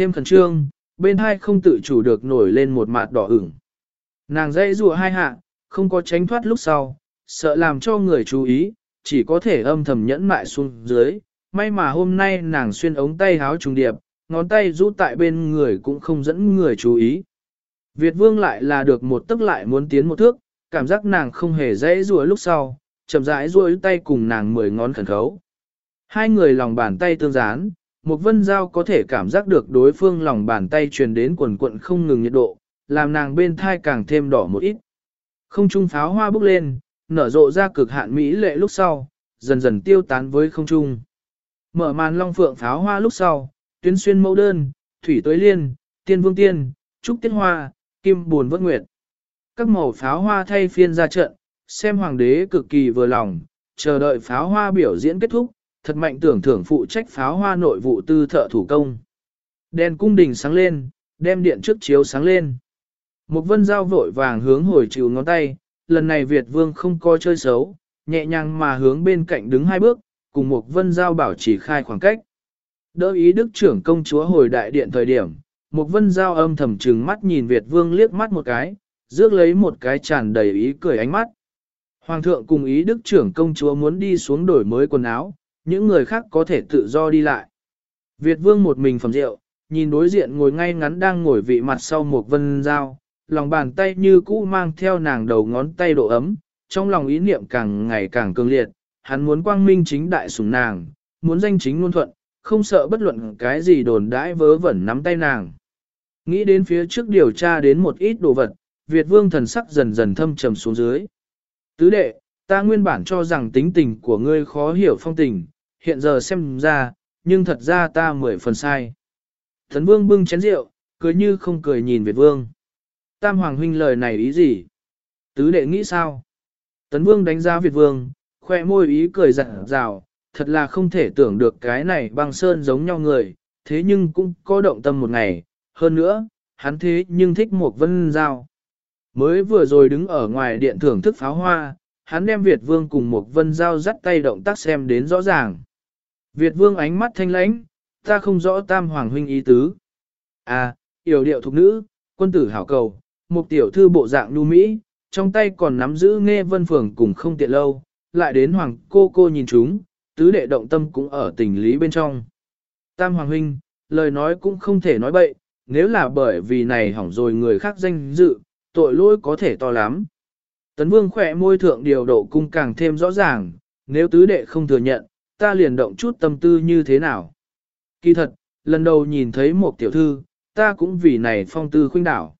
Thêm khẩn trương, bên hai không tự chủ được nổi lên một mạt đỏ ửng. Nàng dây rùa hai hạ, không có tránh thoát lúc sau, sợ làm cho người chú ý, chỉ có thể âm thầm nhẫn mại xuống dưới. May mà hôm nay nàng xuyên ống tay háo trùng điệp, ngón tay rũ tại bên người cũng không dẫn người chú ý. Việt vương lại là được một tức lại muốn tiến một thước, cảm giác nàng không hề dễ rùa lúc sau, chậm rãi duỗi tay cùng nàng mười ngón khẩn khấu. Hai người lòng bàn tay tương dán, một vân giao có thể cảm giác được đối phương lòng bàn tay truyền đến quần quận không ngừng nhiệt độ, làm nàng bên thai càng thêm đỏ một ít. Không trung pháo hoa bốc lên, nở rộ ra cực hạn mỹ lệ lúc sau, dần dần tiêu tán với không trung. Mở màn long phượng pháo hoa lúc sau, tuyến xuyên mẫu đơn, thủy tối liên, tiên vương tiên, trúc tiết hoa, kim buồn vất nguyệt. Các màu pháo hoa thay phiên ra trận, xem hoàng đế cực kỳ vừa lòng, chờ đợi pháo hoa biểu diễn kết thúc, thật mạnh tưởng thưởng phụ trách pháo hoa nội vụ tư thợ thủ công. Đèn cung đình sáng lên, đem điện trước chiếu sáng lên. Một vân giao vội vàng hướng hồi chịu ngón tay, lần này Việt vương không coi chơi xấu, nhẹ nhàng mà hướng bên cạnh đứng hai bước, cùng một vân giao bảo chỉ khai khoảng cách. Đỡ ý đức trưởng công chúa hồi đại điện thời điểm, một vân giao âm thầm trừng mắt nhìn Việt vương liếc mắt một cái, rước lấy một cái tràn đầy ý cười ánh mắt. Hoàng thượng cùng ý đức trưởng công chúa muốn đi xuống đổi mới quần áo, những người khác có thể tự do đi lại. Việt vương một mình phẩm rượu, nhìn đối diện ngồi ngay ngắn đang ngồi vị mặt sau một vân dao, lòng bàn tay như cũ mang theo nàng đầu ngón tay độ ấm, trong lòng ý niệm càng ngày càng cường liệt, hắn muốn quang minh chính đại sủng nàng, muốn danh chính ngôn thuận, không sợ bất luận cái gì đồn đãi vớ vẩn nắm tay nàng. Nghĩ đến phía trước điều tra đến một ít đồ vật, Việt vương thần sắc dần dần thâm trầm xuống dưới. Tứ đệ, ta nguyên bản cho rằng tính tình của ngươi khó hiểu phong tình, hiện giờ xem ra, nhưng thật ra ta mười phần sai. Thần vương bưng chén rượu, cười như không cười nhìn Việt vương. Tam Hoàng huynh lời này ý gì? Tứ đệ nghĩ sao? Tấn vương đánh giá Việt vương, khoe môi ý cười rạng rào, thật là không thể tưởng được cái này băng sơn giống nhau người, thế nhưng cũng có động tâm một ngày, hơn nữa, hắn thế nhưng thích một vân giao. Mới vừa rồi đứng ở ngoài điện thưởng thức pháo hoa, hắn đem Việt Vương cùng một vân giao dắt tay động tác xem đến rõ ràng. Việt Vương ánh mắt thanh lãnh, ta không rõ tam hoàng huynh ý tứ. À, yểu điệu thục nữ, quân tử hảo cầu, một tiểu thư bộ dạng nu mỹ, trong tay còn nắm giữ nghe vân phường cùng không tiện lâu, lại đến hoàng cô cô nhìn chúng, tứ đệ động tâm cũng ở tình lý bên trong. Tam hoàng huynh, lời nói cũng không thể nói bậy, nếu là bởi vì này hỏng rồi người khác danh dự, tội lỗi có thể to lắm. Tấn vương khỏe môi thượng điều độ cung càng thêm rõ ràng, nếu tứ đệ không thừa nhận, ta liền động chút tâm tư như thế nào. Kỳ thật, lần đầu nhìn thấy một tiểu thư, ta cũng vì này phong tư khuynh đảo.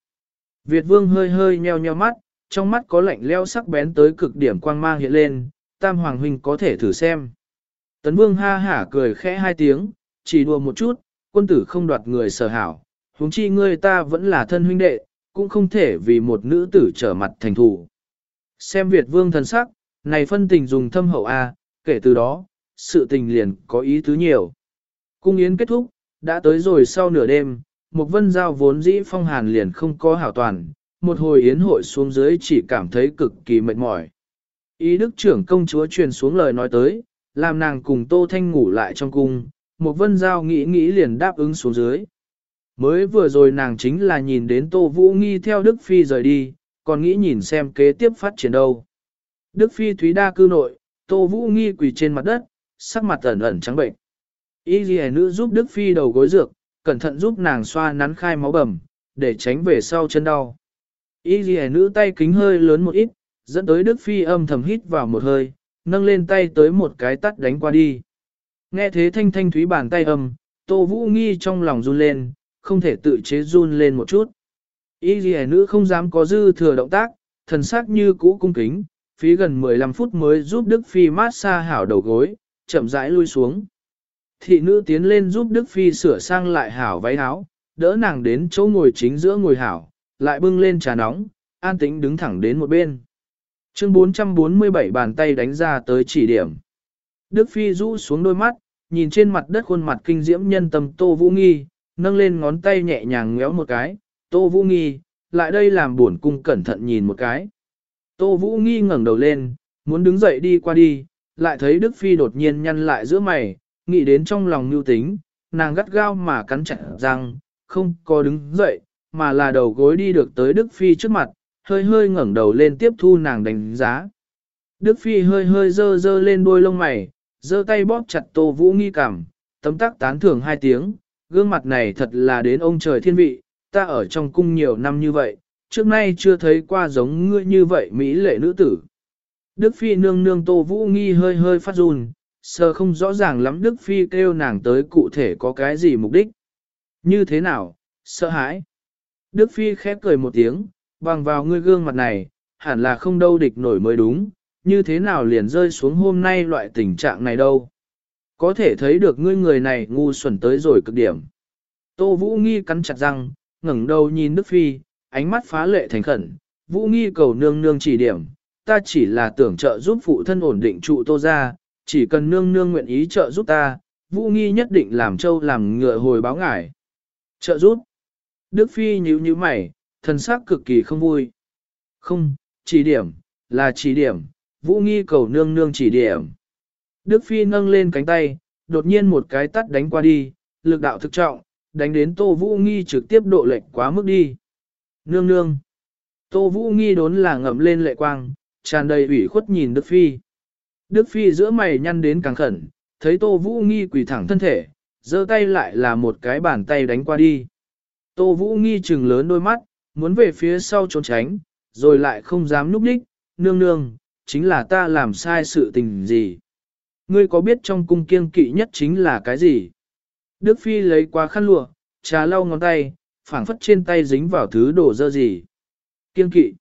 Việt vương hơi hơi nheo nheo mắt, trong mắt có lạnh leo sắc bén tới cực điểm quang mang hiện lên, tam hoàng huynh có thể thử xem. Tấn vương ha hả cười khẽ hai tiếng, chỉ đùa một chút, quân tử không đoạt người sở hảo, huống chi ngươi ta vẫn là thân huynh đệ, cũng không thể vì một nữ tử trở mặt thành thủ. Xem Việt vương thần sắc, này phân tình dùng thâm hậu A, kể từ đó, sự tình liền có ý tứ nhiều. Cung yến kết thúc, đã tới rồi sau nửa đêm, một vân giao vốn dĩ phong hàn liền không có hảo toàn, một hồi yến hội xuống dưới chỉ cảm thấy cực kỳ mệt mỏi. Ý đức trưởng công chúa truyền xuống lời nói tới, làm nàng cùng Tô Thanh ngủ lại trong cung, một vân giao nghĩ nghĩ liền đáp ứng xuống dưới. Mới vừa rồi nàng chính là nhìn đến Tô Vũ Nghi theo Đức Phi rời đi, còn nghĩ nhìn xem kế tiếp phát triển đâu. Đức Phi Thúy Đa cư nội, Tô Vũ Nghi quỳ trên mặt đất, sắc mặt ẩn ẩn trắng bệnh. Y ghi nữ giúp Đức Phi đầu gối dược, cẩn thận giúp nàng xoa nắn khai máu bầm, để tránh về sau chân đau. Y ghi nữ tay kính hơi lớn một ít, dẫn tới Đức Phi âm thầm hít vào một hơi, nâng lên tay tới một cái tắt đánh qua đi. Nghe thế thanh thanh thúy bàn tay âm, Tô Vũ Nghi trong lòng run lên, không thể tự chế run lên một chút. Y ghi nữ không dám có dư thừa động tác, thần sắc như cũ cung kính, phí gần 15 phút mới giúp Đức Phi mát xa hảo đầu gối, chậm rãi lui xuống. Thị nữ tiến lên giúp Đức Phi sửa sang lại hảo váy áo, đỡ nàng đến chỗ ngồi chính giữa ngồi hảo, lại bưng lên trà nóng, an tĩnh đứng thẳng đến một bên. Chương 447 bàn tay đánh ra tới chỉ điểm. Đức Phi rũ xuống đôi mắt, nhìn trên mặt đất khuôn mặt kinh diễm nhân tâm Tô Vũ Nghi, nâng lên ngón tay nhẹ nhàng ngéo một cái, Tô Vũ Nghi, lại đây làm buồn cung cẩn thận nhìn một cái. Tô Vũ Nghi ngẩng đầu lên, muốn đứng dậy đi qua đi, lại thấy Đức Phi đột nhiên nhăn lại giữa mày, nghĩ đến trong lòng nưu tính, nàng gắt gao mà cắn chặt răng, không có đứng dậy, mà là đầu gối đi được tới Đức Phi trước mặt, hơi hơi ngẩng đầu lên tiếp thu nàng đánh giá. Đức Phi hơi hơi dơ dơ lên đuôi lông mày, dơ tay bóp chặt Tô Vũ Nghi cảm, tấm tắc tán thưởng hai tiếng, gương mặt này thật là đến ông trời thiên vị, ta ở trong cung nhiều năm như vậy, trước nay chưa thấy qua giống ngươi như vậy Mỹ lệ nữ tử. Đức Phi nương nương Tô Vũ Nghi hơi hơi phát run, sờ không rõ ràng lắm Đức Phi kêu nàng tới cụ thể có cái gì mục đích. Như thế nào, sợ hãi. Đức Phi khép cười một tiếng, bằng vào ngươi gương mặt này, hẳn là không đâu địch nổi mới đúng, như thế nào liền rơi xuống hôm nay loại tình trạng này đâu. Có thể thấy được ngươi người này ngu xuẩn tới rồi cực điểm. Tô Vũ Nghi cắn chặt răng, ngẩng đầu nhìn Đức Phi, ánh mắt phá lệ thành khẩn, Vũ Nghi cầu nương nương chỉ điểm, ta chỉ là tưởng trợ giúp phụ thân ổn định trụ tô ra, chỉ cần nương nương nguyện ý trợ giúp ta, Vũ Nghi nhất định làm châu làm ngựa hồi báo ngải. Trợ giúp. Đức Phi nhíu nhíu mày, thần sắc cực kỳ không vui. Không, chỉ điểm, là chỉ điểm, Vũ Nghi cầu nương nương chỉ điểm. Đức Phi nâng lên cánh tay, đột nhiên một cái tắt đánh qua đi, lực đạo thực trọng, đánh đến Tô Vũ Nghi trực tiếp độ lệch quá mức đi. Nương nương. Tô Vũ Nghi đốn là ngậm lên lệ quang, tràn đầy ủy khuất nhìn Đức Phi. Đức Phi giữa mày nhăn đến càng khẩn, thấy Tô Vũ Nghi quỳ thẳng thân thể, giơ tay lại là một cái bàn tay đánh qua đi. Tô Vũ Nghi trừng lớn đôi mắt, muốn về phía sau trốn tránh, rồi lại không dám núp đích, nương nương, chính là ta làm sai sự tình gì. Ngươi có biết trong cung kiêng kỵ nhất chính là cái gì? Đức Phi lấy qua khăn lụa, trà lau ngón tay, phảng phất trên tay dính vào thứ đổ dơ gì. Kiêng kỵ.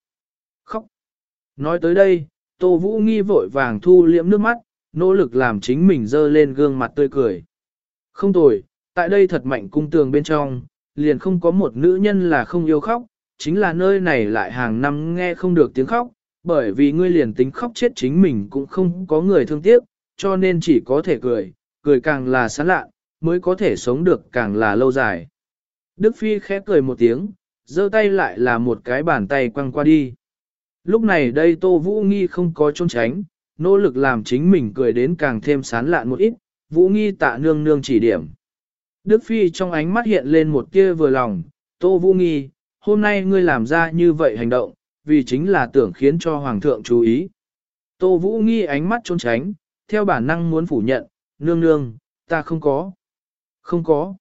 Nói tới đây, Tô Vũ nghi vội vàng thu liễm nước mắt, nỗ lực làm chính mình dơ lên gương mặt tươi cười. Không tồi, tại đây thật mạnh cung tường bên trong, liền không có một nữ nhân là không yêu khóc, chính là nơi này lại hàng năm nghe không được tiếng khóc, bởi vì ngươi liền tính khóc chết chính mình cũng không có người thương tiếc, cho nên chỉ có thể cười, cười càng là sán lạ, mới có thể sống được càng là lâu dài. Đức Phi khẽ cười một tiếng, giơ tay lại là một cái bàn tay quăng qua đi. Lúc này đây Tô Vũ Nghi không có trốn tránh, nỗ lực làm chính mình cười đến càng thêm sán lạn một ít, Vũ Nghi tạ nương nương chỉ điểm. Đức Phi trong ánh mắt hiện lên một tia vừa lòng, Tô Vũ Nghi, hôm nay ngươi làm ra như vậy hành động, vì chính là tưởng khiến cho Hoàng thượng chú ý. Tô Vũ Nghi ánh mắt trốn tránh, theo bản năng muốn phủ nhận, nương nương, ta không có. Không có.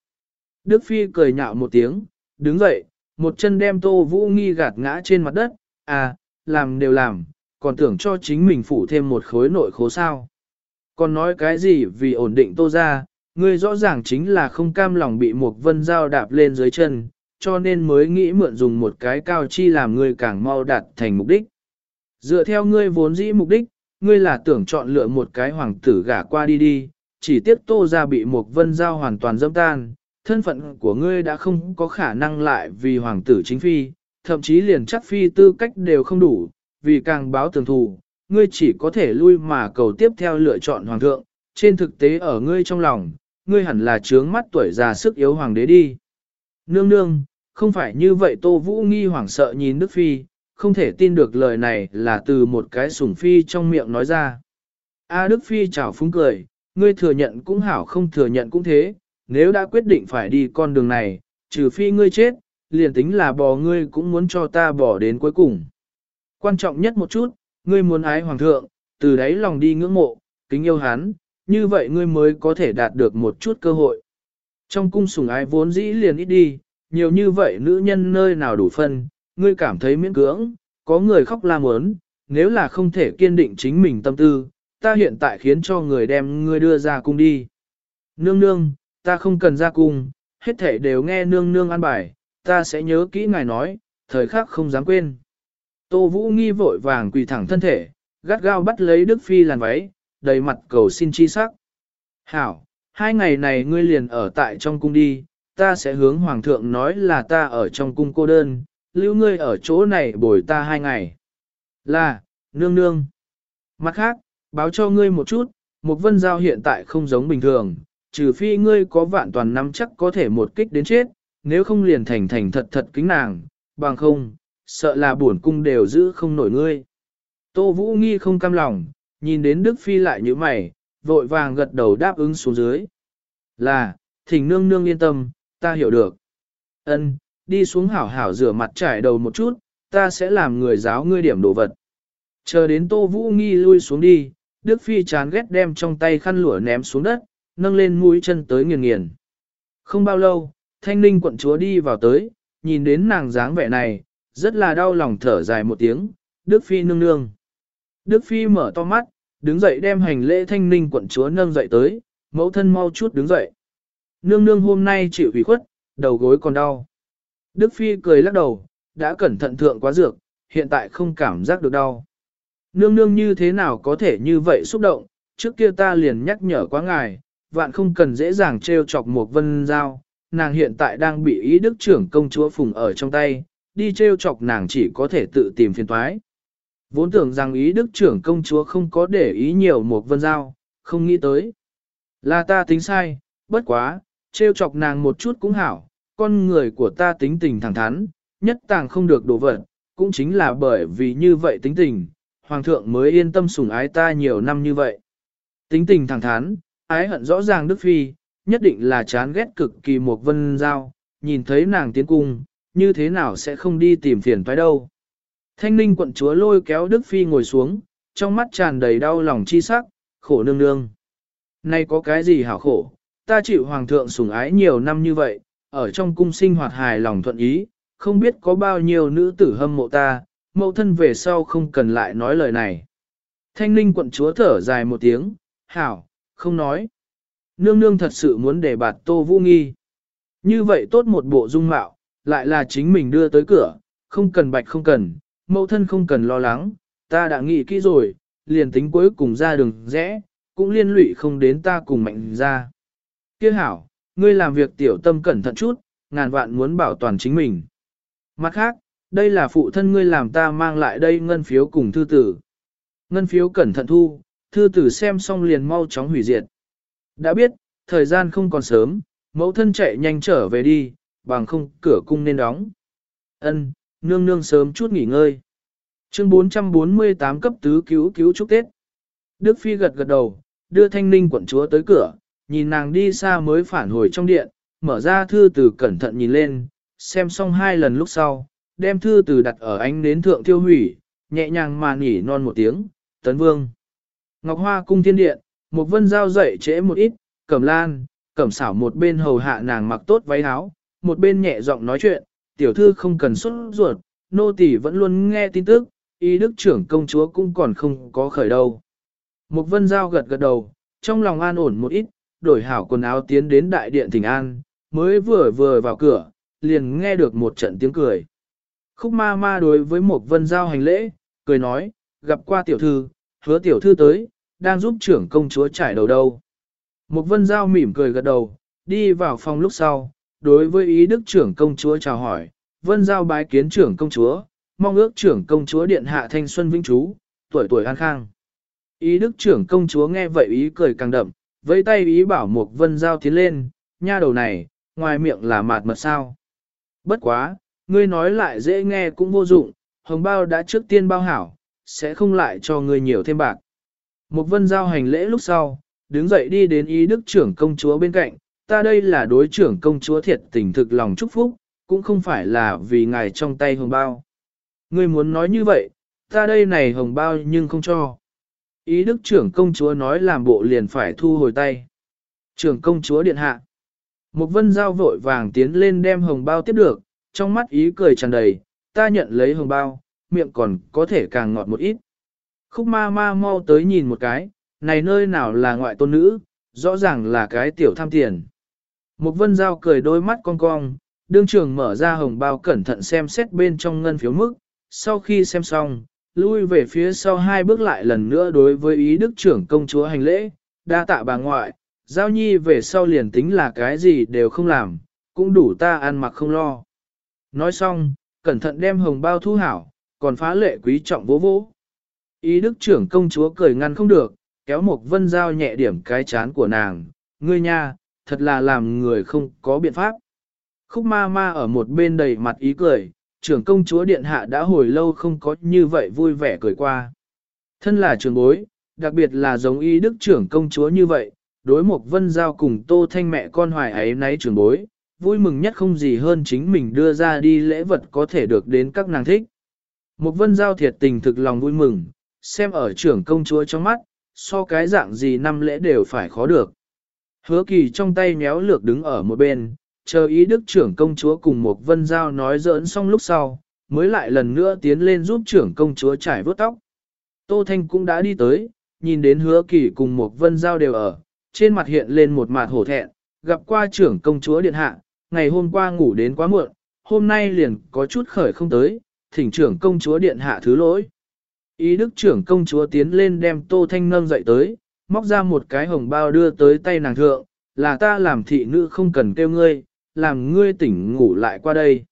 Đức Phi cười nhạo một tiếng, đứng dậy, một chân đem Tô Vũ Nghi gạt ngã trên mặt đất, à, làm đều làm, còn tưởng cho chính mình phủ thêm một khối nội khố sao. Còn nói cái gì vì ổn định Tô ra, ngươi rõ ràng chính là không cam lòng bị một vân dao đạp lên dưới chân, cho nên mới nghĩ mượn dùng một cái cao chi làm ngươi càng mau đạt thành mục đích. Dựa theo ngươi vốn dĩ mục đích, ngươi là tưởng chọn lựa một cái hoàng tử gả qua đi đi, chỉ tiếc tô ra bị một vân giao hoàn toàn dâm tan, thân phận của ngươi đã không có khả năng lại vì hoàng tử chính phi, thậm chí liền chắc phi tư cách đều không đủ, vì càng báo tường thù, ngươi chỉ có thể lui mà cầu tiếp theo lựa chọn hoàng thượng, trên thực tế ở ngươi trong lòng, ngươi hẳn là trướng mắt tuổi già sức yếu hoàng đế đi. Nương nương, không phải như vậy Tô Vũ nghi hoảng sợ nhìn Đức Phi, không thể tin được lời này là từ một cái sủng phi trong miệng nói ra. A Đức Phi chào phúng cười, ngươi thừa nhận cũng hảo không thừa nhận cũng thế, nếu đã quyết định phải đi con đường này, trừ phi ngươi chết, liền tính là bò ngươi cũng muốn cho ta bỏ đến cuối cùng. Quan trọng nhất một chút, ngươi muốn ái hoàng thượng, từ đấy lòng đi ngưỡng mộ, kính yêu hắn, như vậy ngươi mới có thể đạt được một chút cơ hội. Trong cung sủng ái vốn dĩ liền ít đi, nhiều như vậy nữ nhân nơi nào đủ phân, ngươi cảm thấy miễn cưỡng, có người khóc la muốn, nếu là không thể kiên định chính mình tâm tư, ta hiện tại khiến cho người đem ngươi đưa ra cung đi. Nương nương, ta không cần ra cung, hết thể đều nghe nương nương an bài, ta sẽ nhớ kỹ ngài nói, thời khắc không dám quên. Tô Vũ nghi vội vàng quỳ thẳng thân thể, gắt gao bắt lấy Đức Phi làn váy, đầy mặt cầu xin chi sắc. Hảo, hai ngày này ngươi liền ở tại trong cung đi, ta sẽ hướng Hoàng thượng nói là ta ở trong cung cô đơn, lưu ngươi ở chỗ này bồi ta hai ngày. Là, nương nương. Mặt khác, báo cho ngươi một chút, một vân giao hiện tại không giống bình thường, trừ phi ngươi có vạn toàn nắm chắc có thể một kích đến chết, nếu không liền thành thành thật thật kính nàng, bằng không, sợ là buồn cung đều giữ không nổi ngươi. Tô Vũ Nghi không cam lòng, nhìn đến Đức Phi lại như mày, vội vàng gật đầu đáp ứng xuống dưới. Là, thỉnh nương nương yên tâm, ta hiểu được. Ân, đi xuống hảo hảo rửa mặt trải đầu một chút, ta sẽ làm người giáo ngươi điểm đồ vật. Chờ đến Tô Vũ Nghi lui xuống đi, Đức Phi chán ghét đem trong tay khăn lụa ném xuống đất, nâng lên mũi chân tới nghiền nghiền. Không bao lâu, thanh ninh quận chúa đi vào tới, nhìn đến nàng dáng vẻ này, rất là đau lòng thở dài một tiếng, Đức Phi nương nương. Đức Phi mở to mắt, đứng dậy đem hành lễ thanh ninh quận chúa nâng dậy tới, mẫu thân mau chút đứng dậy. Nương nương hôm nay chịu ủy khuất, đầu gối còn đau. Đức Phi cười lắc đầu, đã cẩn thận thượng quá dược, hiện tại không cảm giác được đau. Nương nương như thế nào có thể như vậy xúc động, trước kia ta liền nhắc nhở quá ngài, vạn không cần dễ dàng trêu chọc một vân giao, nàng hiện tại đang bị ý đức trưởng công chúa phùng ở trong tay, đi treo chọc nàng chỉ có thể tự tìm phiền toái. Vốn tưởng rằng ý đức trưởng công chúa không có để ý nhiều một vân giao, không nghĩ tới. Là ta tính sai, bất quá, treo chọc nàng một chút cũng hảo, con người của ta tính tình thẳng thắn, nhất tàng không được đổ vật, cũng chính là bởi vì như vậy tính tình, hoàng thượng mới yên tâm sủng ái ta nhiều năm như vậy. Tính tình thẳng thắn, ái hận rõ ràng Đức Phi, nhất định là chán ghét cực kỳ một vân giao, nhìn thấy nàng tiến cung, như thế nào sẽ không đi tìm phiền toái đâu. Thanh ninh quận chúa lôi kéo Đức Phi ngồi xuống, trong mắt tràn đầy đau lòng chi sắc, khổ nương nương. Nay có cái gì hảo khổ, ta chịu hoàng thượng sủng ái nhiều năm như vậy, ở trong cung sinh hoạt hài lòng thuận ý, không biết có bao nhiêu nữ tử hâm mộ ta, mẫu thân về sau không cần lại nói lời này. Thanh ninh quận chúa thở dài một tiếng, hảo, không nói. Nương nương thật sự muốn để bạt tô vũ nghi. Như vậy tốt một bộ dung mạo, lại là chính mình đưa tới cửa, không cần bạch không cần, mẫu thân không cần lo lắng, ta đã nghĩ kỹ rồi, liền tính cuối cùng ra đường rẽ, cũng liên lụy không đến ta cùng mạnh ra. Kiếc hảo, ngươi làm việc tiểu tâm cẩn thận chút, ngàn vạn muốn bảo toàn chính mình. Mặt khác, đây là phụ thân ngươi làm ta mang lại đây ngân phiếu cùng thư tử. Ngân phiếu cẩn thận thu, thư tử xem xong liền mau chóng hủy diệt. Đã biết, thời gian không còn sớm, mẫu thân chạy nhanh trở về đi, bằng không cửa cung nên đóng. Ân, nương nương sớm chút nghỉ ngơi. Chương 448 cấp tứ cứu cứu chúc Tết. Đức Phi gật gật đầu, đưa thanh ninh quận chúa tới cửa, nhìn nàng đi xa mới phản hồi trong điện, mở ra thư từ cẩn thận nhìn lên, xem xong hai lần lúc sau, đem thư từ đặt ở ánh nến thượng tiêu hủy, nhẹ nhàng mà nỉ non một tiếng, tấn vương. Ngọc Hoa cung thiên điện, một vân giao dậy trễ một ít, cẩm lan, cẩm xảo một bên hầu hạ nàng mặc tốt váy áo, một bên nhẹ giọng nói chuyện, tiểu thư không cần xuất ruột, nô tỳ vẫn luôn nghe tin tức, ý đức trưởng công chúa cũng còn không có khởi đâu. Một vân giao gật gật đầu, trong lòng an ổn một ít, đổi hảo quần áo tiến đến đại điện thỉnh an, mới vừa vừa vào cửa, liền nghe được một trận tiếng cười. Khúc ma ma đối với một vân giao hành lễ, cười nói, gặp qua tiểu thư, hứa tiểu thư tới, đang giúp trưởng công chúa trải đầu đâu. Mục vân giao mỉm cười gật đầu, đi vào phòng lúc sau, đối với ý đức trưởng công chúa chào hỏi, vân giao bái kiến trưởng công chúa, mong ước trưởng công chúa điện hạ thanh xuân vinh chú, tuổi tuổi an khang. Ý đức trưởng công chúa nghe vậy ý cười càng đậm, với tay ý bảo Mục vân giao tiến lên, nha đầu này, ngoài miệng là mạt mật sao. Bất quá, ngươi nói lại dễ nghe cũng vô dụng, hồng bao đã trước tiên bao hảo, sẽ không lại cho ngươi nhiều thêm bạc. Một vân giao hành lễ lúc sau, đứng dậy đi đến ý đức trưởng công chúa bên cạnh, ta đây là đối trưởng công chúa thiệt tình thực lòng chúc phúc, cũng không phải là vì ngài trong tay hồng bao. Ngươi muốn nói như vậy, ta đây này hồng bao nhưng không cho. Ý đức trưởng công chúa nói làm bộ liền phải thu hồi tay. Trưởng công chúa điện hạ. Một vân giao vội vàng tiến lên đem hồng bao tiếp được, trong mắt ý cười tràn đầy, ta nhận lấy hồng bao, miệng còn có thể càng ngọt một ít. Khúc ma ma mau tới nhìn một cái, này nơi nào là ngoại tôn nữ, rõ ràng là cái tiểu tham tiền. Một vân giao cười đôi mắt cong cong, đương trường mở ra hồng bao cẩn thận xem xét bên trong ngân phiếu mức, sau khi xem xong, lui về phía sau hai bước lại lần nữa đối với ý đức trưởng công chúa hành lễ, đa tạ bà ngoại, giao nhi về sau liền tính là cái gì đều không làm, cũng đủ ta ăn mặc không lo. Nói xong, cẩn thận đem hồng bao thu hảo, còn phá lệ quý trọng vỗ vỗ. Ý đức trưởng công chúa cười ngăn không được, kéo một vân dao nhẹ điểm cái chán của nàng, ngươi nha, thật là làm người không có biện pháp. Khúc ma ma ở một bên đầy mặt ý cười, trưởng công chúa điện hạ đã hồi lâu không có như vậy vui vẻ cười qua. Thân là trưởng bối, đặc biệt là giống ý đức trưởng công chúa như vậy, đối một vân giao cùng tô thanh mẹ con hoài ấy nấy trưởng bối, vui mừng nhất không gì hơn chính mình đưa ra đi lễ vật có thể được đến các nàng thích. Một vân giao thiệt tình thực lòng vui mừng, xem ở trưởng công chúa trong mắt, so cái dạng gì năm lễ đều phải khó được. Hứa kỳ trong tay méo lược đứng ở một bên, chờ ý đức trưởng công chúa cùng một vân giao nói giỡn xong lúc sau, mới lại lần nữa tiến lên giúp trưởng công chúa trải vớt tóc. Tô Thanh cũng đã đi tới, nhìn đến hứa kỳ cùng một vân giao đều ở, trên mặt hiện lên một mặt hổ thẹn, gặp qua trưởng công chúa điện hạ, ngày hôm qua ngủ đến quá muộn, hôm nay liền có chút khởi không tới, thỉnh trưởng công chúa điện hạ thứ lỗi. Ý đức trưởng công chúa tiến lên đem Tô Thanh nâng dậy tới, móc ra một cái hồng bao đưa tới tay nàng thượng, là ta làm thị nữ không cần kêu ngươi, làm ngươi tỉnh ngủ lại qua đây.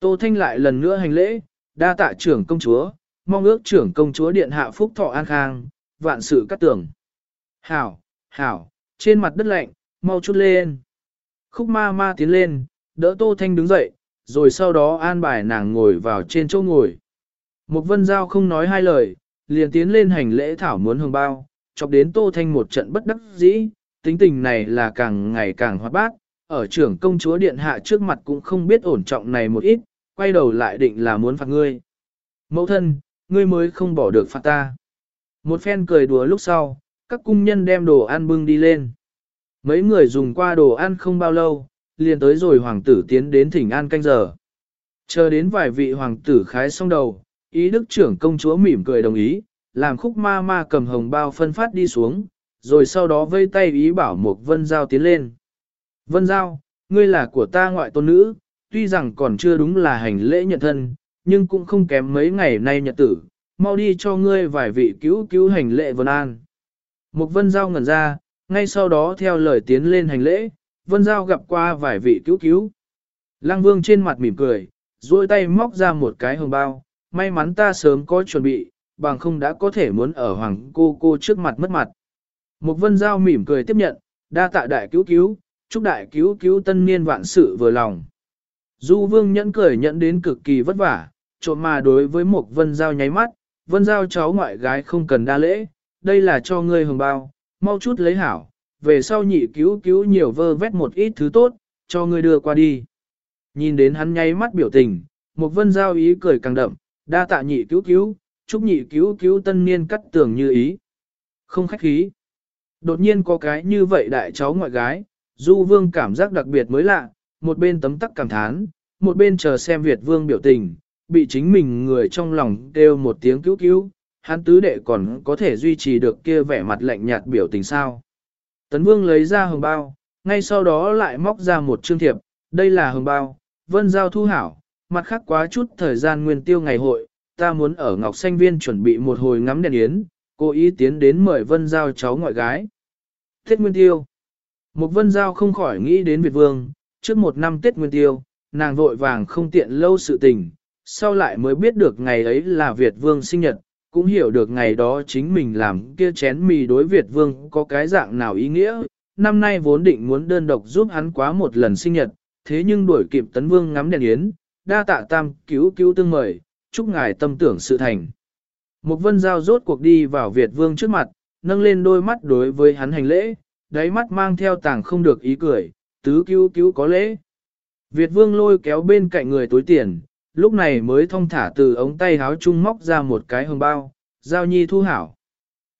Tô Thanh lại lần nữa hành lễ, đa tạ trưởng công chúa, mong ước trưởng công chúa điện hạ phúc thọ an khang, vạn sự cắt tưởng. Hảo, hảo, trên mặt đất lạnh, mau chút lên. Khúc ma ma tiến lên, đỡ Tô Thanh đứng dậy, rồi sau đó an bài nàng ngồi vào trên chỗ ngồi. Một vân giao không nói hai lời, liền tiến lên hành lễ thảo muốn hương bao, chọc đến Tô Thanh một trận bất đắc dĩ, tính tình này là càng ngày càng hoạt bát, ở trưởng công chúa điện hạ trước mặt cũng không biết ổn trọng này một ít, quay đầu lại định là muốn phạt ngươi. Mẫu thân, ngươi mới không bỏ được phạt ta. Một phen cười đùa lúc sau, các cung nhân đem đồ ăn bưng đi lên. Mấy người dùng qua đồ ăn không bao lâu, liền tới rồi hoàng tử tiến đến thỉnh an canh giờ. Chờ đến vài vị hoàng tử khái xong đầu, ý đức trưởng công chúa mỉm cười đồng ý, làm khúc ma ma cầm hồng bao phân phát đi xuống, rồi sau đó vây tay ý bảo một vân giao tiến lên. Vân giao, ngươi là của ta ngoại tôn nữ, tuy rằng còn chưa đúng là hành lễ nhận thân, nhưng cũng không kém mấy ngày nay nhật tử, mau đi cho ngươi vài vị cứu cứu hành lễ vân an. Một vân giao ngẩn ra, ngay sau đó theo lời tiến lên hành lễ, vân giao gặp qua vài vị cứu cứu. Lăng vương trên mặt mỉm cười, duỗi tay móc ra một cái hồng bao, may mắn ta sớm có chuẩn bị, bằng không đã có thể muốn ở hoàng cô cô trước mặt mất mặt. Một vân giao mỉm cười tiếp nhận, đa tạ đại cứu cứu, chúc đại cứu cứu tân niên vạn sự vừa lòng. Du vương nhẫn cười nhận đến cực kỳ vất vả, trộm mà đối với một vân giao nháy mắt, vân giao cháu ngoại gái không cần đa lễ, đây là cho ngươi hồng bao, mau chút lấy hảo, về sau nhị cứu cứu nhiều vơ vét một ít thứ tốt, cho ngươi đưa qua đi. Nhìn đến hắn nháy mắt biểu tình, một vân giao ý cười càng đậm, đa tạ nhị cứu cứu, chúc nhị cứu cứu tân niên cắt tưởng như ý. Không khách khí. Đột nhiên có cái như vậy đại cháu ngoại gái, Du Vương cảm giác đặc biệt mới lạ, một bên tấm tắc cảm thán, một bên chờ xem Việt Vương biểu tình, bị chính mình người trong lòng kêu một tiếng cứu cứu, hắn tứ đệ còn có thể duy trì được kia vẻ mặt lạnh nhạt biểu tình sao. Tấn Vương lấy ra hồng bao, ngay sau đó lại móc ra một chương thiệp, đây là hồng bao, vân giao thu hảo, mặt khác quá chút thời gian nguyên tiêu ngày hội, ta muốn ở Ngọc Xanh Viên chuẩn bị một hồi ngắm đèn yến, cố ý tiến đến mời vân giao cháu ngoại gái. Tết Nguyên Tiêu Một vân giao không khỏi nghĩ đến Việt Vương, trước một năm Tết Nguyên Tiêu, nàng vội vàng không tiện lâu sự tình, sau lại mới biết được ngày ấy là Việt Vương sinh nhật, cũng hiểu được ngày đó chính mình làm kia chén mì đối Việt Vương có cái dạng nào ý nghĩa, năm nay vốn định muốn đơn độc giúp hắn quá một lần sinh nhật, thế nhưng đuổi kịp Tấn Vương ngắm đèn yến, đa tạ tam cứu cứu tương mời, chúc ngài tâm tưởng sự thành. Một vân giao rốt cuộc đi vào Việt Vương trước mặt, nâng lên đôi mắt đối với hắn hành lễ, đáy mắt mang theo tàng không được ý cười, tứ cứu cứu có lễ. Việt Vương lôi kéo bên cạnh người tối tiền, lúc này mới thong thả từ ống tay háo chung móc ra một cái hồng bao, giao nhi thu hảo.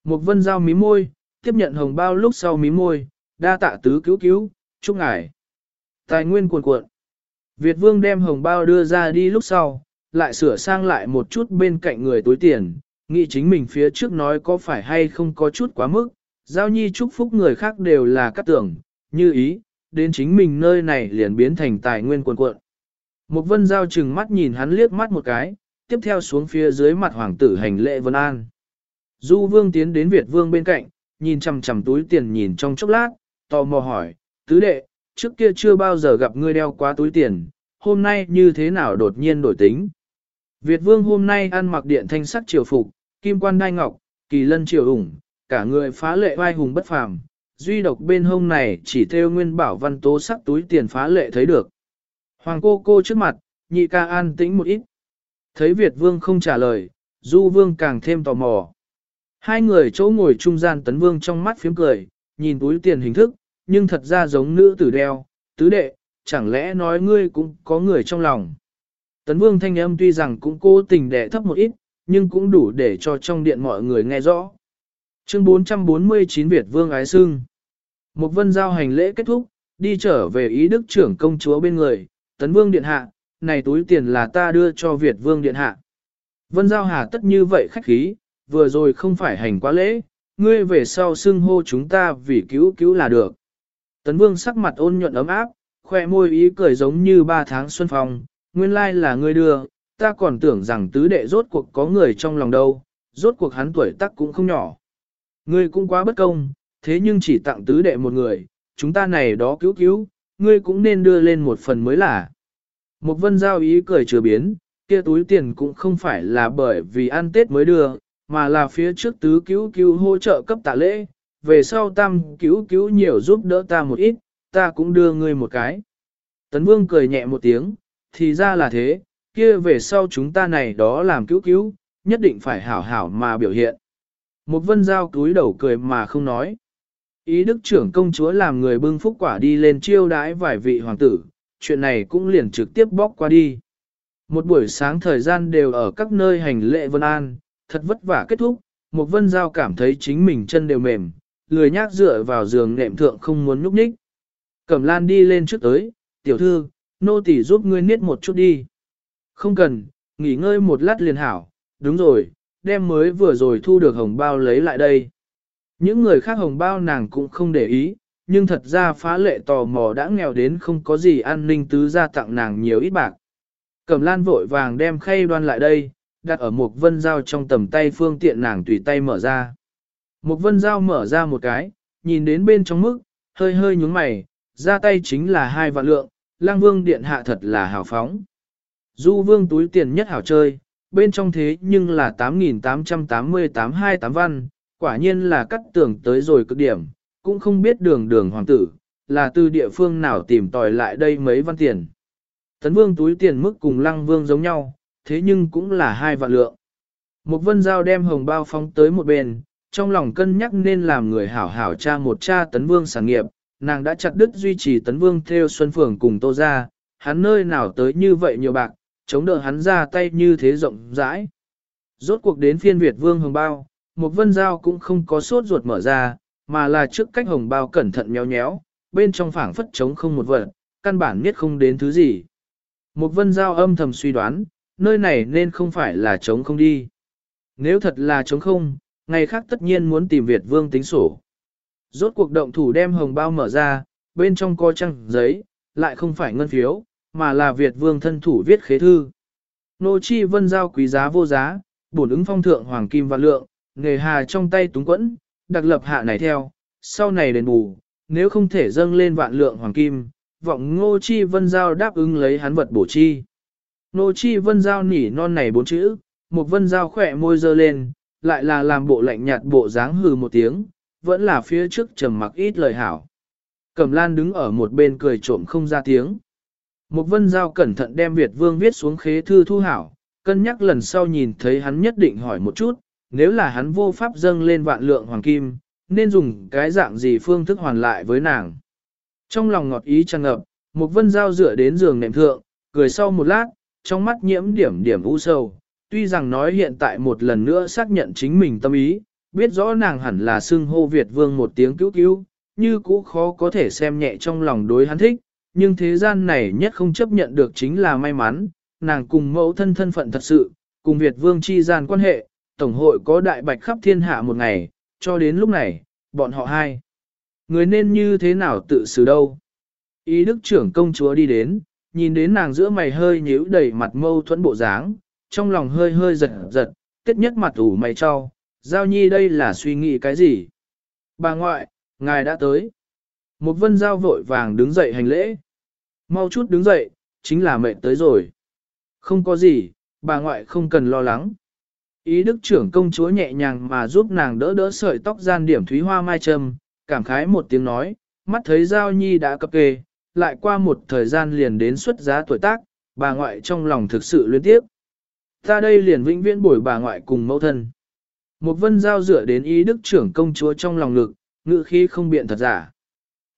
Một vân giao mí môi, tiếp nhận hồng bao lúc sau mí môi, đa tạ tứ cứu cứu, chúc ngài. Tài nguyên cuồn cuộn. Việt vương đem hồng bao đưa ra đi lúc sau, lại sửa sang lại một chút bên cạnh người túi tiền, nghĩ chính mình phía trước nói có phải hay không có chút quá mức, giao nhi chúc phúc người khác đều là cắt tưởng, như ý, đến chính mình nơi này liền biến thành tài nguyên quần cuộn. Một vân giao chừng mắt nhìn hắn liếc mắt một cái, tiếp theo xuống phía dưới mặt hoàng tử hành lễ vân an. Du vương tiến đến Việt vương bên cạnh, nhìn chằm chằm túi tiền nhìn trong chốc lát, tò mò hỏi, tứ đệ, trước kia chưa bao giờ gặp ngươi đeo quá túi tiền, hôm nay như thế nào đột nhiên đổi tính. Việt vương hôm nay ăn mặc điện thanh sắc triều phục, kim quan đai ngọc, kỳ lân triều ủng, cả người phá lệ vai hùng bất phàm, duy độc bên hông này chỉ theo nguyên bảo văn tố sắc túi tiền phá lệ thấy được. Hoàng cô cô trước mặt, nhị ca an tĩnh một ít. Thấy Việt vương không trả lời, du vương càng thêm tò mò. Hai người chỗ ngồi trung gian tấn vương trong mắt phím cười, nhìn túi tiền hình thức, nhưng thật ra giống nữ tử đeo, tứ đệ, chẳng lẽ nói ngươi cũng có người trong lòng. Tấn vương thanh âm tuy rằng cũng cố tình đẻ thấp một ít, nhưng cũng đủ để cho trong điện mọi người nghe rõ. Chương 449 Việt Vương Ái Sưng Một vân giao hành lễ kết thúc, đi trở về ý đức trưởng công chúa bên người, Tấn Vương Điện Hạ, này túi tiền là ta đưa cho Việt Vương Điện Hạ. Vân Giao Hà tất như vậy khách khí, vừa rồi không phải hành quá lễ, ngươi về sau xưng hô chúng ta vì cứu cứu là được. Tấn Vương sắc mặt ôn nhuận ấm áp, khoe môi ý cười giống như ba tháng xuân phong, nguyên lai là ngươi đưa, ta còn tưởng rằng tứ đệ rốt cuộc có người trong lòng đâu, rốt cuộc hắn tuổi tác cũng không nhỏ. Ngươi cũng quá bất công, thế nhưng chỉ tặng tứ đệ một người, chúng ta này đó cứu cứu, ngươi cũng nên đưa lên một phần mới là. Một vân giao ý cười chưa biến, kia túi tiền cũng không phải là bởi vì ăn Tết mới đưa, mà là phía trước tứ cứu cứu hỗ trợ cấp tạ lễ, về sau tam cứu cứu nhiều giúp đỡ ta một ít, ta cũng đưa ngươi một cái. Tấn Vương cười nhẹ một tiếng, thì ra là thế, kia về sau chúng ta này đó làm cứu cứu, nhất định phải hảo hảo mà biểu hiện. Một vân giao túi đầu cười mà không nói. Ý đức trưởng công chúa làm người bưng phúc quả đi lên chiêu đãi vài vị hoàng tử, chuyện này cũng liền trực tiếp bóc qua đi. Một buổi sáng thời gian đều ở các nơi hành lễ vân an, thật vất vả kết thúc, một vân giao cảm thấy chính mình chân đều mềm, lười nhác dựa vào giường nệm thượng không muốn nhúc nhích. Cẩm lan đi lên trước tới, tiểu thư, nô tỳ giúp ngươi niết một chút đi. Không cần, nghỉ ngơi một lát liền hảo, đúng rồi, đem mới vừa rồi thu được hồng bao lấy lại đây. Những người khác hồng bao nàng cũng không để ý, nhưng thật ra phá lệ tò mò đã nghèo đến không có gì an ninh tứ ra tặng nàng nhiều ít bạc. Cẩm lan vội vàng đem khay đoan lại đây, đặt ở một vân dao trong tầm tay phương tiện nàng tùy tay mở ra. Một vân dao mở ra một cái, nhìn đến bên trong mức, hơi hơi nhúng mày, ra tay chính là hai vạn lượng, lang vương điện hạ thật là hào phóng. Du vương túi tiền nhất hảo chơi, bên trong thế nhưng là 8.888-28 văn, quả nhiên là cắt tưởng tới rồi cực điểm, cũng không biết đường đường hoàng tử, là từ địa phương nào tìm tòi lại đây mấy văn tiền. Tấn vương túi tiền mức cùng lăng vương giống nhau, thế nhưng cũng là hai vạn lượng. Một vân giao đem hồng bao phóng tới một bên, trong lòng cân nhắc nên làm người hảo hảo cha một cha tấn vương sản nghiệp, nàng đã chặt đứt duy trì tấn vương theo xuân phường cùng tô ra, hắn nơi nào tới như vậy nhiều bạc, chống đỡ hắn ra tay như thế rộng rãi. Rốt cuộc đến phiên Việt vương hồng bao, một vân giao cũng không có sốt ruột mở ra, mà là trước cách hồng bao cẩn thận méo nhéo, bên trong phảng phất trống không một vật, căn bản biết không đến thứ gì. Một vân giao âm thầm suy đoán, nơi này nên không phải là trống không đi. Nếu thật là trống không, ngày khác tất nhiên muốn tìm Việt vương tính sổ. Rốt cuộc động thủ đem hồng bao mở ra, bên trong có trăng giấy, lại không phải ngân phiếu, mà là Việt vương thân thủ viết khế thư. Nô chi vân giao quý giá vô giá, bổn ứng phong thượng hoàng kim và lượng, nghề hà trong tay túng quẫn, đặc lập hạ này theo, sau này đền bù, nếu không thể dâng lên vạn lượng hoàng kim, vọng ngô chi vân giao đáp ứng lấy hắn vật bổ chi. Ngô chi vân giao nỉ non này bốn chữ, một vân giao khỏe môi dơ lên, lại là làm bộ lạnh nhạt bộ dáng hừ một tiếng, vẫn là phía trước trầm mặc ít lời hảo. Cẩm lan đứng ở một bên cười trộm không ra tiếng. Một vân giao cẩn thận đem Việt vương viết xuống khế thư thu hảo, cân nhắc lần sau nhìn thấy hắn nhất định hỏi một chút, nếu là hắn vô pháp dâng lên vạn lượng hoàng kim, nên dùng cái dạng gì phương thức hoàn lại với nàng. Trong lòng ngọt ý tràn ngập, một vân giao dựa đến giường nệm thượng, cười sau một lát, trong mắt nhiễm điểm điểm u sầu. Tuy rằng nói hiện tại một lần nữa xác nhận chính mình tâm ý, biết rõ nàng hẳn là xưng hô Việt vương một tiếng cứu cứu, như cũ khó có thể xem nhẹ trong lòng đối hắn thích, nhưng thế gian này nhất không chấp nhận được chính là may mắn, nàng cùng mẫu thân thân phận thật sự, cùng Việt vương chi gian quan hệ, Tổng hội có đại bạch khắp thiên hạ một ngày, cho đến lúc này, bọn họ hai. Người nên như thế nào tự xử đâu? Ý đức trưởng công chúa đi đến, nhìn đến nàng giữa mày hơi nhíu đầy mặt mâu thuẫn bộ dáng, trong lòng hơi hơi giật giật, kết nhất mặt ủ mày cho, giao nhi đây là suy nghĩ cái gì? Bà ngoại, ngài đã tới. Một vân giao vội vàng đứng dậy hành lễ. Mau chút đứng dậy, chính là mệnh tới rồi. Không có gì, bà ngoại không cần lo lắng. Ý đức trưởng công chúa nhẹ nhàng mà giúp nàng đỡ đỡ sợi tóc gian điểm thúy hoa mai trầm, cảm khái một tiếng nói, mắt thấy Giao Nhi đã cập kê, lại qua một thời gian liền đến xuất giá tuổi tác, bà ngoại trong lòng thực sự luyến tiếp. Ta đây liền vĩnh viễn bồi bà ngoại cùng mẫu thân. Một vân giao dựa đến ý đức trưởng công chúa trong lòng lực, ngự khi không biện thật giả.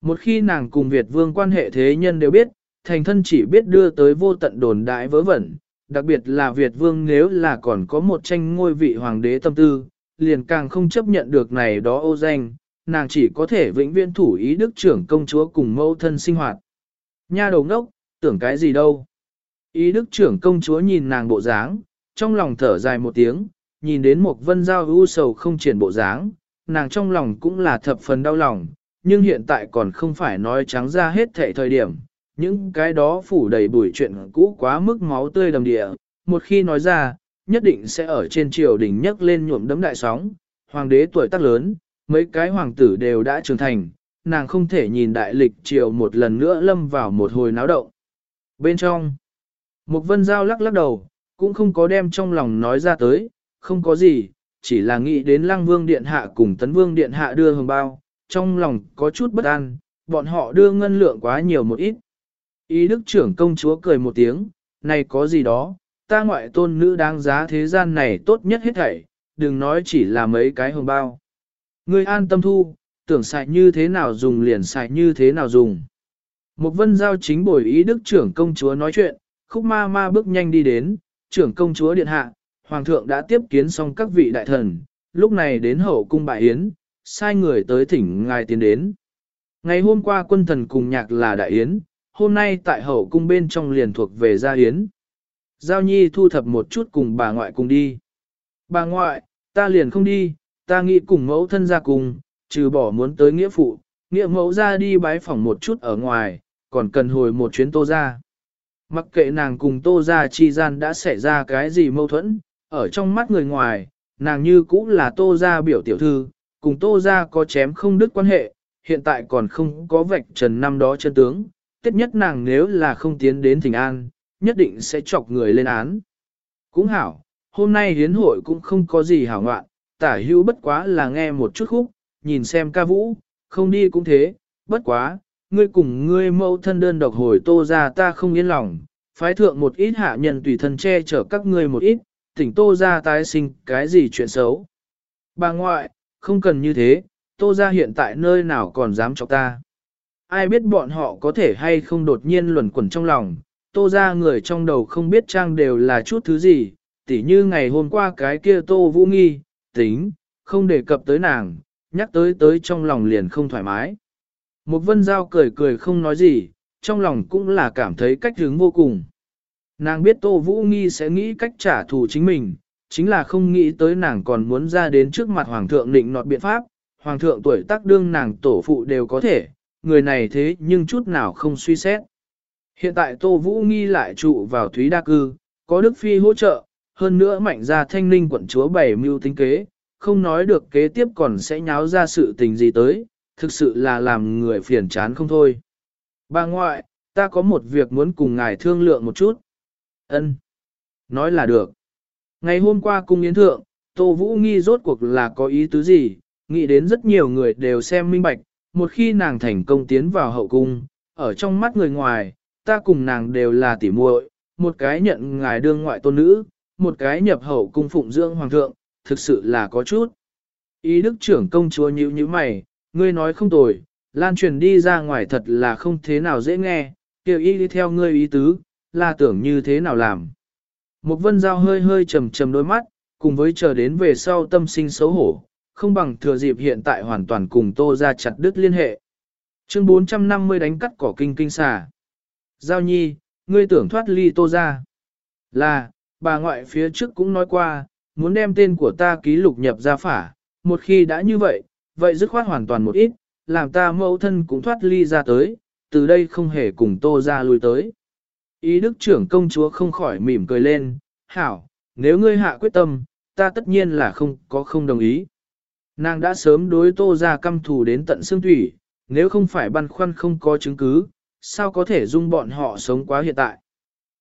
Một khi nàng cùng Việt vương quan hệ thế nhân đều biết, thành thân chỉ biết đưa tới vô tận đồn đại vớ vẩn, đặc biệt là Việt vương nếu là còn có một tranh ngôi vị hoàng đế tâm tư, liền càng không chấp nhận được này đó ô danh, nàng chỉ có thể vĩnh viễn thủ ý đức trưởng công chúa cùng mẫu thân sinh hoạt. Nha đầu ngốc, tưởng cái gì đâu. Ý đức trưởng công chúa nhìn nàng bộ dáng, trong lòng thở dài một tiếng, nhìn đến một vân giao ưu sầu không triển bộ dáng, nàng trong lòng cũng là thập phần đau lòng, nhưng hiện tại còn không phải nói trắng ra hết thệ thời điểm. Những cái đó phủ đầy bụi chuyện cũ quá mức máu tươi đầm địa, một khi nói ra, nhất định sẽ ở trên triều đình nhấc lên nhuộm đấm đại sóng. Hoàng đế tuổi tác lớn, mấy cái hoàng tử đều đã trưởng thành, nàng không thể nhìn đại lịch triều một lần nữa lâm vào một hồi náo động. Bên trong, một vân giao lắc lắc đầu, cũng không có đem trong lòng nói ra tới, không có gì, chỉ là nghĩ đến lăng vương điện hạ cùng tấn vương điện hạ đưa hồng bao, trong lòng có chút bất an, bọn họ đưa ngân lượng quá nhiều một ít. Ý đức trưởng công chúa cười một tiếng, này có gì đó, ta ngoại tôn nữ đáng giá thế gian này tốt nhất hết thảy, đừng nói chỉ là mấy cái hồng bao. Ngươi an tâm thu, tưởng xài như thế nào dùng liền xài như thế nào dùng. Một vân giao chính bồi ý đức trưởng công chúa nói chuyện, khúc ma ma bước nhanh đi đến, trưởng công chúa điện hạ, hoàng thượng đã tiếp kiến xong các vị đại thần, lúc này đến hậu cung bại yến, sai người tới thỉnh ngài tiến đến. Ngày hôm qua quân thần cùng nhạc là đại yến, hôm nay tại hậu cung bên trong liền thuộc về gia yến. Giao nhi thu thập một chút cùng bà ngoại cùng đi. Bà ngoại, ta liền không đi, ta nghĩ cùng mẫu thân ra cùng, trừ bỏ muốn tới nghĩa phụ, nghĩa mẫu ra đi bái phỏng một chút ở ngoài, còn cần hồi một chuyến tô ra. Mặc kệ nàng cùng tô ra chi gian đã xảy ra cái gì mâu thuẫn, ở trong mắt người ngoài, nàng như cũng là tô ra biểu tiểu thư, cùng tô ra có chém không đứt quan hệ, hiện tại còn không có vạch trần năm đó chân tướng, tiết nhất nàng nếu là không tiến đến thỉnh an, nhất định sẽ chọc người lên án. Cũng hảo, hôm nay hiến hội cũng không có gì hảo ngoạn, tả hữu bất quá là nghe một chút khúc, nhìn xem ca vũ, không đi cũng thế, bất quá, ngươi cùng ngươi mẫu thân đơn độc hồi tô ra ta không yên lòng, phái thượng một ít hạ nhân tùy thân che chở các ngươi một ít, tỉnh tô ra tái sinh cái gì chuyện xấu. Bà ngoại, không cần như thế, tô ra hiện tại nơi nào còn dám chọc ta. Ai biết bọn họ có thể hay không đột nhiên luẩn quẩn trong lòng, tô ra người trong đầu không biết trang đều là chút thứ gì, tỉ như ngày hôm qua cái kia tô vũ nghi, tính, không đề cập tới nàng, nhắc tới tới trong lòng liền không thoải mái. Một vân giao cười cười không nói gì, trong lòng cũng là cảm thấy cách hướng vô cùng. Nàng biết Tô Vũ Nghi sẽ nghĩ cách trả thù chính mình, chính là không nghĩ tới nàng còn muốn ra đến trước mặt Hoàng thượng định nọt biện pháp, Hoàng thượng tuổi tác đương nàng tổ phụ đều có thể, người này thế nhưng chút nào không suy xét. Hiện tại Tô Vũ Nghi lại trụ vào Thúy Đa Cư, có Đức Phi hỗ trợ, hơn nữa mạnh ra thanh ninh quận chúa bảy mưu tính kế, không nói được kế tiếp còn sẽ nháo ra sự tình gì tới, thực sự là làm người phiền chán không thôi. Bà ngoại, ta có một việc muốn cùng ngài thương lượng một chút. Ân, Nói là được. Ngày hôm qua cung yến thượng, Tô Vũ nghi rốt cuộc là có ý tứ gì, nghĩ đến rất nhiều người đều xem minh bạch, một khi nàng thành công tiến vào hậu cung, ở trong mắt người ngoài, ta cùng nàng đều là tỉ muội, một cái nhận ngài đương ngoại tôn nữ, một cái nhập hậu cung phụng dưỡng hoàng thượng, thực sự là có chút. Ý đức trưởng công chúa nhíu như mày, ngươi nói không tồi, lan truyền đi ra ngoài thật là không thế nào dễ nghe, kiểu ý đi theo ngươi ý tứ, là tưởng như thế nào làm. Một vân giao hơi hơi trầm trầm đôi mắt, cùng với chờ đến về sau tâm sinh xấu hổ, không bằng thừa dịp hiện tại hoàn toàn cùng tô ra chặt đứt liên hệ. Chương 450 đánh cắt cỏ kinh kinh xà. Giao nhi, ngươi tưởng thoát ly tô ra. Là, bà ngoại phía trước cũng nói qua, muốn đem tên của ta ký lục nhập ra phả, một khi đã như vậy, vậy dứt khoát hoàn toàn một ít, làm ta mẫu thân cũng thoát ly ra tới, từ đây không hề cùng tô ra lui tới. Ý đức trưởng công chúa không khỏi mỉm cười lên, hảo, nếu ngươi hạ quyết tâm, ta tất nhiên là không có không đồng ý. Nàng đã sớm đối tô ra căm thù đến tận xương thủy, nếu không phải băn khoăn không có chứng cứ, sao có thể dung bọn họ sống quá hiện tại.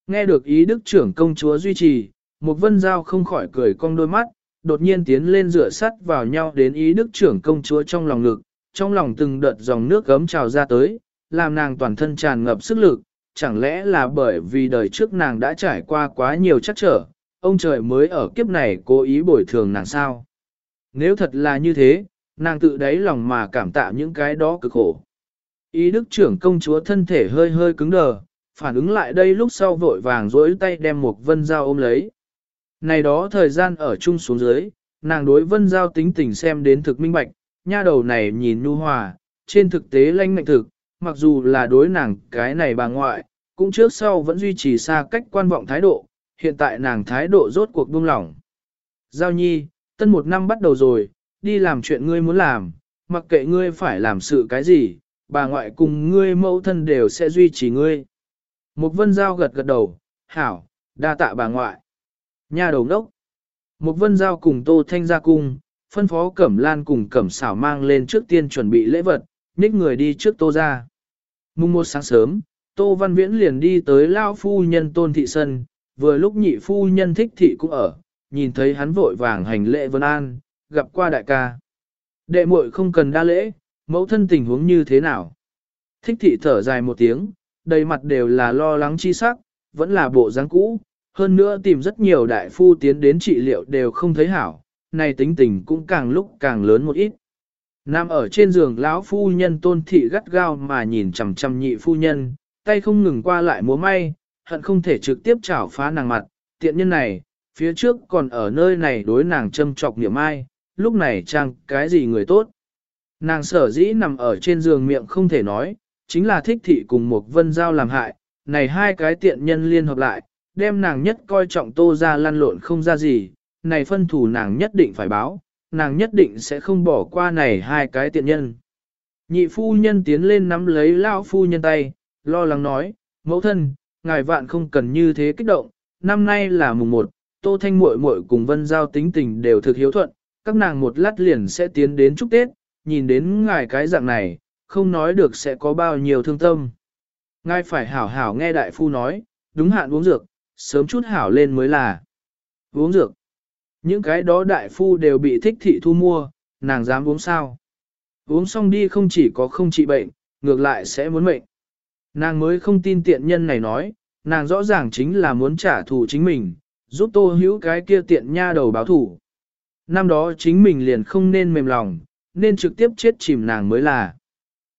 Nghe được ý đức trưởng công chúa duy trì, một vân giao không khỏi cười cong đôi mắt, đột nhiên tiến lên rửa sắt vào nhau đến ý đức trưởng công chúa trong lòng ngực, trong lòng từng đợt dòng nước gấm trào ra tới, làm nàng toàn thân tràn ngập sức lực, chẳng lẽ là bởi vì đời trước nàng đã trải qua quá nhiều chắc trở, ông trời mới ở kiếp này cố ý bồi thường nàng sao. Nếu thật là như thế, nàng tự đáy lòng mà cảm tạ những cái đó cực khổ. Ý đức trưởng công chúa thân thể hơi hơi cứng đờ, phản ứng lại đây lúc sau vội vàng dối tay đem một vân dao ôm lấy. Này đó thời gian ở chung xuống dưới, nàng đối vân giao tính tình xem đến thực minh bạch, nha đầu này nhìn nhu hòa, trên thực tế lanh ngạnh thực, mặc dù là đối nàng cái này bà ngoại, cũng trước sau vẫn duy trì xa cách quan vọng thái độ, hiện tại nàng thái độ rốt cuộc buông lỏng. Giao nhi, tân một năm bắt đầu rồi, đi làm chuyện ngươi muốn làm, mặc kệ ngươi phải làm sự cái gì, bà ngoại cùng ngươi mẫu thân đều sẽ duy trì ngươi. Một vân giao gật gật đầu, hảo, đa tạ bà ngoại. Nha đầu đốc. Một vân giao cùng tô thanh ra cung, phân phó cẩm lan cùng cẩm xảo mang lên trước tiên chuẩn bị lễ vật, nhích người đi trước tô ra. Mùng một sáng sớm, tô văn viễn liền đi tới lao phu nhân tôn thị sân, vừa lúc nhị phu nhân thích thị cũng ở, nhìn thấy hắn vội vàng hành lễ vân an, gặp qua đại ca. Đệ muội không cần đa lễ, mẫu thân tình huống như thế nào? Thích thị thở dài một tiếng, đầy mặt đều là lo lắng chi sắc, vẫn là bộ dáng cũ, hơn nữa tìm rất nhiều đại phu tiến đến trị liệu đều không thấy hảo, này tính tình cũng càng lúc càng lớn một ít. Nam ở trên giường lão phu nhân tôn thị gắt gao mà nhìn chằm chằm nhị phu nhân, tay không ngừng qua lại múa may, hận không thể trực tiếp chảo phá nàng mặt, tiện nhân này, phía trước còn ở nơi này đối nàng châm trọc niệm ai, lúc này chăng cái gì người tốt. Nàng sở dĩ nằm ở trên giường miệng không thể nói, chính là thích thị cùng một vân giao làm hại, này hai cái tiện nhân liên hợp lại, đem nàng nhất coi trọng tô ra lăn lộn không ra gì, này phân thủ nàng nhất định phải báo, nàng nhất định sẽ không bỏ qua này hai cái tiện nhân. Nhị phu nhân tiến lên nắm lấy lão phu nhân tay, lo lắng nói, mẫu thân, ngài vạn không cần như thế kích động, năm nay là mùng một, tô thanh muội muội cùng vân giao tính tình đều thực hiếu thuận, các nàng một lát liền sẽ tiến đến chúc Tết, nhìn đến ngài cái dạng này, không nói được sẽ có bao nhiêu thương tâm. Ngài phải hảo hảo nghe đại phu nói, đúng hạn uống dược, sớm chút hảo lên mới là. Uống dược. Những cái đó đại phu đều bị thích thị thu mua, nàng dám uống sao. Uống xong đi không chỉ có không trị bệnh, ngược lại sẽ muốn mệnh. Nàng mới không tin tiện nhân này nói, nàng rõ ràng chính là muốn trả thù chính mình, giúp tô hữu cái kia tiện nha đầu báo thù. Năm đó chính mình liền không nên mềm lòng, nên trực tiếp chết chìm nàng mới là.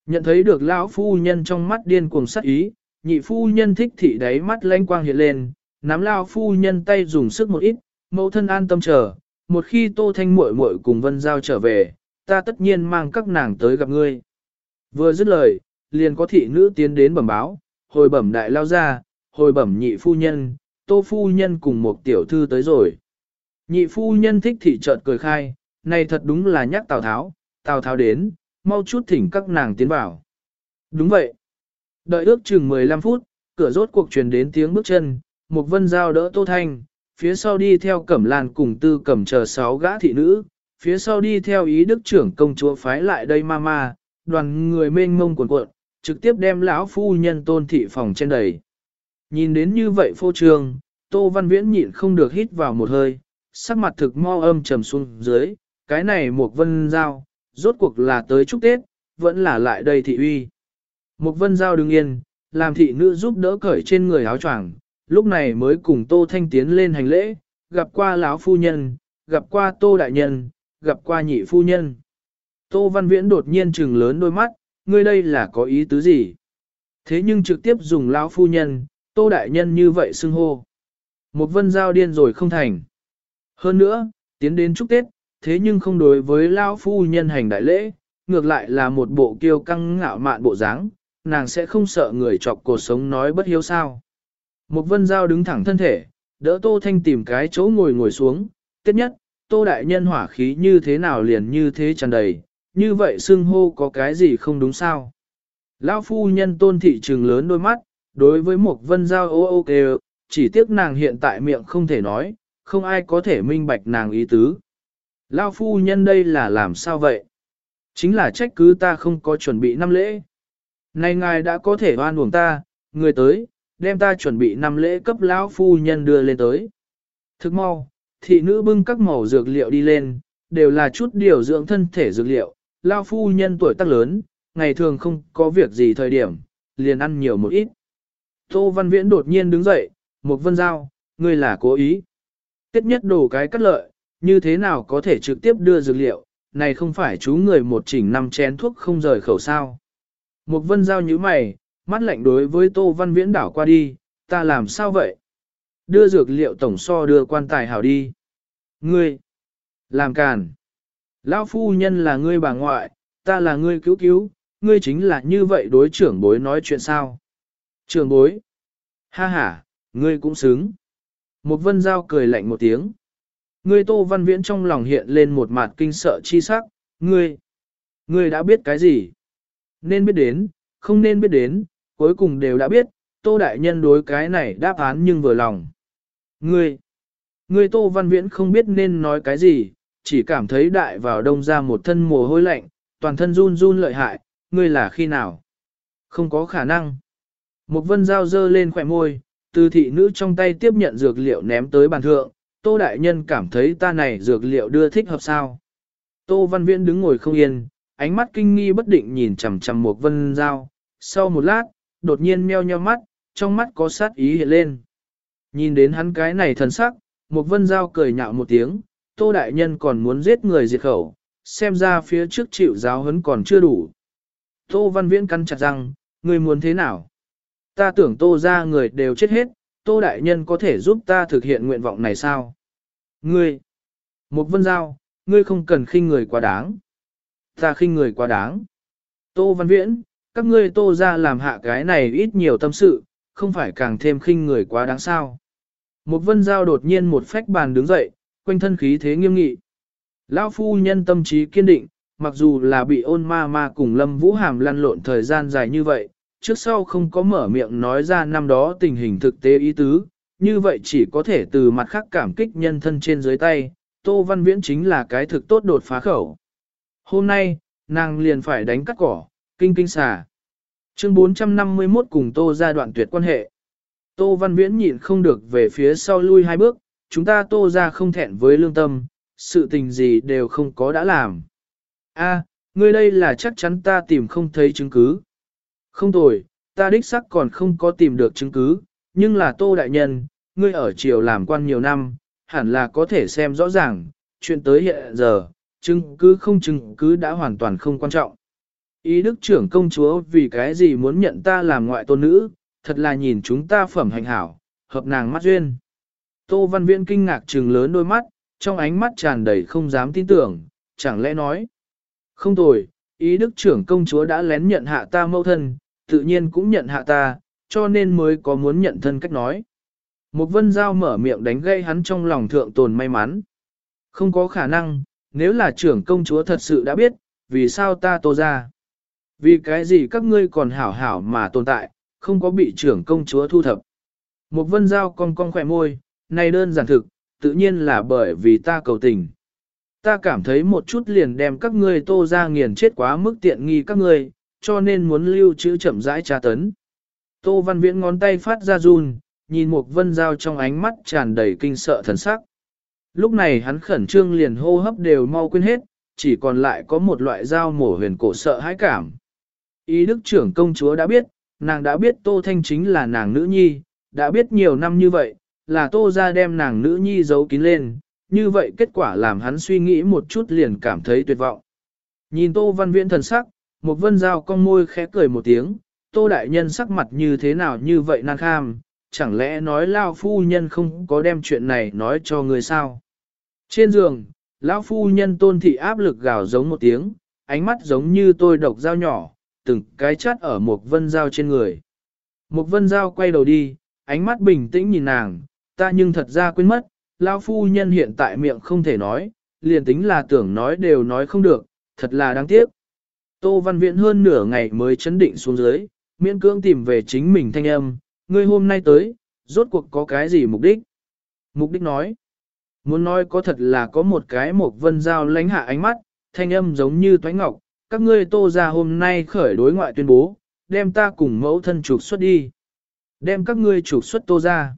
Nhận thấy được lão phu nhân trong mắt điên cuồng sắc ý, nhị phu nhân thích thị đáy mắt lanh quang hiện lên, nắm lao phu nhân tay dùng sức một ít, mẫu thân an tâm chờ, một khi tô thanh muội muội cùng vân giao trở về, ta tất nhiên mang các nàng tới gặp ngươi. Vừa dứt lời, liền có thị nữ tiến đến bẩm báo, hồi bẩm đại lao ra, hồi bẩm nhị phu nhân, tô phu nhân cùng một tiểu thư tới rồi. Nhị phu nhân thích thị chợt cười khai, này thật đúng là nhắc Tào Tháo, Tào Tháo đến, mau chút thỉnh các nàng tiến vào. Đúng vậy. Đợi ước chừng 15 phút, cửa rốt cuộc truyền đến tiếng bước chân, một vân giao đỡ Tô Thanh, phía sau đi theo cẩm lan cùng tư cẩm chờ sáu gã thị nữ, phía sau đi theo ý đức trưởng công chúa phái lại đây ma ma, đoàn người mênh mông cuộn cuộn, trực tiếp đem lão phu nhân tôn thị phòng trên đầy. Nhìn đến như vậy phô trương, Tô Văn Viễn nhịn không được hít vào một hơi, sắc mặt thực mo âm trầm xuống dưới, cái này một vân giao, rốt cuộc là tới chúc Tết, vẫn là lại đây thị uy. Một vân giao đứng yên, làm thị nữ giúp đỡ cởi trên người áo choàng, lúc này mới cùng Tô Thanh tiến lên hành lễ, gặp qua lão phu nhân, gặp qua Tô Đại Nhân, gặp qua nhị phu nhân. Tô Văn Viễn đột nhiên trừng lớn đôi mắt, ngươi đây là có ý tứ gì? Thế nhưng trực tiếp dùng lão phu nhân, Tô Đại Nhân như vậy xưng hô. Một vân giao điên rồi không thành. Hơn nữa, tiến đến chúc Tết, thế nhưng không đối với lão phu nhân hành đại lễ, ngược lại là một bộ kiêu căng ngạo mạn bộ dáng, nàng sẽ không sợ người chọc cuộc sống nói bất hiếu sao. Một vân giao đứng thẳng thân thể, đỡ Tô Thanh tìm cái chỗ ngồi ngồi xuống, tiết nhất, Tô Đại Nhân hỏa khí như thế nào liền như thế tràn đầy, như vậy xưng hô có cái gì không đúng sao. Lão phu nhân tôn thị trường lớn đôi mắt, đối với một vân giao ô ô kêu, chỉ tiếc nàng hiện tại miệng không thể nói, không ai có thể minh bạch nàng ý tứ. Lão phu nhân đây là làm sao vậy? Chính là trách cứ ta không có chuẩn bị năm lễ. Này ngài đã có thể oan uổng ta, người tới, đem ta chuẩn bị năm lễ cấp lão phu nhân đưa lên tới. Thức mau, thị nữ bưng các màu dược liệu đi lên, đều là chút điều dưỡng thân thể dược liệu, lão phu nhân tuổi tác lớn, ngày thường không có việc gì thời điểm, liền ăn nhiều một ít. Tô Văn Viễn đột nhiên đứng dậy, một vân giao, ngươi là cố ý. Tiết nhất đổ cái cắt lợi, như thế nào có thể trực tiếp đưa dược liệu, này không phải chú người một chỉnh năm chén thuốc không rời khẩu sao. Một vân giao như mày, mắt lạnh đối với Tô Văn Viễn đảo qua đi, ta làm sao vậy? Đưa dược liệu tổng so đưa quan tài hảo đi. Ngươi, làm càn. Lão phu nhân là ngươi bà ngoại, ta là ngươi cứu cứu, ngươi chính là như vậy đối trưởng bối nói chuyện sao? Trưởng bối. Ha ha, ngươi cũng xứng. Một vân giao cười lạnh một tiếng. Ngươi tô văn viễn trong lòng hiện lên một mặt kinh sợ chi sắc, ngươi. Ngươi đã biết cái gì? Nên biết đến, không nên biết đến, cuối cùng đều đã biết, tô đại nhân đối cái này đáp án nhưng vừa lòng. Ngươi, ngươi tô văn viễn không biết nên nói cái gì, chỉ cảm thấy đại vào đông ra một thân mồ hôi lạnh, toàn thân run run lợi hại, ngươi là khi nào? Không có khả năng. Một vân dao dơ lên khỏe môi, từ thị nữ trong tay tiếp nhận dược liệu ném tới bàn thượng, tô đại nhân cảm thấy ta này dược liệu đưa thích hợp sao. Tô văn viễn đứng ngồi không yên, ánh mắt kinh nghi bất định nhìn chằm chằm một vân dao, sau một lát, đột nhiên meo nheo mắt, trong mắt có sát ý hiện lên. Nhìn đến hắn cái này thần sắc, một vân dao cười nhạo một tiếng, tô đại nhân còn muốn giết người diệt khẩu, xem ra phía trước chịu giáo hấn còn chưa đủ. Tô văn viễn cắn chặt răng, người muốn thế nào? Ta tưởng tô ra người đều chết hết, tô đại nhân có thể giúp ta thực hiện nguyện vọng này sao? Ngươi! Một vân giao, ngươi không cần khinh người quá đáng. Ta khinh người quá đáng. Tô văn viễn, các ngươi tô ra làm hạ cái này ít nhiều tâm sự, không phải càng thêm khinh người quá đáng sao. Một vân giao đột nhiên một phách bàn đứng dậy, quanh thân khí thế nghiêm nghị. Lão phu nhân tâm trí kiên định, mặc dù là bị ôn ma ma cùng lâm vũ hàm lăn lộn thời gian dài như vậy, trước sau không có mở miệng nói ra năm đó tình hình thực tế ý tứ, như vậy chỉ có thể từ mặt khác cảm kích nhân thân trên dưới tay, Tô Văn Viễn chính là cái thực tốt đột phá khẩu. Hôm nay, nàng liền phải đánh cắt cỏ, kinh kinh xà. Chương 451 cùng Tô ra đoạn tuyệt quan hệ. Tô Văn Viễn nhịn không được về phía sau lui hai bước, chúng ta Tô ra không thẹn với lương tâm, sự tình gì đều không có đã làm. A, ngươi đây là chắc chắn ta tìm không thấy chứng cứ. Không tồi, ta đích sắc còn không có tìm được chứng cứ, nhưng là Tô Đại Nhân, ngươi ở triều làm quan nhiều năm, hẳn là có thể xem rõ ràng, chuyện tới hiện giờ, chứng cứ không chứng cứ đã hoàn toàn không quan trọng. Ý đức trưởng công chúa vì cái gì muốn nhận ta làm ngoại tôn nữ, thật là nhìn chúng ta phẩm hành hảo, hợp nàng mắt duyên. Tô Văn Viễn kinh ngạc trừng lớn đôi mắt, trong ánh mắt tràn đầy không dám tin tưởng, chẳng lẽ nói. Không tồi, ý đức trưởng công chúa đã lén nhận hạ ta mâu thân, tự nhiên cũng nhận hạ ta, cho nên mới có muốn nhận thân cách nói. Một vân giao mở miệng đánh gây hắn trong lòng thượng tồn may mắn. Không có khả năng, nếu là trưởng công chúa thật sự đã biết, vì sao ta tô ra? Vì cái gì các ngươi còn hảo hảo mà tồn tại, không có bị trưởng công chúa thu thập. Một vân giao cong cong khỏe môi, này đơn giản thực, tự nhiên là bởi vì ta cầu tình. Ta cảm thấy một chút liền đem các ngươi tô ra nghiền chết quá mức tiện nghi các ngươi, cho nên muốn lưu trữ chậm rãi tra tấn. Tô Văn Viễn ngón tay phát ra run, nhìn một vân dao trong ánh mắt tràn đầy kinh sợ thần sắc. Lúc này hắn khẩn trương liền hô hấp đều mau quên hết, chỉ còn lại có một loại dao mổ huyền cổ sợ hãi cảm. Ý đức trưởng công chúa đã biết, nàng đã biết Tô Thanh chính là nàng nữ nhi, đã biết nhiều năm như vậy, là Tô ra đem nàng nữ nhi giấu kín lên, như vậy kết quả làm hắn suy nghĩ một chút liền cảm thấy tuyệt vọng. Nhìn Tô Văn Viễn thần sắc, một vân dao cong môi khẽ cười một tiếng, Tô Đại Nhân sắc mặt như thế nào như vậy nàng kham, chẳng lẽ nói Lao Phu Nhân không có đem chuyện này nói cho người sao? Trên giường, Lão Phu Nhân tôn thị áp lực gào giống một tiếng, ánh mắt giống như tôi độc dao nhỏ, từng cái chát ở một vân dao trên người. Một vân dao quay đầu đi, ánh mắt bình tĩnh nhìn nàng, ta nhưng thật ra quên mất, Lao Phu Nhân hiện tại miệng không thể nói, liền tính là tưởng nói đều nói không được, thật là đáng tiếc. Tô Văn Viễn hơn nửa ngày mới chấn định xuống dưới, miễn cưỡng tìm về chính mình thanh âm, ngươi hôm nay tới, rốt cuộc có cái gì mục đích? Mục đích nói, muốn nói có thật là có một cái một vân dao lánh hạ ánh mắt, thanh âm giống như toái ngọc, các ngươi tô ra hôm nay khởi đối ngoại tuyên bố, đem ta cùng mẫu thân trục xuất đi. Đem các ngươi trục xuất tô ra.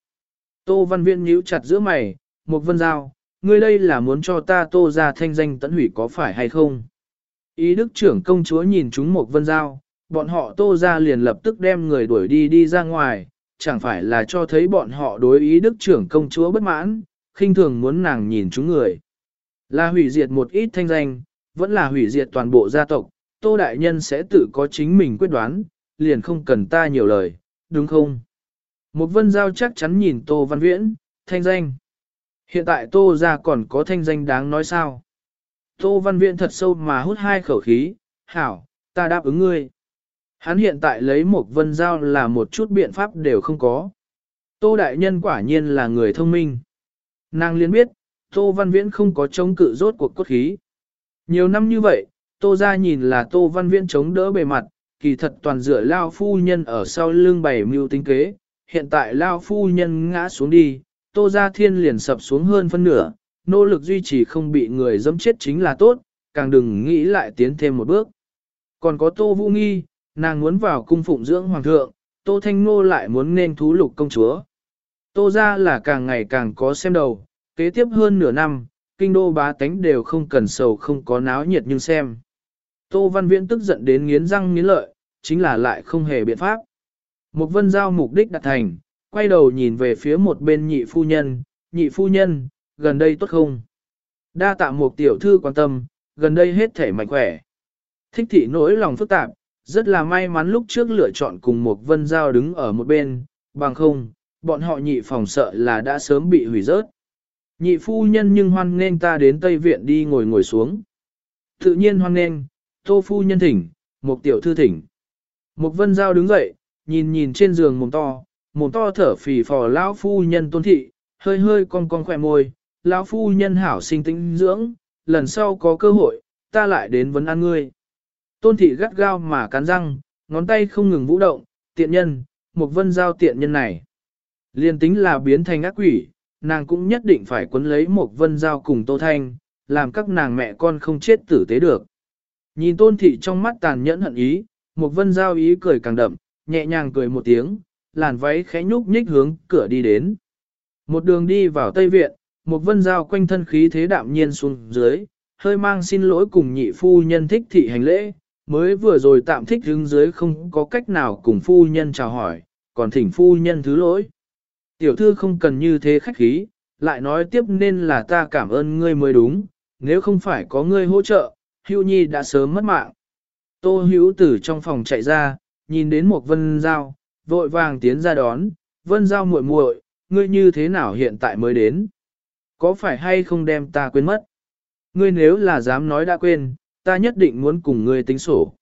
Tô văn viên nhíu chặt giữa mày, một vân giao, ngươi đây là muốn cho ta tô ra thanh danh tận hủy có phải hay không? Ý đức trưởng công chúa nhìn chúng một vân giao, bọn họ tô ra liền lập tức đem người đuổi đi đi ra ngoài, chẳng phải là cho thấy bọn họ đối ý đức trưởng công chúa bất mãn, khinh thường muốn nàng nhìn chúng người. Là hủy diệt một ít thanh danh, vẫn là hủy diệt toàn bộ gia tộc, tô đại nhân sẽ tự có chính mình quyết đoán, liền không cần ta nhiều lời, đúng không? Một vân giao chắc chắn nhìn Tô Văn Viễn, thanh danh. Hiện tại Tô ra còn có thanh danh đáng nói sao? Tô Văn Viễn thật sâu mà hút hai khẩu khí, hảo, ta đáp ứng ngươi. Hắn hiện tại lấy một vân giao là một chút biện pháp đều không có. Tô Đại Nhân quả nhiên là người thông minh. Nàng liên biết, Tô Văn Viễn không có chống cự rốt cuộc cốt khí. Nhiều năm như vậy, Tô ra nhìn là Tô Văn Viễn chống đỡ bề mặt, kỳ thật toàn dựa Lao Phu Nhân ở sau lưng bày mưu tinh kế. Hiện tại Lao Phu Nhân ngã xuống đi, Tô ra thiên liền sập xuống hơn phân nửa, nỗ lực duy trì không bị người dẫm chết chính là tốt, càng đừng nghĩ lại tiến thêm một bước. Còn có Tô Vũ Nghi, nàng muốn vào cung phụng dưỡng hoàng thượng, Tô Thanh Nô lại muốn nên thú lục công chúa. Tô ra là càng ngày càng có xem đầu, kế tiếp hơn nửa năm, kinh đô bá tánh đều không cần sầu không có náo nhiệt nhưng xem. Tô Văn Viễn tức giận đến nghiến răng nghiến lợi, chính là lại không hề biện pháp. Một vân giao mục đích đạt thành, quay đầu nhìn về phía một bên nhị phu nhân, nhị phu nhân, gần đây tốt không? Đa tạ một tiểu thư quan tâm, gần đây hết thể mạnh khỏe. Thích thị nỗi lòng phức tạp, rất là may mắn lúc trước lựa chọn cùng một vân giao đứng ở một bên, bằng không, bọn họ nhị phòng sợ là đã sớm bị hủy rớt. Nhị phu nhân nhưng hoan nghênh ta đến Tây Viện đi ngồi ngồi xuống. Tự nhiên hoan nghênh. tô phu nhân thỉnh, một tiểu thư thỉnh. Một vân giao đứng dậy, nhìn nhìn trên giường mồm to, mồm to thở phì phò lão phu nhân tôn thị, hơi hơi cong cong khỏe môi, lão phu nhân hảo sinh tĩnh dưỡng, lần sau có cơ hội, ta lại đến vấn an ngươi. Tôn thị gắt gao mà cắn răng, ngón tay không ngừng vũ động, tiện nhân, một vân giao tiện nhân này. Liên tính là biến thành ác quỷ, nàng cũng nhất định phải quấn lấy một vân giao cùng Tô Thanh, làm các nàng mẹ con không chết tử tế được. Nhìn tôn thị trong mắt tàn nhẫn hận ý, một vân giao ý cười càng đậm, nhẹ nhàng cười một tiếng, làn váy khẽ nhúc nhích hướng cửa đi đến. Một đường đi vào Tây Viện, một vân giao quanh thân khí thế đạm nhiên xuống dưới, hơi mang xin lỗi cùng nhị phu nhân thích thị hành lễ, mới vừa rồi tạm thích đứng dưới không có cách nào cùng phu nhân chào hỏi, còn thỉnh phu nhân thứ lỗi. Tiểu thư không cần như thế khách khí, lại nói tiếp nên là ta cảm ơn ngươi mới đúng, nếu không phải có ngươi hỗ trợ, hữu nhi đã sớm mất mạng. Tô hữu tử trong phòng chạy ra, nhìn đến một vân giao, vội vàng tiến ra đón, vân giao muội muội, ngươi như thế nào hiện tại mới đến? Có phải hay không đem ta quên mất? Ngươi nếu là dám nói đã quên, ta nhất định muốn cùng ngươi tính sổ.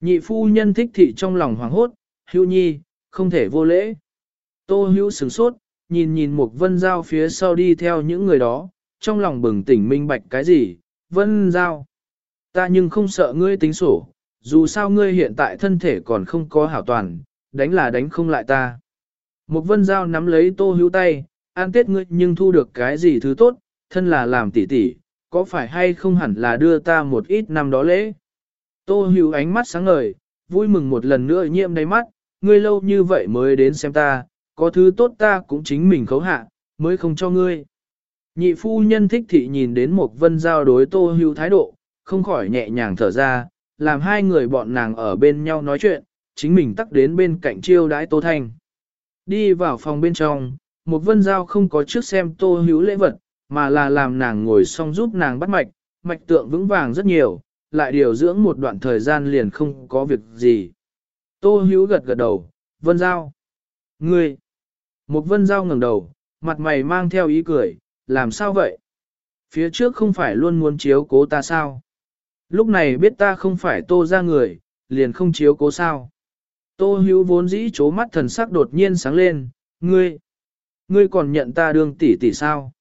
Nhị phu nhân thích thị trong lòng hoàng hốt, hữu nhi, không thể vô lễ. Tô hữu sửng sốt, nhìn nhìn một vân giao phía sau đi theo những người đó, trong lòng bừng tỉnh minh bạch cái gì, vân giao. Ta nhưng không sợ ngươi tính sổ, dù sao ngươi hiện tại thân thể còn không có hảo toàn, đánh là đánh không lại ta. Một vân giao nắm lấy tô hữu tay, an tết ngươi nhưng thu được cái gì thứ tốt, thân là làm tỉ tỉ, có phải hay không hẳn là đưa ta một ít năm đó lễ. Tô hữu ánh mắt sáng ngời, vui mừng một lần nữa nhiễm đáy mắt, ngươi lâu như vậy mới đến xem ta, có thứ tốt ta cũng chính mình khấu hạ, mới không cho ngươi. Nhị phu nhân thích thị nhìn đến một vân giao đối tô hữu thái độ, không khỏi nhẹ nhàng thở ra, làm hai người bọn nàng ở bên nhau nói chuyện, chính mình tắc đến bên cạnh chiêu đãi tô thanh. Đi vào phòng bên trong, một vân giao không có trước xem tô hữu lễ vật, mà là làm nàng ngồi xong giúp nàng bắt mạch, mạch tượng vững vàng rất nhiều, lại điều dưỡng một đoạn thời gian liền không có việc gì. Tô hữu gật gật đầu, vân giao. Ngươi, một vân giao ngẩng đầu, mặt mày mang theo ý cười, làm sao vậy? Phía trước không phải luôn muốn chiếu cố ta sao? Lúc này biết ta không phải tô ra người, liền không chiếu cố sao? Tô hữu vốn dĩ chố mắt thần sắc đột nhiên sáng lên, ngươi, ngươi còn nhận ta đương tỷ tỷ sao?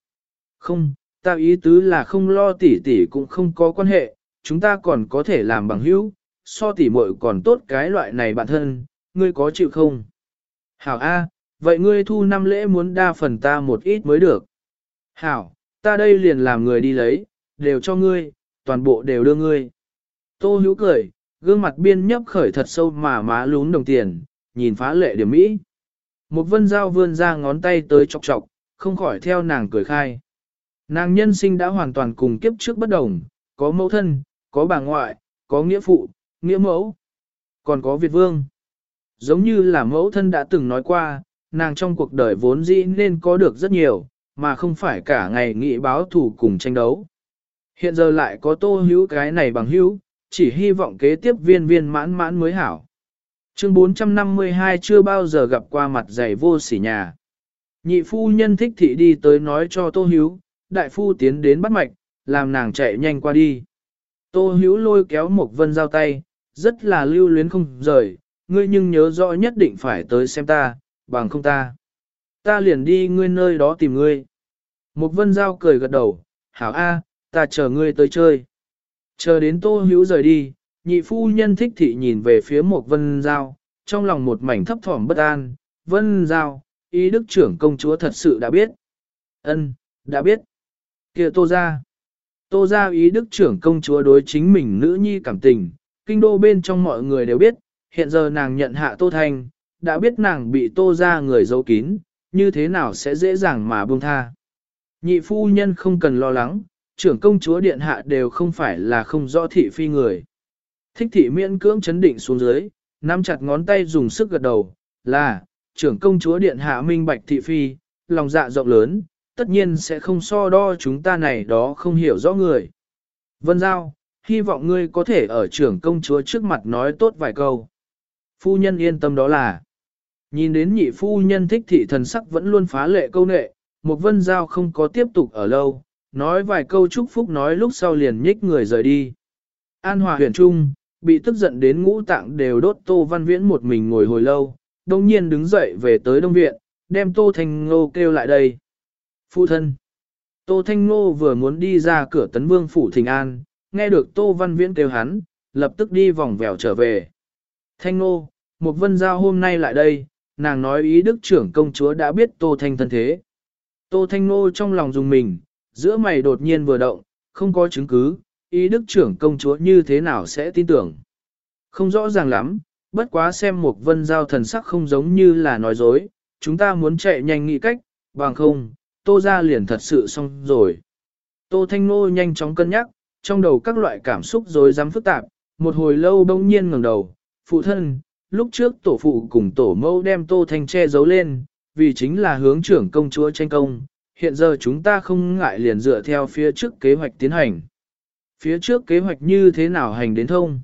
Không, ta ý tứ là không lo tỷ tỷ cũng không có quan hệ, chúng ta còn có thể làm bằng hữu, so tỷ muội còn tốt cái loại này bạn thân, ngươi có chịu không? Hảo A, vậy ngươi thu năm lễ muốn đa phần ta một ít mới được. Hảo, ta đây liền làm người đi lấy, đều cho ngươi, toàn bộ đều đưa ngươi. Tô hữu cười, gương mặt biên nhấp khởi thật sâu mà má lún đồng tiền, nhìn phá lệ điểm mỹ. Một vân dao vươn ra ngón tay tới chọc chọc, không khỏi theo nàng cười khai. Nàng nhân sinh đã hoàn toàn cùng kiếp trước bất đồng, có mẫu thân, có bà ngoại, có nghĩa phụ, nghĩa mẫu, còn có Việt vương. Giống như là mẫu thân đã từng nói qua, nàng trong cuộc đời vốn dĩ nên có được rất nhiều, mà không phải cả ngày nghị báo thủ cùng tranh đấu. Hiện giờ lại có tô hữu cái này bằng hữu, chỉ hy vọng kế tiếp viên viên mãn mãn mới hảo. Chương 452 chưa bao giờ gặp qua mặt dày vô sỉ nhà. Nhị phu nhân thích thị đi tới nói cho Tô Hiếu, đại phu tiến đến bắt mạch, làm nàng chạy nhanh qua đi. Tô Hiếu lôi kéo một vân giao tay, rất là lưu luyến không rời, ngươi nhưng nhớ rõ nhất định phải tới xem ta, bằng không ta. Ta liền đi ngươi nơi đó tìm ngươi. Mục vân giao cười gật đầu, hảo a, ta chờ ngươi tới chơi. Chờ đến tô hữu rời đi, nhị phu nhân thích thị nhìn về phía một vân giao, trong lòng một mảnh thấp thỏm bất an, vân giao, ý đức trưởng công chúa thật sự đã biết. ân đã biết. kia tô ra. Tô ra ý đức trưởng công chúa đối chính mình nữ nhi cảm tình, kinh đô bên trong mọi người đều biết, hiện giờ nàng nhận hạ tô thanh, đã biết nàng bị tô ra người giấu kín, như thế nào sẽ dễ dàng mà buông tha. Nhị phu nhân không cần lo lắng, trưởng công chúa điện hạ đều không phải là không rõ thị phi người. Thích thị miễn cưỡng chấn định xuống dưới, nắm chặt ngón tay dùng sức gật đầu, là, trưởng công chúa điện hạ minh bạch thị phi, lòng dạ rộng lớn, tất nhiên sẽ không so đo chúng ta này đó không hiểu rõ người. Vân Giao, hy vọng ngươi có thể ở trưởng công chúa trước mặt nói tốt vài câu. Phu nhân yên tâm đó là, nhìn đến nhị phu nhân thích thị thần sắc vẫn luôn phá lệ câu nệ, một vân giao không có tiếp tục ở lâu, nói vài câu chúc phúc nói lúc sau liền nhích người rời đi. An hòa huyền trung, bị tức giận đến ngũ tạng đều đốt tô văn viễn một mình ngồi hồi lâu, đồng nhiên đứng dậy về tới đông viện, đem tô thanh ngô kêu lại đây. phu thân. Tô thanh ngô vừa muốn đi ra cửa tấn vương phủ thình an, nghe được tô văn viễn kêu hắn, lập tức đi vòng vèo trở về. Thanh ngô, một vân giao hôm nay lại đây, nàng nói ý đức trưởng công chúa đã biết tô thanh thân thế. Tô thanh nô trong lòng dùng mình, giữa mày đột nhiên vừa động, không có chứng cứ, ý đức trưởng công chúa như thế nào sẽ tin tưởng. Không rõ ràng lắm, bất quá xem một vân giao thần sắc không giống như là nói dối, chúng ta muốn chạy nhanh nghĩ cách, bằng không, tô ra liền thật sự xong rồi. Tô Thanh Nô nhanh chóng cân nhắc, trong đầu các loại cảm xúc rồi dám phức tạp, một hồi lâu bỗng nhiên ngẩng đầu, phụ thân, lúc trước tổ phụ cùng tổ mẫu đem Tô Thanh che giấu lên, vì chính là hướng trưởng công chúa tranh công, hiện giờ chúng ta không ngại liền dựa theo phía trước kế hoạch tiến hành. Phía trước kế hoạch như thế nào hành đến thông?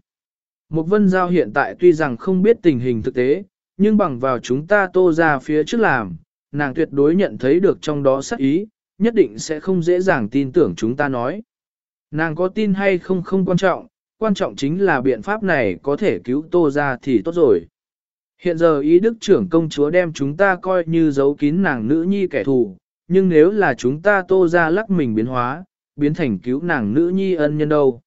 Một vân giao hiện tại tuy rằng không biết tình hình thực tế, nhưng bằng vào chúng ta tô ra phía trước làm, nàng tuyệt đối nhận thấy được trong đó sắc ý, nhất định sẽ không dễ dàng tin tưởng chúng ta nói. Nàng có tin hay không không quan trọng, quan trọng chính là biện pháp này có thể cứu tô ra thì tốt rồi. Hiện giờ ý đức trưởng công chúa đem chúng ta coi như giấu kín nàng nữ nhi kẻ thù, nhưng nếu là chúng ta tô ra lắc mình biến hóa, biến thành cứu nàng nữ nhi ân nhân đâu.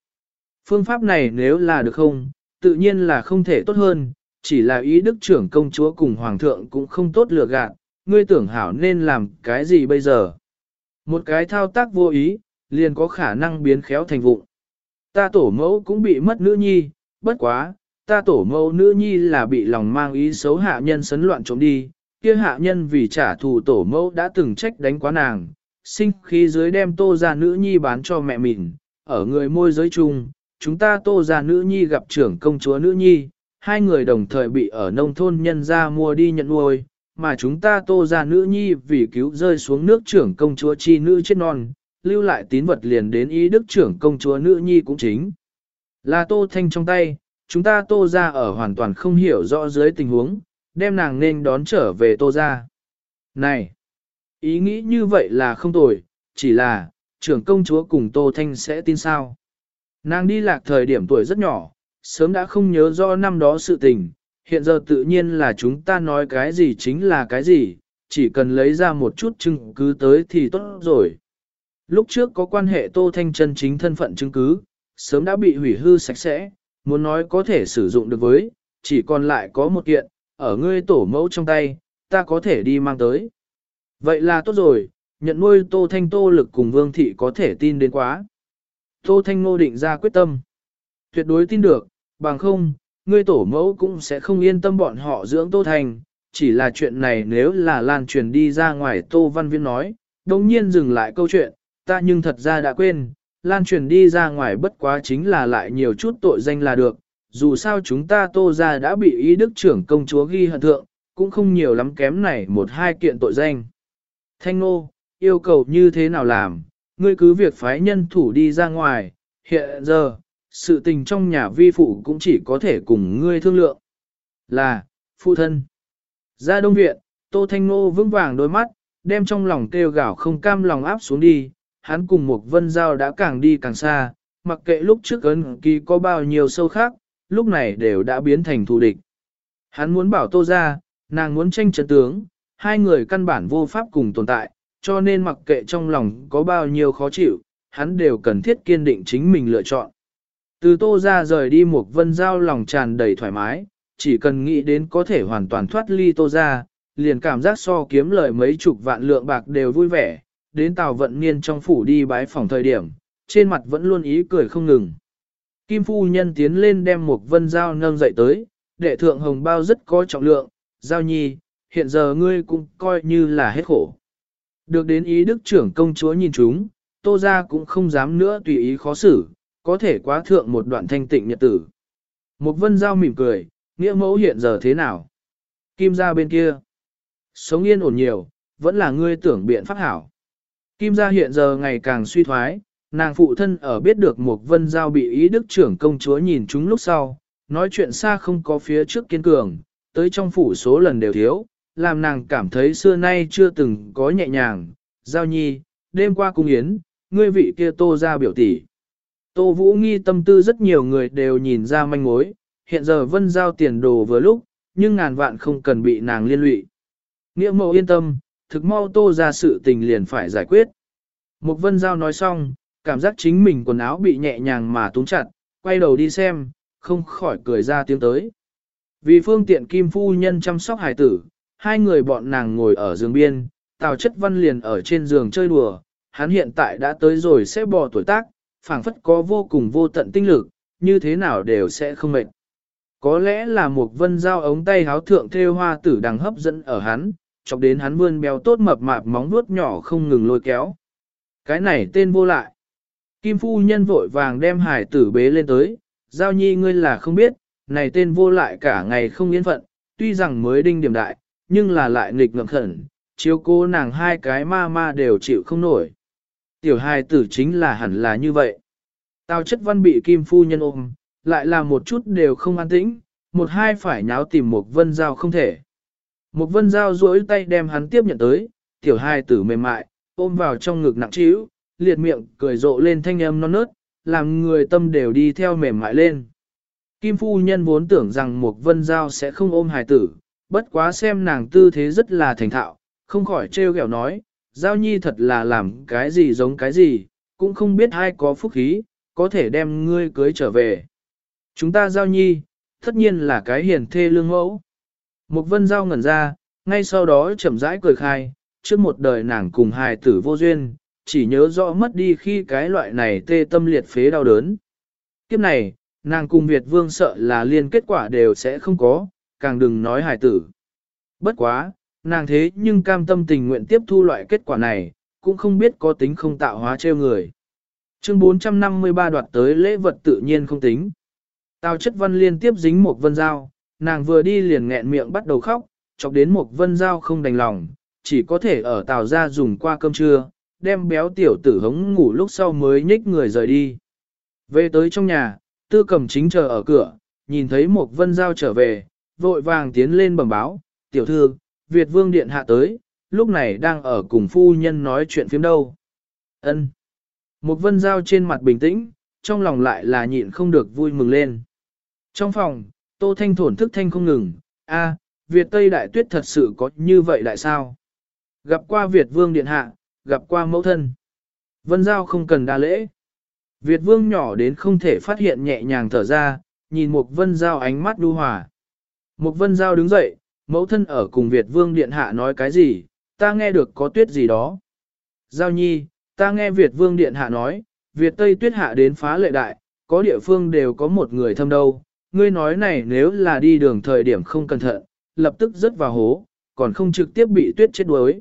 Phương pháp này nếu là được không, tự nhiên là không thể tốt hơn, chỉ là ý đức trưởng công chúa cùng hoàng thượng cũng không tốt lừa gạt, ngươi tưởng hảo nên làm cái gì bây giờ. Một cái thao tác vô ý, liền có khả năng biến khéo thành vụng. Ta tổ mẫu cũng bị mất nữ nhi, bất quá, ta tổ mẫu nữ nhi là bị lòng mang ý xấu hạ nhân sấn loạn trộm đi, kia hạ nhân vì trả thù tổ mẫu đã từng trách đánh quá nàng, sinh khí dưới đem tô ra nữ nhi bán cho mẹ mình, ở người môi giới chung, chúng ta tô ra nữ nhi gặp trưởng công chúa nữ nhi, hai người đồng thời bị ở nông thôn nhân ra mua đi nhận nuôi, mà chúng ta tô ra nữ nhi vì cứu rơi xuống nước trưởng công chúa chi nữ chết non, lưu lại tín vật liền đến ý đức trưởng công chúa nữ nhi cũng chính. Là tô thanh trong tay, chúng ta tô ra ở hoàn toàn không hiểu rõ dưới tình huống, đem nàng nên đón trở về tô ra. Này! Ý nghĩ như vậy là không tồi, chỉ là, trưởng công chúa cùng tô thanh sẽ tin sao. Nàng đi lạc thời điểm tuổi rất nhỏ, sớm đã không nhớ rõ năm đó sự tình, hiện giờ tự nhiên là chúng ta nói cái gì chính là cái gì, chỉ cần lấy ra một chút chứng cứ tới thì tốt rồi. Lúc trước có quan hệ Tô Thanh chân chính thân phận chứng cứ, sớm đã bị hủy hư sạch sẽ, muốn nói có thể sử dụng được với, chỉ còn lại có một kiện, ở ngươi tổ mẫu trong tay, ta có thể đi mang tới. Vậy là tốt rồi, nhận nuôi Tô Thanh Tô lực cùng Vương Thị có thể tin đến quá. Tô Thanh Ngô định ra quyết tâm. Tuyệt đối tin được, bằng không, ngươi tổ mẫu cũng sẽ không yên tâm bọn họ dưỡng Tô Thanh. Chỉ là chuyện này nếu là lan truyền đi ra ngoài Tô Văn Viên nói, đồng nhiên dừng lại câu chuyện, ta nhưng thật ra đã quên, lan truyền đi ra ngoài bất quá chính là lại nhiều chút tội danh là được, dù sao chúng ta tô ra đã bị ý đức trưởng công chúa ghi hận thượng, cũng không nhiều lắm kém này một hai kiện tội danh. Thanh nô, yêu cầu như thế nào làm, ngươi cứ việc phái nhân thủ đi ra ngoài, hiện giờ, sự tình trong nhà vi phụ cũng chỉ có thể cùng ngươi thương lượng. Là, phụ thân. Ra đông viện, Tô Thanh Nô vững vàng đôi mắt, đem trong lòng kêu gào không cam lòng áp xuống đi, hắn cùng một vân giao đã càng đi càng xa, mặc kệ lúc trước ấn ký có bao nhiêu sâu khác, lúc này đều đã biến thành thù địch. Hắn muốn bảo tô ra, nàng muốn tranh trận tướng, hai người căn bản vô pháp cùng tồn tại, cho nên mặc kệ trong lòng có bao nhiêu khó chịu, hắn đều cần thiết kiên định chính mình lựa chọn. Từ tô ra rời đi một vân giao lòng tràn đầy thoải mái, chỉ cần nghĩ đến có thể hoàn toàn thoát ly tô ra, liền cảm giác so kiếm lời mấy chục vạn lượng bạc đều vui vẻ, đến tàu vận niên trong phủ đi bái phòng thời điểm, trên mặt vẫn luôn ý cười không ngừng. Kim phu nhân tiến lên đem một vân dao nâng dậy tới, đệ thượng hồng bao rất có trọng lượng, giao nhi, hiện giờ ngươi cũng coi như là hết khổ. Được đến ý đức trưởng công chúa nhìn chúng, tô ra cũng không dám nữa tùy ý khó xử, có thể quá thượng một đoạn thanh tịnh nhật tử. Một vân giao mỉm cười, nghĩa mẫu hiện giờ thế nào? Kim ra bên kia. Sống yên ổn nhiều, vẫn là ngươi tưởng biện pháp hảo. Kim gia hiện giờ ngày càng suy thoái, nàng phụ thân ở biết được một vân giao bị ý đức trưởng công chúa nhìn chúng lúc sau, nói chuyện xa không có phía trước kiên cường, tới trong phủ số lần đều thiếu, làm nàng cảm thấy xưa nay chưa từng có nhẹ nhàng. Giao nhi, đêm qua cung yến, ngươi vị kia tô ra biểu tỷ. Tô Vũ nghi tâm tư rất nhiều người đều nhìn ra manh mối, hiện giờ vân giao tiền đồ vừa lúc, nhưng ngàn vạn không cần bị nàng liên lụy. Nghĩa mộ yên tâm, thực mau tô ra sự tình liền phải giải quyết. Mục vân giao nói xong, cảm giác chính mình quần áo bị nhẹ nhàng mà túng chặt, quay đầu đi xem, không khỏi cười ra tiếng tới. Vì phương tiện kim phu nhân chăm sóc hải tử, hai người bọn nàng ngồi ở giường biên, tào chất văn liền ở trên giường chơi đùa, hắn hiện tại đã tới rồi sẽ bỏ tuổi tác, phảng phất có vô cùng vô tận tinh lực, như thế nào đều sẽ không mệt. Có lẽ là một vân giao ống tay háo thượng theo hoa tử đang hấp dẫn ở hắn, chọc đến hắn vươn béo tốt mập mạp móng vuốt nhỏ không ngừng lôi kéo. Cái này tên vô lại. Kim phu nhân vội vàng đem hải tử bế lên tới, giao nhi ngươi là không biết, này tên vô lại cả ngày không yên phận, tuy rằng mới đinh điểm đại, nhưng là lại nghịch ngợm khẩn, chiếu cô nàng hai cái ma ma đều chịu không nổi. Tiểu hài tử chính là hẳn là như vậy. Tao chất văn bị kim phu nhân ôm, lại là một chút đều không an tĩnh, một hai phải nháo tìm một vân giao không thể. Một vân giao duỗi tay đem hắn tiếp nhận tới, tiểu hai tử mềm mại, ôm vào trong ngực nặng trĩu, liệt miệng cười rộ lên thanh âm non nớt, làm người tâm đều đi theo mềm mại lên. Kim phu nhân vốn tưởng rằng một vân giao sẽ không ôm hài tử, bất quá xem nàng tư thế rất là thành thạo, không khỏi trêu ghẹo nói, giao nhi thật là làm cái gì giống cái gì, cũng không biết ai có phúc khí, có thể đem ngươi cưới trở về. Chúng ta giao nhi, tất nhiên là cái hiền thê lương mẫu. Một vân giao ngẩn ra, ngay sau đó chậm rãi cười khai, trước một đời nàng cùng hài tử vô duyên, chỉ nhớ rõ mất đi khi cái loại này tê tâm liệt phế đau đớn. Kiếp này, nàng cùng Việt vương sợ là liên kết quả đều sẽ không có, càng đừng nói hài tử. Bất quá, nàng thế nhưng cam tâm tình nguyện tiếp thu loại kết quả này, cũng không biết có tính không tạo hóa trêu người. Chương 453 đoạt tới lễ vật tự nhiên không tính. Tào chất văn liên tiếp dính một vân giao nàng vừa đi liền nghẹn miệng bắt đầu khóc, chọc đến một vân dao không đành lòng, chỉ có thể ở tàu ra dùng qua cơm trưa, đem béo tiểu tử hống ngủ lúc sau mới nhích người rời đi. Về tới trong nhà, tư cầm chính chờ ở cửa, nhìn thấy một vân dao trở về, vội vàng tiến lên bẩm báo, tiểu thư, Việt vương điện hạ tới, lúc này đang ở cùng phu nhân nói chuyện phiếm đâu. ân Một vân dao trên mặt bình tĩnh, trong lòng lại là nhịn không được vui mừng lên. Trong phòng, Tô Thanh thổn thức thanh không ngừng, a, Việt Tây Đại Tuyết thật sự có như vậy đại sao? Gặp qua Việt Vương Điện Hạ, gặp qua mẫu thân. Vân Giao không cần đa lễ. Việt Vương nhỏ đến không thể phát hiện nhẹ nhàng thở ra, nhìn một Vân Giao ánh mắt đu hòa. Một Vân Giao đứng dậy, mẫu thân ở cùng Việt Vương Điện Hạ nói cái gì, ta nghe được có tuyết gì đó. Giao nhi, ta nghe Việt Vương Điện Hạ nói, Việt Tây tuyết hạ đến phá lệ đại, có địa phương đều có một người thâm đâu, ngươi nói này nếu là đi đường thời điểm không cẩn thận, lập tức rớt vào hố, còn không trực tiếp bị tuyết chết đuối.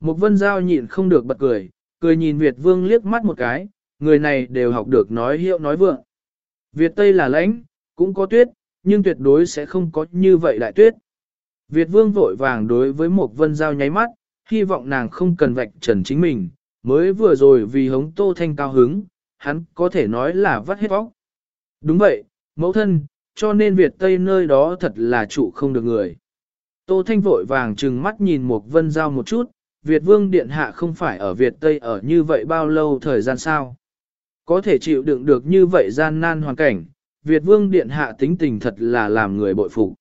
Một vân giao nhịn không được bật cười, cười nhìn Việt vương liếc mắt một cái, người này đều học được nói hiệu nói vượng. Việt Tây là lãnh, cũng có tuyết, nhưng tuyệt đối sẽ không có như vậy đại tuyết. Việt vương vội vàng đối với một vân giao nháy mắt, hy vọng nàng không cần vạch trần chính mình, mới vừa rồi vì hống tô thanh cao hứng, hắn có thể nói là vắt hết vóc. Đúng vậy, mẫu thân, cho nên Việt Tây nơi đó thật là trụ không được người. Tô Thanh vội vàng trừng mắt nhìn một vân giao một chút, Việt Vương Điện Hạ không phải ở Việt Tây ở như vậy bao lâu thời gian sao? Có thể chịu đựng được như vậy gian nan hoàn cảnh, Việt Vương Điện Hạ tính tình thật là làm người bội phục.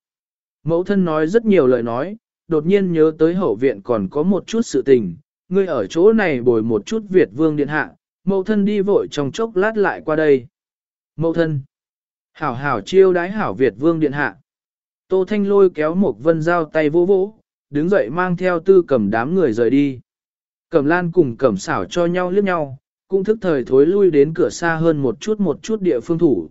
Mẫu thân nói rất nhiều lời nói, đột nhiên nhớ tới hậu viện còn có một chút sự tình, ngươi ở chỗ này bồi một chút Việt Vương Điện Hạ, mẫu thân đi vội trong chốc lát lại qua đây. Mẫu thân, hảo hảo chiêu đái hảo Việt Vương Điện Hạ. Tô Thanh lôi kéo một vân dao tay vô vỗ, đứng dậy mang theo tư cầm đám người rời đi. Cẩm lan cùng cẩm xảo cho nhau liếc nhau, cũng thức thời thối lui đến cửa xa hơn một chút một chút địa phương thủ.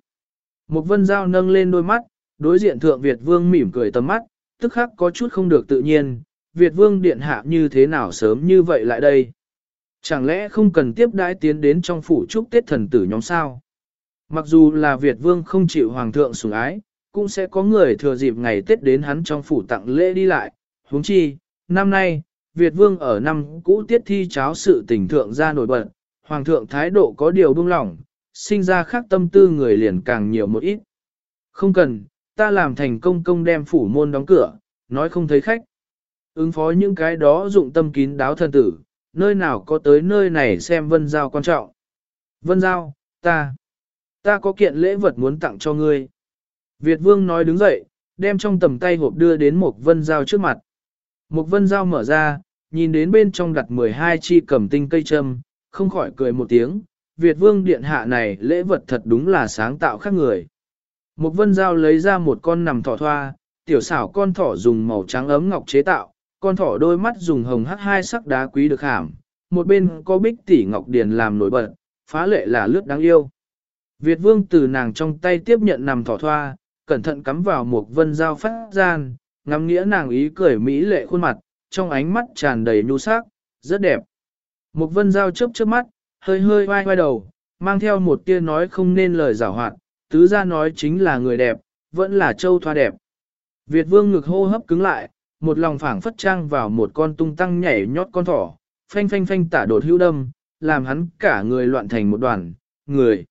Một vân dao nâng lên đôi mắt, đối diện thượng Việt vương mỉm cười tầm mắt, tức khắc có chút không được tự nhiên, Việt vương điện hạ như thế nào sớm như vậy lại đây. Chẳng lẽ không cần tiếp đãi tiến đến trong phủ chúc Tết thần tử nhóm sao? Mặc dù là Việt vương không chịu hoàng thượng sủng ái, cũng sẽ có người thừa dịp ngày Tết đến hắn trong phủ tặng lễ đi lại. huống chi, năm nay, Việt vương ở năm cũ tiết thi cháo sự tình thượng ra nổi bật, hoàng thượng thái độ có điều buông lỏng, sinh ra khác tâm tư người liền càng nhiều một ít. Không cần, ta làm thành công công đem phủ môn đóng cửa, nói không thấy khách. Ứng phó những cái đó dụng tâm kín đáo thân tử, nơi nào có tới nơi này xem vân giao quan trọng. Vân giao, ta, ta có kiện lễ vật muốn tặng cho ngươi. Việt vương nói đứng dậy, đem trong tầm tay hộp đưa đến một vân dao trước mặt. Một vân dao mở ra, nhìn đến bên trong đặt 12 chi cầm tinh cây châm, không khỏi cười một tiếng, Việt vương điện hạ này lễ vật thật đúng là sáng tạo khác người. Một vân dao lấy ra một con nằm thỏ thoa, tiểu xảo con thỏ dùng màu trắng ấm ngọc chế tạo, con thỏ đôi mắt dùng hồng hắc hai sắc đá quý được hàm, một bên có bích tỷ ngọc điền làm nổi bật, phá lệ là lướt đáng yêu. Việt vương từ nàng trong tay tiếp nhận nằm thỏ thoa, cẩn thận cắm vào một vân dao phát gian, ngắm nghĩa nàng ý cười mỹ lệ khuôn mặt, trong ánh mắt tràn đầy nhu sắc, rất đẹp. Một vân dao chớp chớp mắt, hơi hơi vai vai đầu, mang theo một tia nói không nên lời giảo hoạt, tứ ra nói chính là người đẹp, vẫn là châu thoa đẹp. Việt vương ngực hô hấp cứng lại, một lòng phảng phất trang vào một con tung tăng nhảy nhót con thỏ, phanh phanh phanh tả đột hữu đâm, làm hắn cả người loạn thành một đoàn, người.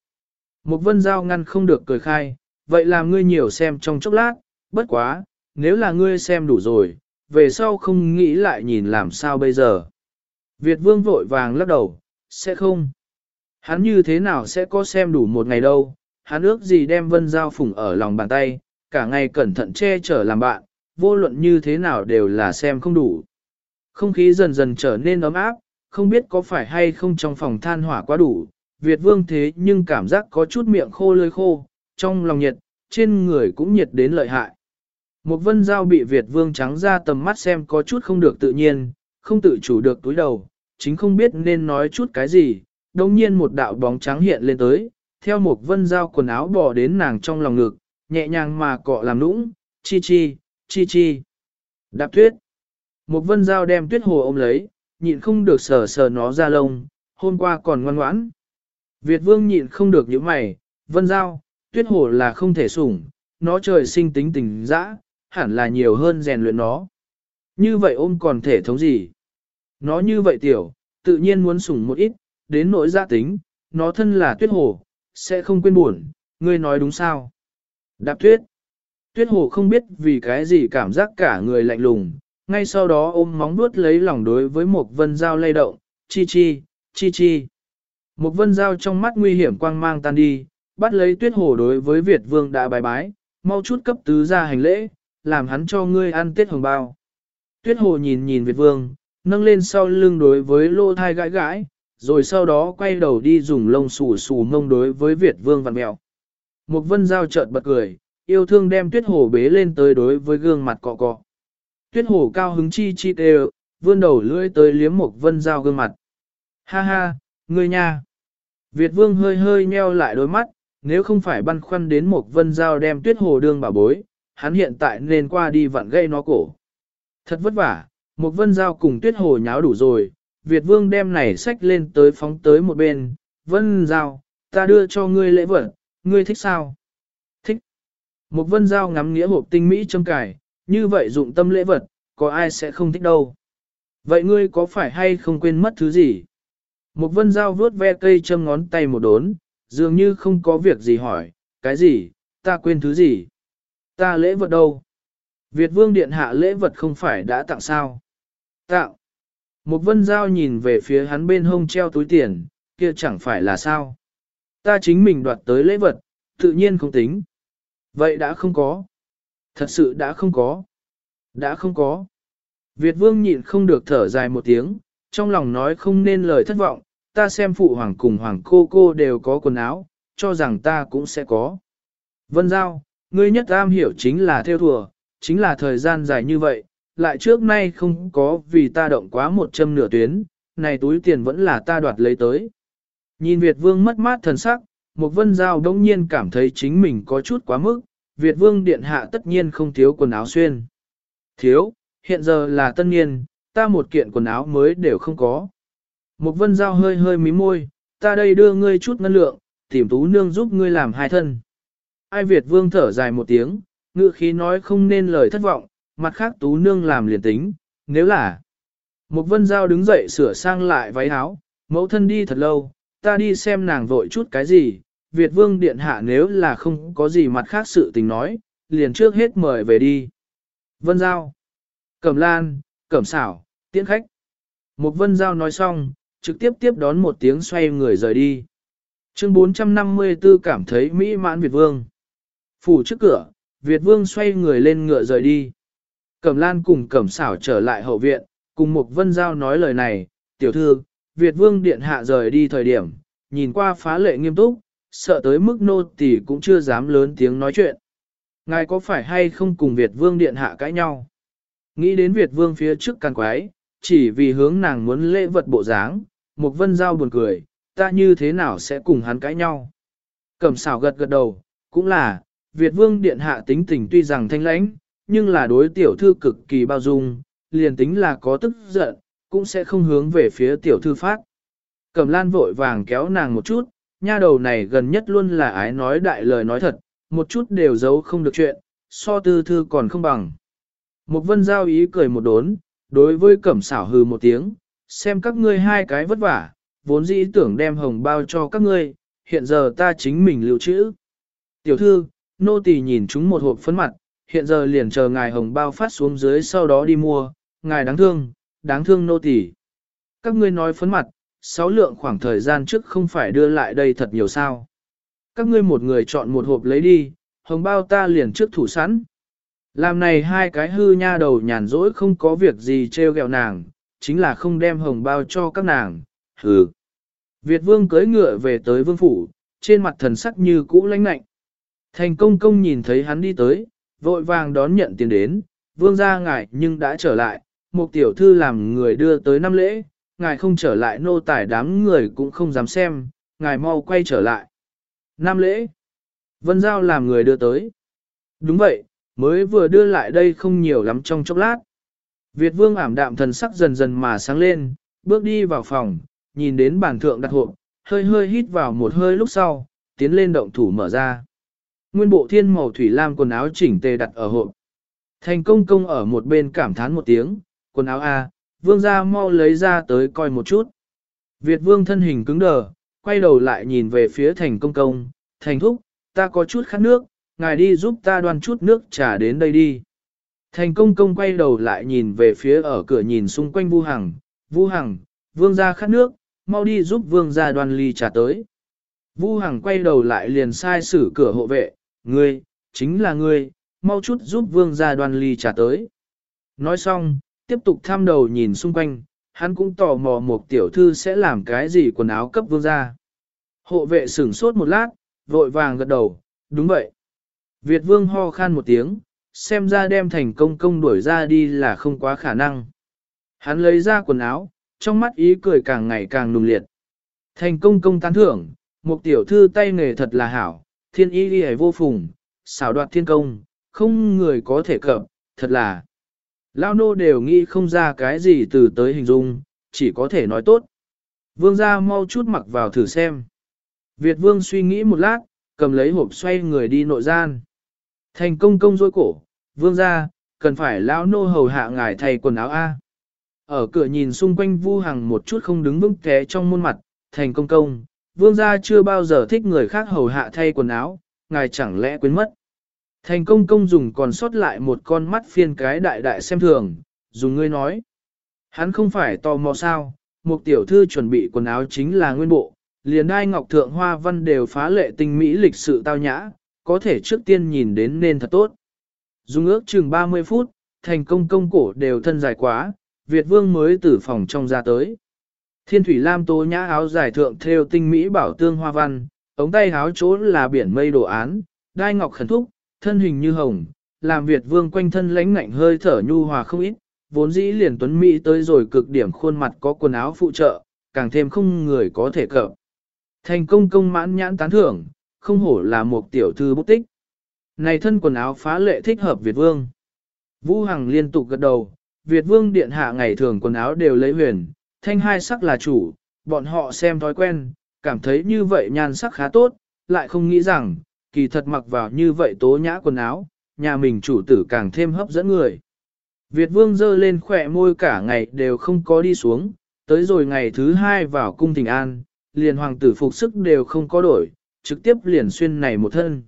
Một vân giao ngăn không được cười khai, vậy làm ngươi nhiều xem trong chốc lát, bất quá, nếu là ngươi xem đủ rồi, về sau không nghĩ lại nhìn làm sao bây giờ. Việt vương vội vàng lắc đầu, sẽ không. Hắn như thế nào sẽ có xem đủ một ngày đâu, hắn ước gì đem vân giao phủng ở lòng bàn tay, cả ngày cẩn thận che chở làm bạn, vô luận như thế nào đều là xem không đủ. Không khí dần dần trở nên ấm áp, không biết có phải hay không trong phòng than hỏa quá đủ, Việt vương thế nhưng cảm giác có chút miệng khô lưỡi khô, trong lòng nhiệt, trên người cũng nhiệt đến lợi hại. Một vân giao bị Việt vương trắng ra tầm mắt xem có chút không được tự nhiên, không tự chủ được túi đầu, chính không biết nên nói chút cái gì, đồng nhiên một đạo bóng trắng hiện lên tới, theo một vân giao quần áo bỏ đến nàng trong lòng ngực, nhẹ nhàng mà cọ làm nũng, chi chi, chi chi. Đạp tuyết. Một vân giao đem tuyết hồ ôm lấy, nhịn không được sờ sờ nó ra lông, hôm qua còn ngoan ngoãn. Việt vương nhịn không được những mày, vân giao, tuyết hồ là không thể sủng, nó trời sinh tính tình dã, hẳn là nhiều hơn rèn luyện nó. Như vậy ôm còn thể thống gì? Nó như vậy tiểu, tự nhiên muốn sủng một ít, đến nỗi gia tính, nó thân là tuyết hồ, sẽ không quên buồn, ngươi nói đúng sao? Đạp tuyết. Tuyết hồ không biết vì cái gì cảm giác cả người lạnh lùng, ngay sau đó ôm móng nuốt lấy lòng đối với một vân dao lay động, chi chi, chi chi. Một vân dao trong mắt nguy hiểm quang mang tan đi, bắt lấy tuyết hồ đối với Việt vương đã bài bái, mau chút cấp tứ ra hành lễ, làm hắn cho ngươi ăn tết hồng bao. Tuyết hồ nhìn nhìn Việt vương, nâng lên sau lưng đối với lô thai gãi gãi, rồi sau đó quay đầu đi dùng lông xù xù mông đối với Việt vương vặn mèo. Một vân giao chợt bật cười, yêu thương đem tuyết hồ bế lên tới đối với gương mặt cọ cọ. Tuyết hồ cao hứng chi chi đều, vươn đầu lưỡi tới liếm một vân giao gương mặt. Ha ha, ngươi nha. Việt vương hơi hơi nheo lại đôi mắt, nếu không phải băn khoăn đến một vân giao đem tuyết hồ đương bà bối, hắn hiện tại nên qua đi vặn gây nó cổ. Thật vất vả, một vân giao cùng tuyết hồ nháo đủ rồi, Việt vương đem này sách lên tới phóng tới một bên, vân giao, ta đưa cho ngươi lễ vật, ngươi thích sao? Thích. Một vân giao ngắm nghĩa hộp tinh mỹ trâm cải, như vậy dụng tâm lễ vật, có ai sẽ không thích đâu. Vậy ngươi có phải hay không quên mất thứ gì? Một vân dao vuốt ve cây châm ngón tay một đốn, dường như không có việc gì hỏi, cái gì, ta quên thứ gì? Ta lễ vật đâu? Việt vương điện hạ lễ vật không phải đã tặng sao? Tặng. Một vân dao nhìn về phía hắn bên hông treo túi tiền, kia chẳng phải là sao? Ta chính mình đoạt tới lễ vật, tự nhiên không tính. Vậy đã không có. Thật sự đã không có. Đã không có. Việt vương nhịn không được thở dài một tiếng, trong lòng nói không nên lời thất vọng, ta xem phụ hoàng cùng hoàng cô cô đều có quần áo, cho rằng ta cũng sẽ có. Vân Giao, ngươi nhất am hiểu chính là theo thùa, chính là thời gian dài như vậy, lại trước nay không có vì ta động quá một châm nửa tuyến, này túi tiền vẫn là ta đoạt lấy tới. Nhìn Việt Vương mất mát thần sắc, một vân giao đông nhiên cảm thấy chính mình có chút quá mức, Việt Vương điện hạ tất nhiên không thiếu quần áo xuyên. Thiếu, hiện giờ là tân niên, ta một kiện quần áo mới đều không có. Một vân giao hơi hơi mí môi, ta đây đưa ngươi chút ngân lượng, tìm tú nương giúp ngươi làm hai thân. Ai Việt vương thở dài một tiếng, ngự khí nói không nên lời thất vọng, mặt khác tú nương làm liền tính, nếu là. Một vân giao đứng dậy sửa sang lại váy áo, mẫu thân đi thật lâu, ta đi xem nàng vội chút cái gì, Việt vương điện hạ nếu là không có gì mặt khác sự tình nói, liền trước hết mời về đi. Vân giao, cẩm lan, cẩm xảo, tiễn khách. Một vân giao nói xong, trực tiếp tiếp đón một tiếng xoay người rời đi. Chương 454 cảm thấy mỹ mãn Việt Vương. Phủ trước cửa, Việt Vương xoay người lên ngựa rời đi. Cẩm Lan cùng Cẩm Xảo trở lại hậu viện, cùng mục vân giao nói lời này, tiểu thư, Việt Vương điện hạ rời đi thời điểm, nhìn qua phá lệ nghiêm túc, sợ tới mức nô tỳ cũng chưa dám lớn tiếng nói chuyện. Ngài có phải hay không cùng Việt Vương điện hạ cãi nhau? Nghĩ đến Việt Vương phía trước càng quái, chỉ vì hướng nàng muốn lễ vật bộ dáng, một vân giao buồn cười, ta như thế nào sẽ cùng hắn cãi nhau. Cẩm xảo gật gật đầu, cũng là, Việt vương điện hạ tính tình tuy rằng thanh lãnh, nhưng là đối tiểu thư cực kỳ bao dung, liền tính là có tức giận, cũng sẽ không hướng về phía tiểu thư phát. Cẩm lan vội vàng kéo nàng một chút, nha đầu này gần nhất luôn là ái nói đại lời nói thật, một chút đều giấu không được chuyện, so tư thư còn không bằng. Một vân giao ý cười một đốn, đối với cẩm xảo hừ một tiếng, xem các ngươi hai cái vất vả, vốn dĩ tưởng đem hồng bao cho các ngươi, hiện giờ ta chính mình lưu trữ. Tiểu thư, nô tỳ nhìn chúng một hộp phấn mặt, hiện giờ liền chờ ngài hồng bao phát xuống dưới sau đó đi mua, ngài đáng thương, đáng thương nô tỳ. Các ngươi nói phấn mặt, sáu lượng khoảng thời gian trước không phải đưa lại đây thật nhiều sao. Các ngươi một người chọn một hộp lấy đi, hồng bao ta liền trước thủ sẵn. Làm này hai cái hư nha đầu nhàn rỗi không có việc gì treo gẹo nàng, chính là không đem hồng bao cho các nàng, hừ. Việt vương cưỡi ngựa về tới vương phủ, trên mặt thần sắc như cũ lãnh lạnh. Thành công công nhìn thấy hắn đi tới, vội vàng đón nhận tiền đến, vương ra ngài nhưng đã trở lại, một tiểu thư làm người đưa tới năm lễ, ngài không trở lại nô tải đám người cũng không dám xem, ngài mau quay trở lại. Năm lễ, vân giao làm người đưa tới. Đúng vậy, mới vừa đưa lại đây không nhiều lắm trong chốc lát. Việt vương ảm đạm thần sắc dần dần mà sáng lên, bước đi vào phòng, nhìn đến bàn thượng đặt hộp, hơi hơi hít vào một hơi lúc sau, tiến lên động thủ mở ra. Nguyên bộ thiên màu thủy lam quần áo chỉnh tề đặt ở hộp. Thành công công ở một bên cảm thán một tiếng, quần áo A, vương ra mau lấy ra tới coi một chút. Việt vương thân hình cứng đờ, quay đầu lại nhìn về phía thành công công, thành thúc, ta có chút khát nước, ngài đi giúp ta đoan chút nước trà đến đây đi. Thành công công quay đầu lại nhìn về phía ở cửa nhìn xung quanh Vu Hằng, Vu Hằng, vương gia khát nước, mau đi giúp vương gia đoan ly trà tới. Vu Hằng quay đầu lại liền sai xử cửa hộ vệ, ngươi, chính là ngươi, mau chút giúp vương gia đoan ly trà tới. Nói xong, tiếp tục tham đầu nhìn xung quanh, hắn cũng tò mò một tiểu thư sẽ làm cái gì quần áo cấp vương gia. Hộ vệ sửng sốt một lát, vội vàng gật đầu, đúng vậy. Việt vương ho khan một tiếng, xem ra đem thành công công đuổi ra đi là không quá khả năng. Hắn lấy ra quần áo, trong mắt ý cười càng ngày càng nùng liệt. Thành công công tán thưởng, một tiểu thư tay nghề thật là hảo, thiên ý đi vô phùng, xảo đoạt thiên công, không người có thể cập, thật là. Lao nô đều nghĩ không ra cái gì từ tới hình dung, chỉ có thể nói tốt. Vương gia mau chút mặc vào thử xem. Việt vương suy nghĩ một lát, cầm lấy hộp xoay người đi nội gian. Thành công công dối cổ, vương ra, cần phải lão nô hầu hạ ngài thay quần áo A. Ở cửa nhìn xung quanh vu hằng một chút không đứng vững thế trong môn mặt, thành công công, vương gia chưa bao giờ thích người khác hầu hạ thay quần áo, ngài chẳng lẽ quên mất. Thành công công dùng còn sót lại một con mắt phiên cái đại đại xem thường, dùng ngươi nói. Hắn không phải tò mò sao, một tiểu thư chuẩn bị quần áo chính là nguyên bộ, liền đai ngọc thượng hoa văn đều phá lệ tinh mỹ lịch sự tao nhã, có thể trước tiên nhìn đến nên thật tốt. Dùng ước chừng 30 phút, thành công công cổ đều thân dài quá, Việt vương mới từ phòng trong ra tới. Thiên thủy lam tố nhã áo dài thượng theo tinh mỹ bảo tương hoa văn, ống tay áo chỗ là biển mây đồ án, đai ngọc khẩn thúc, thân hình như hồng, làm Việt vương quanh thân lãnh ngạnh hơi thở nhu hòa không ít, vốn dĩ liền tuấn mỹ tới rồi cực điểm khuôn mặt có quần áo phụ trợ, càng thêm không người có thể cập. Thành công công mãn nhãn tán thưởng, không hổ là một tiểu thư bút tích. Này thân quần áo phá lệ thích hợp Việt vương. Vũ Hằng liên tục gật đầu, Việt vương điện hạ ngày thường quần áo đều lấy huyền, thanh hai sắc là chủ, bọn họ xem thói quen, cảm thấy như vậy nhan sắc khá tốt, lại không nghĩ rằng, kỳ thật mặc vào như vậy tố nhã quần áo, nhà mình chủ tử càng thêm hấp dẫn người. Việt vương dơ lên khỏe môi cả ngày đều không có đi xuống, tới rồi ngày thứ hai vào cung thỉnh an, liền hoàng tử phục sức đều không có đổi, trực tiếp liền xuyên này một thân.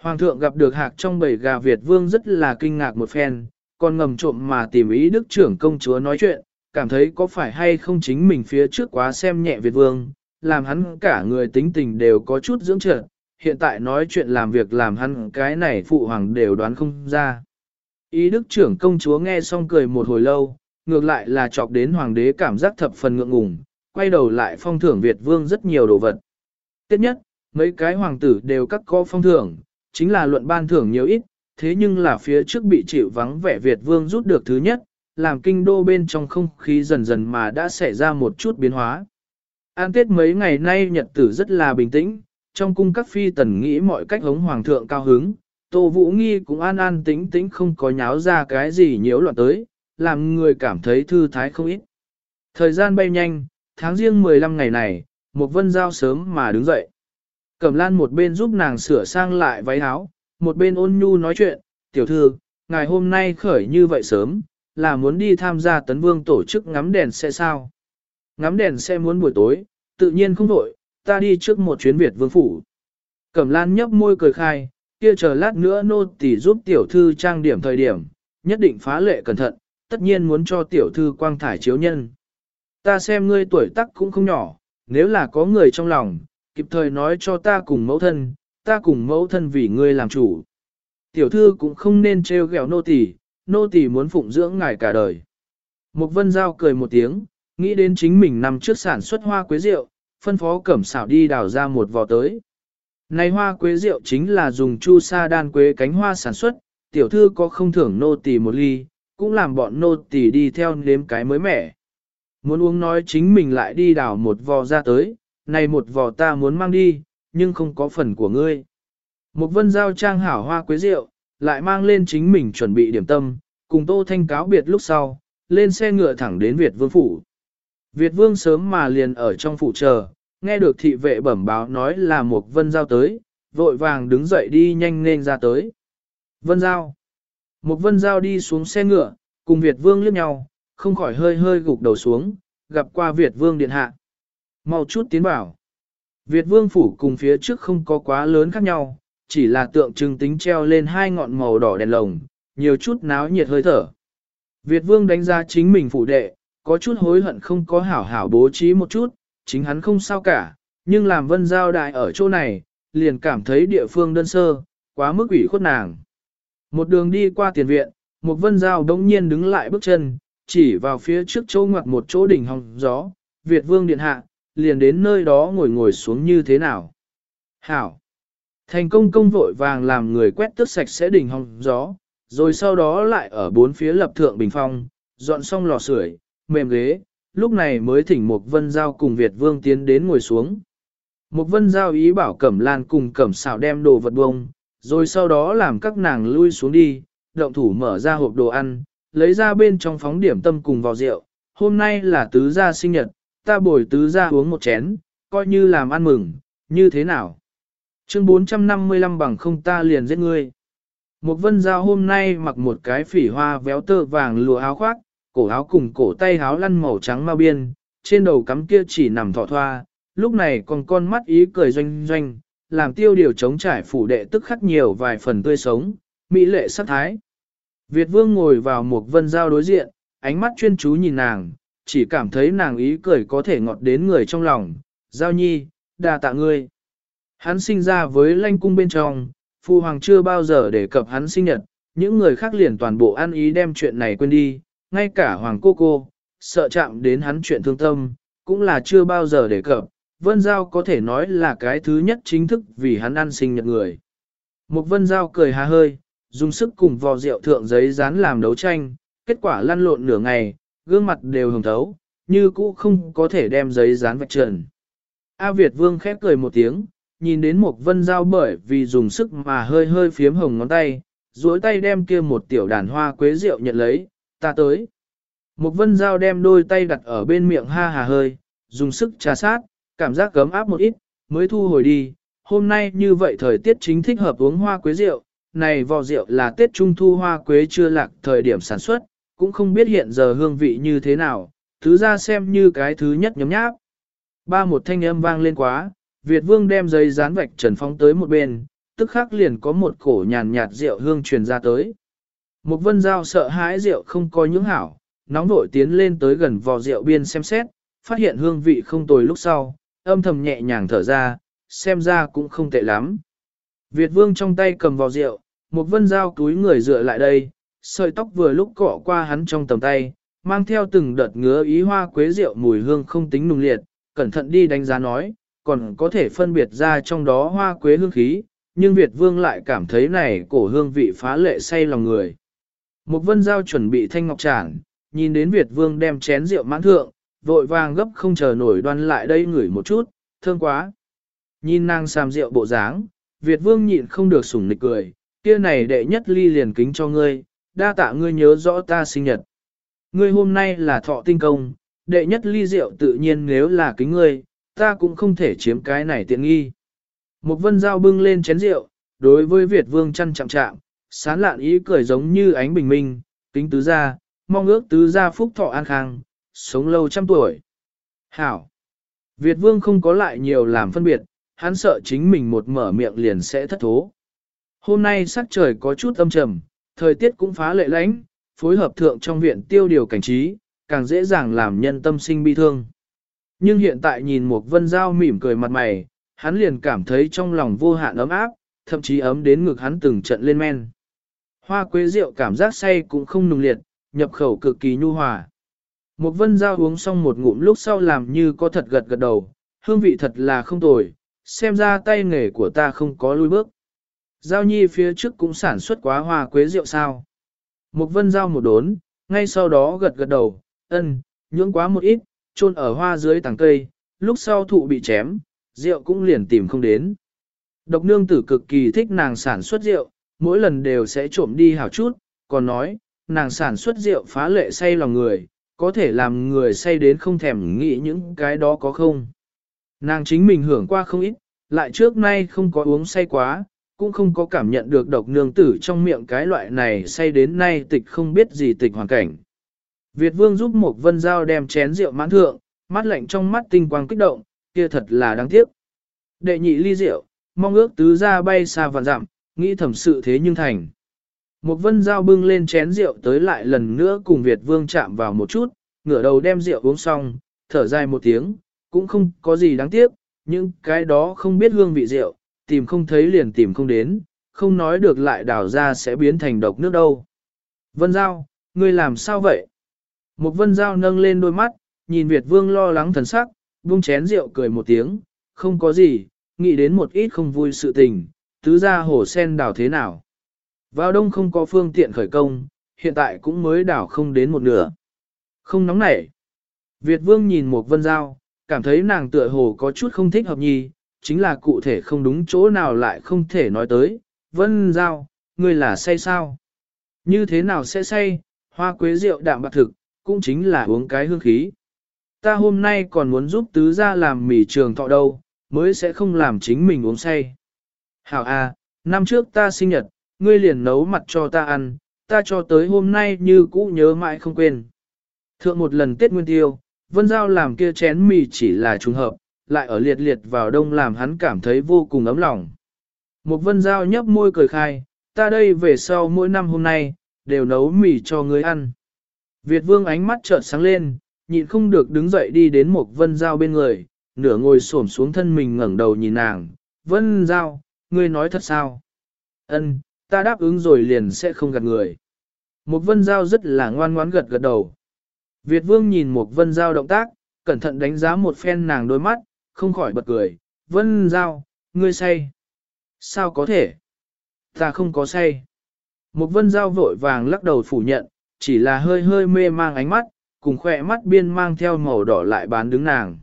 Hoàng thượng gặp được hạc trong bầy gà Việt vương rất là kinh ngạc một phen, còn ngầm trộm mà tìm ý đức trưởng công chúa nói chuyện, cảm thấy có phải hay không chính mình phía trước quá xem nhẹ Việt vương, làm hắn cả người tính tình đều có chút dưỡng trợ, hiện tại nói chuyện làm việc làm hắn cái này phụ hoàng đều đoán không ra. Ý đức trưởng công chúa nghe xong cười một hồi lâu, ngược lại là chọc đến hoàng đế cảm giác thập phần ngượng ngùng, quay đầu lại phong thưởng Việt vương rất nhiều đồ vật. Tiếp nhất, mấy cái hoàng tử đều các có phong thưởng, chính là luận ban thưởng nhiều ít, thế nhưng là phía trước bị chịu vắng vẻ Việt vương rút được thứ nhất, làm kinh đô bên trong không khí dần dần mà đã xảy ra một chút biến hóa. An tết mấy ngày nay nhật tử rất là bình tĩnh, trong cung các phi tần nghĩ mọi cách hống hoàng thượng cao hứng, Tô Vũ Nghi cũng an an tĩnh tĩnh không có nháo ra cái gì nhiễu loạn tới, làm người cảm thấy thư thái không ít. Thời gian bay nhanh, tháng riêng 15 ngày này, một vân giao sớm mà đứng dậy. Cẩm lan một bên giúp nàng sửa sang lại váy áo, một bên ôn nhu nói chuyện, tiểu thư, ngày hôm nay khởi như vậy sớm, là muốn đi tham gia tấn vương tổ chức ngắm đèn xe sao. Ngắm đèn xe muốn buổi tối, tự nhiên không đổi, ta đi trước một chuyến Việt vương phủ. Cẩm lan nhấp môi cười khai, kia chờ lát nữa nô tỳ giúp tiểu thư trang điểm thời điểm, nhất định phá lệ cẩn thận, tất nhiên muốn cho tiểu thư quang thải chiếu nhân. Ta xem ngươi tuổi tác cũng không nhỏ, nếu là có người trong lòng, kịp thời nói cho ta cùng mẫu thân, ta cùng mẫu thân vì ngươi làm chủ. Tiểu thư cũng không nên trêu ghẹo nô tỳ, nô tỳ muốn phụng dưỡng ngài cả đời. Mục vân giao cười một tiếng, nghĩ đến chính mình nằm trước sản xuất hoa quế rượu, phân phó cẩm xảo đi đào ra một vò tới. Này hoa quế rượu chính là dùng chu sa đan quế cánh hoa sản xuất, tiểu thư có không thưởng nô tỳ một ly, cũng làm bọn nô tỳ đi theo nếm cái mới mẻ. Muốn uống nói chính mình lại đi đào một vò ra tới, này một vò ta muốn mang đi, nhưng không có phần của ngươi. Một vân giao trang hảo hoa quế rượu, lại mang lên chính mình chuẩn bị điểm tâm, cùng tô thanh cáo biệt lúc sau, lên xe ngựa thẳng đến Việt Vương Phủ. Việt Vương sớm mà liền ở trong phủ chờ, nghe được thị vệ bẩm báo nói là một vân giao tới, vội vàng đứng dậy đi nhanh nên ra tới. Vân giao. Một vân giao đi xuống xe ngựa, cùng Việt Vương liếc nhau, không khỏi hơi hơi gục đầu xuống, gặp qua Việt Vương điện hạ. Mau chút tiến bảo. Việt Vương phủ cùng phía trước không có quá lớn khác nhau, chỉ là tượng trưng tính treo lên hai ngọn màu đỏ đèn lồng, nhiều chút náo nhiệt hơi thở. Việt Vương đánh giá chính mình phủ đệ, có chút hối hận không có hảo hảo bố trí một chút, chính hắn không sao cả, nhưng làm vân giao đại ở chỗ này, liền cảm thấy địa phương đơn sơ, quá mức ủy khuất nàng. Một đường đi qua tiền viện, một vân giao đống nhiên đứng lại bước chân, chỉ vào phía trước chỗ ngoặt một chỗ đỉnh hòng gió, Việt vương điện hạ, liền đến nơi đó ngồi ngồi xuống như thế nào. Hảo! Thành công công vội vàng làm người quét tước sạch sẽ đỉnh hòng gió, rồi sau đó lại ở bốn phía lập thượng bình phong, dọn xong lò sưởi, mềm ghế, lúc này mới thỉnh Mục Vân Giao cùng Việt Vương tiến đến ngồi xuống. Mục Vân Giao ý bảo Cẩm Lan cùng Cẩm xảo đem đồ vật bông, rồi sau đó làm các nàng lui xuống đi, động thủ mở ra hộp đồ ăn, lấy ra bên trong phóng điểm tâm cùng vào rượu. Hôm nay là tứ gia sinh nhật, ta bồi tứ gia uống một chén, coi như làm ăn mừng, như thế nào? Chương 455 bằng không ta liền giết ngươi. Một vân giao hôm nay mặc một cái phỉ hoa véo tơ vàng lụa áo khoác, cổ áo cùng cổ tay áo lăn màu trắng ma biên, trên đầu cắm kia chỉ nằm thọ thoa, lúc này còn con mắt ý cười doanh doanh, làm tiêu điều chống trải phủ đệ tức khắc nhiều vài phần tươi sống, mỹ lệ sắc thái. Việt vương ngồi vào một vân giao đối diện, ánh mắt chuyên chú nhìn nàng, chỉ cảm thấy nàng ý cười có thể ngọt đến người trong lòng. Giao nhi, đa tạ ngươi. Hắn sinh ra với lanh cung bên trong, phu hoàng chưa bao giờ đề cập hắn sinh nhật, những người khác liền toàn bộ ăn ý đem chuyện này quên đi, ngay cả hoàng cô cô, sợ chạm đến hắn chuyện thương tâm, cũng là chưa bao giờ đề cập. Vân Giao có thể nói là cái thứ nhất chính thức vì hắn ăn sinh nhật người. Một Vân Giao cười hà hơi, dùng sức cùng vò rượu thượng giấy dán làm đấu tranh, kết quả lăn lộn nửa ngày, gương mặt đều hồng thấu, như cũ không có thể đem giấy dán vạch trần. A Việt Vương khép cười một tiếng, nhìn đến một vân dao bởi vì dùng sức mà hơi hơi phiếm hồng ngón tay, duỗi tay đem kia một tiểu đàn hoa quế rượu nhận lấy, ta tới. Một vân dao đem đôi tay đặt ở bên miệng ha hà hơi, dùng sức trà sát, cảm giác cấm áp một ít, mới thu hồi đi. Hôm nay như vậy thời tiết chính thích hợp uống hoa quế rượu, này vò rượu là Tết Trung Thu hoa quế chưa lạc thời điểm sản xuất, cũng không biết hiện giờ hương vị như thế nào, thứ ra xem như cái thứ nhất nhấm nháp. Ba một thanh âm vang lên quá, Việt Vương đem giấy dán vạch trần phóng tới một bên, tức khắc liền có một cổ nhàn nhạt rượu hương truyền ra tới. Một vân giao sợ hãi rượu không có những hảo, nóng vội tiến lên tới gần vò rượu biên xem xét, phát hiện hương vị không tồi lúc sau, âm thầm nhẹ nhàng thở ra, xem ra cũng không tệ lắm. Việt vương trong tay cầm vò rượu, một vân giao túi người dựa lại đây, sợi tóc vừa lúc cọ qua hắn trong tầm tay, mang theo từng đợt ngứa ý hoa quế rượu mùi hương không tính nùng liệt, cẩn thận đi đánh giá nói, còn có thể phân biệt ra trong đó hoa quế hương khí, nhưng Việt vương lại cảm thấy này cổ hương vị phá lệ say lòng người. Một vân giao chuẩn bị thanh ngọc tràn, nhìn đến Việt vương đem chén rượu mãn thượng, vội vàng gấp không chờ nổi đoan lại đây ngửi một chút, thương quá. Nhìn nàng xàm rượu bộ dáng, Việt vương nhịn không được sủng nịch cười, kia này đệ nhất ly liền kính cho ngươi, đa tạ ngươi nhớ rõ ta sinh nhật. Ngươi hôm nay là thọ tinh công, đệ nhất ly rượu tự nhiên nếu là kính ngươi, ta cũng không thể chiếm cái này tiện nghi. Một vân dao bưng lên chén rượu, đối với Việt vương chăn chạm chạm, sán lạn ý cười giống như ánh bình minh, kính tứ gia, mong ước tứ gia phúc thọ an khang, sống lâu trăm tuổi. Hảo! Việt vương không có lại nhiều làm phân biệt, hắn sợ chính mình một mở miệng liền sẽ thất thố. Hôm nay sắc trời có chút âm trầm, thời tiết cũng phá lệ lánh, phối hợp thượng trong viện tiêu điều cảnh trí, càng dễ dàng làm nhân tâm sinh bi thương. Nhưng hiện tại nhìn một vân dao mỉm cười mặt mày, hắn liền cảm thấy trong lòng vô hạn ấm áp, thậm chí ấm đến ngực hắn từng trận lên men. Hoa quế rượu cảm giác say cũng không nùng liệt, nhập khẩu cực kỳ nhu hòa. Một vân dao uống xong một ngụm lúc sau làm như có thật gật gật đầu, hương vị thật là không tồi, xem ra tay nghề của ta không có lui bước. Giao nhi phía trước cũng sản xuất quá hoa quế rượu sao. Mục vân giao một đốn, ngay sau đó gật gật đầu, ân, nhưỡng quá một ít, chôn ở hoa dưới tàng cây, lúc sau thụ bị chém, rượu cũng liền tìm không đến. Độc nương tử cực kỳ thích nàng sản xuất rượu, mỗi lần đều sẽ trộm đi hảo chút, còn nói, nàng sản xuất rượu phá lệ say lòng người, có thể làm người say đến không thèm nghĩ những cái đó có không. Nàng chính mình hưởng qua không ít, lại trước nay không có uống say quá, cũng không có cảm nhận được độc nương tử trong miệng cái loại này say đến nay tịch không biết gì tịch hoàn cảnh. Việt vương giúp một vân giao đem chén rượu mãn thượng, mắt lạnh trong mắt tinh quang kích động, kia thật là đáng tiếc. Đệ nhị ly rượu, mong ước tứ ra bay xa vạn dặm, nghĩ thẩm sự thế nhưng thành. Một vân giao bưng lên chén rượu tới lại lần nữa cùng Việt vương chạm vào một chút, ngửa đầu đem rượu uống xong, thở dài một tiếng, cũng không có gì đáng tiếc, nhưng cái đó không biết hương vị rượu, tìm không thấy liền tìm không đến, không nói được lại đào ra sẽ biến thành độc nước đâu. Vân Giao, ngươi làm sao vậy? Một Vân Giao nâng lên đôi mắt, nhìn Việt Vương lo lắng thần sắc, buông chén rượu cười một tiếng, không có gì, nghĩ đến một ít không vui sự tình, tứ ra hồ sen đào thế nào. Vào đông không có phương tiện khởi công, hiện tại cũng mới đảo không đến một nửa. Không nóng nảy. Việt Vương nhìn một Vân Giao, cảm thấy nàng tựa hồ có chút không thích hợp nhì, chính là cụ thể không đúng chỗ nào lại không thể nói tới. Vân Giao, ngươi là say sao? Như thế nào sẽ say? Hoa quế rượu đạm bạc thực, cũng chính là uống cái hương khí. Ta hôm nay còn muốn giúp tứ gia làm mì trường thọ đâu, mới sẽ không làm chính mình uống say. Hảo à, năm trước ta sinh nhật, ngươi liền nấu mặt cho ta ăn, ta cho tới hôm nay như cũ nhớ mãi không quên. Thượng một lần Tết Nguyên Tiêu, Vân Giao làm kia chén mì chỉ là trùng hợp, lại ở liệt liệt vào đông làm hắn cảm thấy vô cùng ấm lòng. Một vân giao nhấp môi cười khai, ta đây về sau mỗi năm hôm nay, đều nấu mì cho ngươi ăn. Việt vương ánh mắt chợt sáng lên, nhịn không được đứng dậy đi đến một vân giao bên người, nửa ngồi xổm xuống thân mình ngẩng đầu nhìn nàng. Vân giao, ngươi nói thật sao? Ân, ta đáp ứng rồi liền sẽ không gạt người. Một vân giao rất là ngoan ngoãn gật gật đầu. Việt vương nhìn một vân giao động tác, cẩn thận đánh giá một phen nàng đôi mắt, không khỏi bật cười. Vân giao, ngươi say. Sao có thể? Ta không có say. Một vân giao vội vàng lắc đầu phủ nhận, chỉ là hơi hơi mê mang ánh mắt, cùng khỏe mắt biên mang theo màu đỏ lại bán đứng nàng.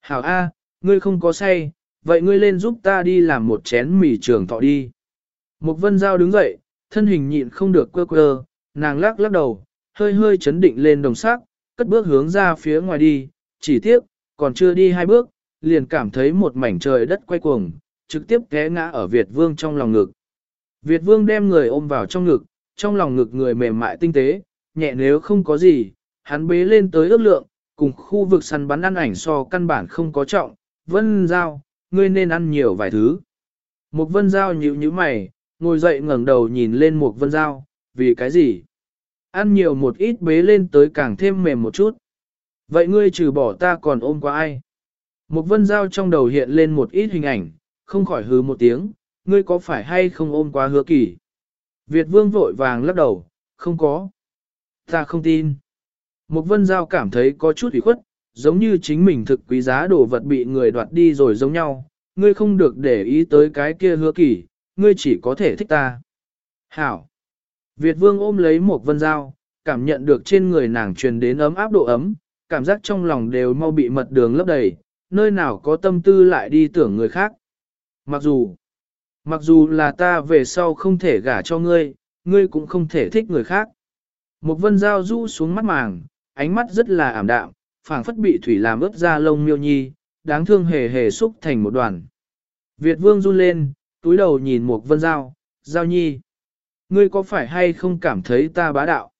Hảo A, ngươi không có say, vậy ngươi lên giúp ta đi làm một chén mì trường thọ đi. Một vân giao đứng dậy, thân hình nhịn không được quơ quơ, nàng lắc lắc đầu, hơi hơi chấn định lên đồng sắc, cất bước hướng ra phía ngoài đi, chỉ tiếc, còn chưa đi hai bước, liền cảm thấy một mảnh trời đất quay cuồng, trực tiếp té ngã ở Việt Vương trong lòng ngực. Việt Vương đem người ôm vào trong ngực, trong lòng ngực người mềm mại tinh tế, nhẹ nếu không có gì, hắn bế lên tới ước lượng, cùng khu vực săn bắn ăn ảnh so căn bản không có trọng, vân giao, ngươi nên ăn nhiều vài thứ. Một vân giao nhíu nhíu mày, ngồi dậy ngẩng đầu nhìn lên một vân giao, vì cái gì? Ăn nhiều một ít bế lên tới càng thêm mềm một chút. Vậy ngươi trừ bỏ ta còn ôm qua ai? Một vân giao trong đầu hiện lên một ít hình ảnh, không khỏi hứ một tiếng, ngươi có phải hay không ôm quá hứa kỳ? Việt vương vội vàng lắc đầu, không có. Ta không tin. Một vân giao cảm thấy có chút ủy khuất, giống như chính mình thực quý giá đồ vật bị người đoạt đi rồi giống nhau, ngươi không được để ý tới cái kia hứa kỳ, ngươi chỉ có thể thích ta. Hảo. Việt vương ôm lấy một vân giao, cảm nhận được trên người nàng truyền đến ấm áp độ ấm, cảm giác trong lòng đều mau bị mật đường lấp đầy, nơi nào có tâm tư lại đi tưởng người khác. Mặc dù, mặc dù là ta về sau không thể gả cho ngươi, ngươi cũng không thể thích người khác. Một vân giao rũ xuống mắt màng, ánh mắt rất là ảm đạm, phảng phất bị thủy làm ướt ra lông miêu nhi, đáng thương hề hề xúc thành một đoàn. Việt vương run lên, túi đầu nhìn một vân giao, giao nhi. Ngươi có phải hay không cảm thấy ta bá đạo?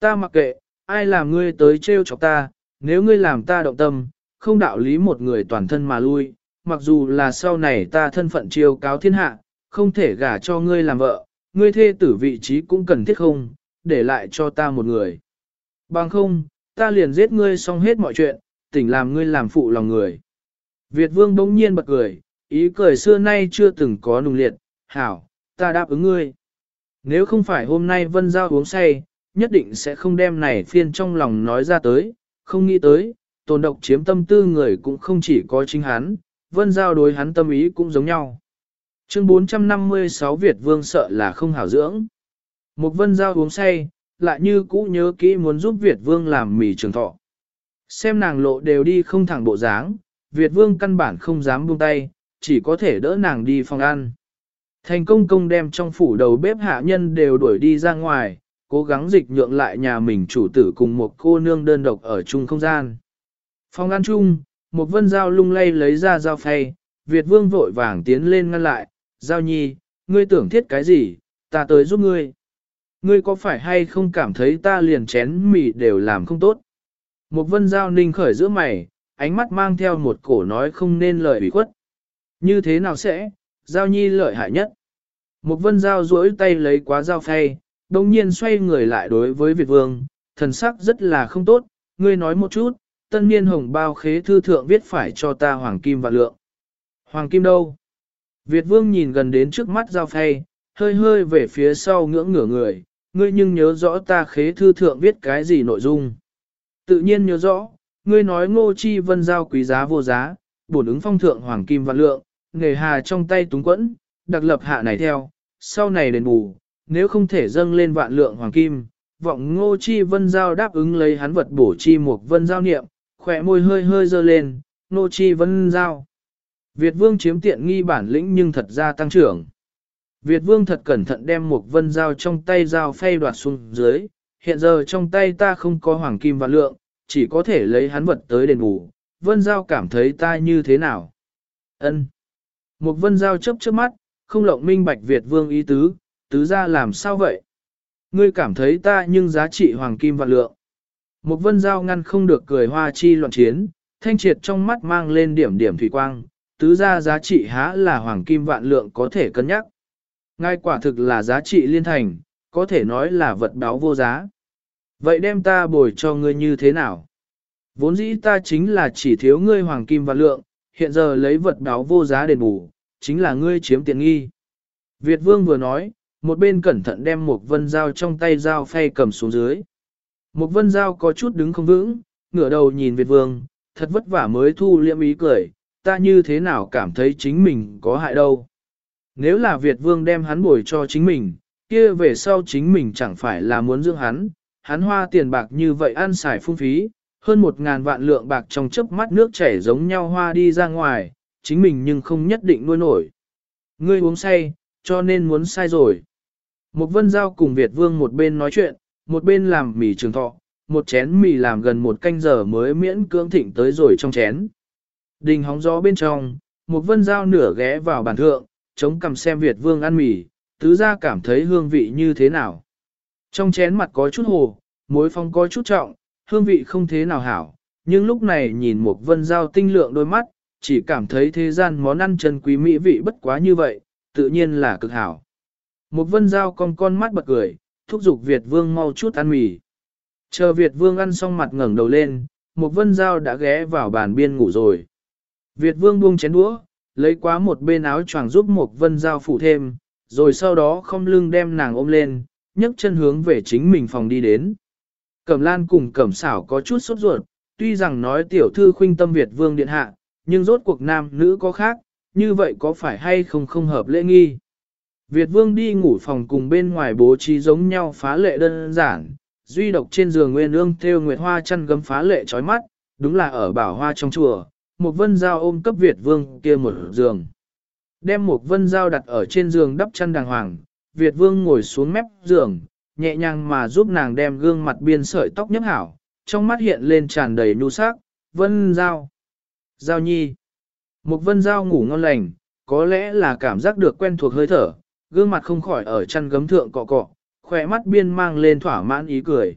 Ta mặc kệ, ai làm ngươi tới trêu chọc ta, nếu ngươi làm ta động tâm, không đạo lý một người toàn thân mà lui, mặc dù là sau này ta thân phận chiêu cáo thiên hạ, không thể gả cho ngươi làm vợ, ngươi thê tử vị trí cũng cần thiết không, để lại cho ta một người. Bằng không, ta liền giết ngươi xong hết mọi chuyện, tỉnh làm ngươi làm phụ lòng người. Việt vương bỗng nhiên bật cười, ý cười xưa nay chưa từng có nùng liệt, hảo, ta đáp ứng ngươi. Nếu không phải hôm nay vân giao uống say, nhất định sẽ không đem này phiên trong lòng nói ra tới, không nghĩ tới, tồn độc chiếm tâm tư người cũng không chỉ có chính hắn, vân giao đối hắn tâm ý cũng giống nhau. Chương 456 Việt Vương sợ là không hảo dưỡng. Một vân giao uống say, lại như cũ nhớ kỹ muốn giúp Việt Vương làm mì trường thọ. Xem nàng lộ đều đi không thẳng bộ dáng, Việt Vương căn bản không dám buông tay, chỉ có thể đỡ nàng đi phòng ăn. Thành công công đem trong phủ đầu bếp hạ nhân đều đuổi đi ra ngoài, cố gắng dịch nhượng lại nhà mình chủ tử cùng một cô nương đơn độc ở chung không gian. Phòng ăn chung, một vân dao lung lay lấy ra dao phay, Việt vương vội vàng tiến lên ngăn lại, giao nhi, ngươi tưởng thiết cái gì, ta tới giúp ngươi. Ngươi có phải hay không cảm thấy ta liền chén mì đều làm không tốt? Một vân giao ninh khởi giữa mày, ánh mắt mang theo một cổ nói không nên lời ủy khuất. Như thế nào sẽ, giao nhi lợi hại nhất. Một vân giao duỗi tay lấy quá dao phay, đồng nhiên xoay người lại đối với Việt vương, thần sắc rất là không tốt, ngươi nói một chút, tân niên hồng bao khế thư thượng viết phải cho ta hoàng kim và lượng. Hoàng kim đâu? Việt vương nhìn gần đến trước mắt giao phay, hơi hơi về phía sau ngưỡng ngửa người, ngươi nhưng nhớ rõ ta khế thư thượng viết cái gì nội dung. Tự nhiên nhớ rõ, ngươi nói ngô chi vân giao quý giá vô giá, bổn ứng phong thượng hoàng kim và lượng, nghề hà trong tay túng quẫn, đặc lập hạ này theo, sau này đền bù, nếu không thể dâng lên vạn lượng hoàng kim, vọng ngô chi vân giao đáp ứng lấy hắn vật bổ chi một vân giao niệm, khỏe môi hơi hơi dơ lên, Nô chi vân giao. Việt vương chiếm tiện nghi bản lĩnh nhưng thật ra tăng trưởng. Việt vương thật cẩn thận đem một vân giao trong tay giao phay đoạt xuống dưới, hiện giờ trong tay ta không có hoàng kim và lượng, chỉ có thể lấy hắn vật tới đền bù, vân giao cảm thấy ta như thế nào. ân Một vân giao chớp chớp mắt, không lộng minh bạch Việt vương ý tứ, tứ ra làm sao vậy? Ngươi cảm thấy ta nhưng giá trị hoàng kim và lượng. Một vân giao ngăn không được cười hoa chi loạn chiến, thanh triệt trong mắt mang lên điểm điểm thủy quang, tứ ra giá trị há là hoàng kim vạn lượng có thể cân nhắc. Ngay quả thực là giá trị liên thành, có thể nói là vật báo vô giá. Vậy đem ta bồi cho ngươi như thế nào? Vốn dĩ ta chính là chỉ thiếu ngươi hoàng kim vạn lượng, hiện giờ lấy vật báo vô giá đền bù, chính là ngươi chiếm tiện nghi. Việt vương vừa nói, một bên cẩn thận đem một vân dao trong tay dao phay cầm xuống dưới. Một vân Giao có chút đứng không vững, ngửa đầu nhìn Việt vương, thật vất vả mới thu liễm ý cười, ta như thế nào cảm thấy chính mình có hại đâu. Nếu là Việt vương đem hắn bồi cho chính mình, kia về sau chính mình chẳng phải là muốn dưỡng hắn, hắn hoa tiền bạc như vậy ăn xài phung phí, hơn một ngàn vạn lượng bạc trong chớp mắt nước chảy giống nhau hoa đi ra ngoài, chính mình nhưng không nhất định nuôi nổi. Ngươi uống say, cho nên muốn sai rồi. Một vân giao cùng Việt vương một bên nói chuyện, một bên làm mì trường thọ, một chén mì làm gần một canh giờ mới miễn cưỡng thịnh tới rồi trong chén. Đình hóng gió bên trong, một vân dao nửa ghé vào bàn thượng, chống cầm xem Việt vương ăn mì, tứ ra cảm thấy hương vị như thế nào. Trong chén mặt có chút hồ, muối phong có chút trọng, hương vị không thế nào hảo, nhưng lúc này nhìn một vân dao tinh lượng đôi mắt, chỉ cảm thấy thế gian món ăn chân quý mỹ vị bất quá như vậy, tự nhiên là cực hảo. Một vân dao con con mắt bật cười, thúc giục Việt vương mau chút ăn mì. Chờ Việt vương ăn xong mặt ngẩng đầu lên, một vân dao đã ghé vào bàn biên ngủ rồi. Việt vương buông chén đũa, lấy quá một bên áo choàng giúp một vân dao phủ thêm, rồi sau đó không lưng đem nàng ôm lên, nhấc chân hướng về chính mình phòng đi đến. Cẩm lan cùng cẩm xảo có chút sốt ruột, tuy rằng nói tiểu thư khuynh tâm Việt vương điện hạ, nhưng rốt cuộc nam nữ có khác, như vậy có phải hay không không hợp lễ nghi. Việt vương đi ngủ phòng cùng bên ngoài bố trí giống nhau phá lệ đơn giản, duy độc trên giường nguyên ương theo nguyệt hoa chăn gấm phá lệ chói mắt, đúng là ở bảo hoa trong chùa, một vân dao ôm cấp Việt vương kia một giường. Đem một vân dao đặt ở trên giường đắp chăn đàng hoàng, Việt vương ngồi xuống mép giường, nhẹ nhàng mà giúp nàng đem gương mặt biên sợi tóc nhấp hảo, trong mắt hiện lên tràn đầy nhu sắc, vân dao. Giao nhi. Một vân dao ngủ ngon lành, có lẽ là cảm giác được quen thuộc hơi thở, gương mặt không khỏi ở chăn gấm thượng cọ cọ, khỏe mắt biên mang lên thỏa mãn ý cười.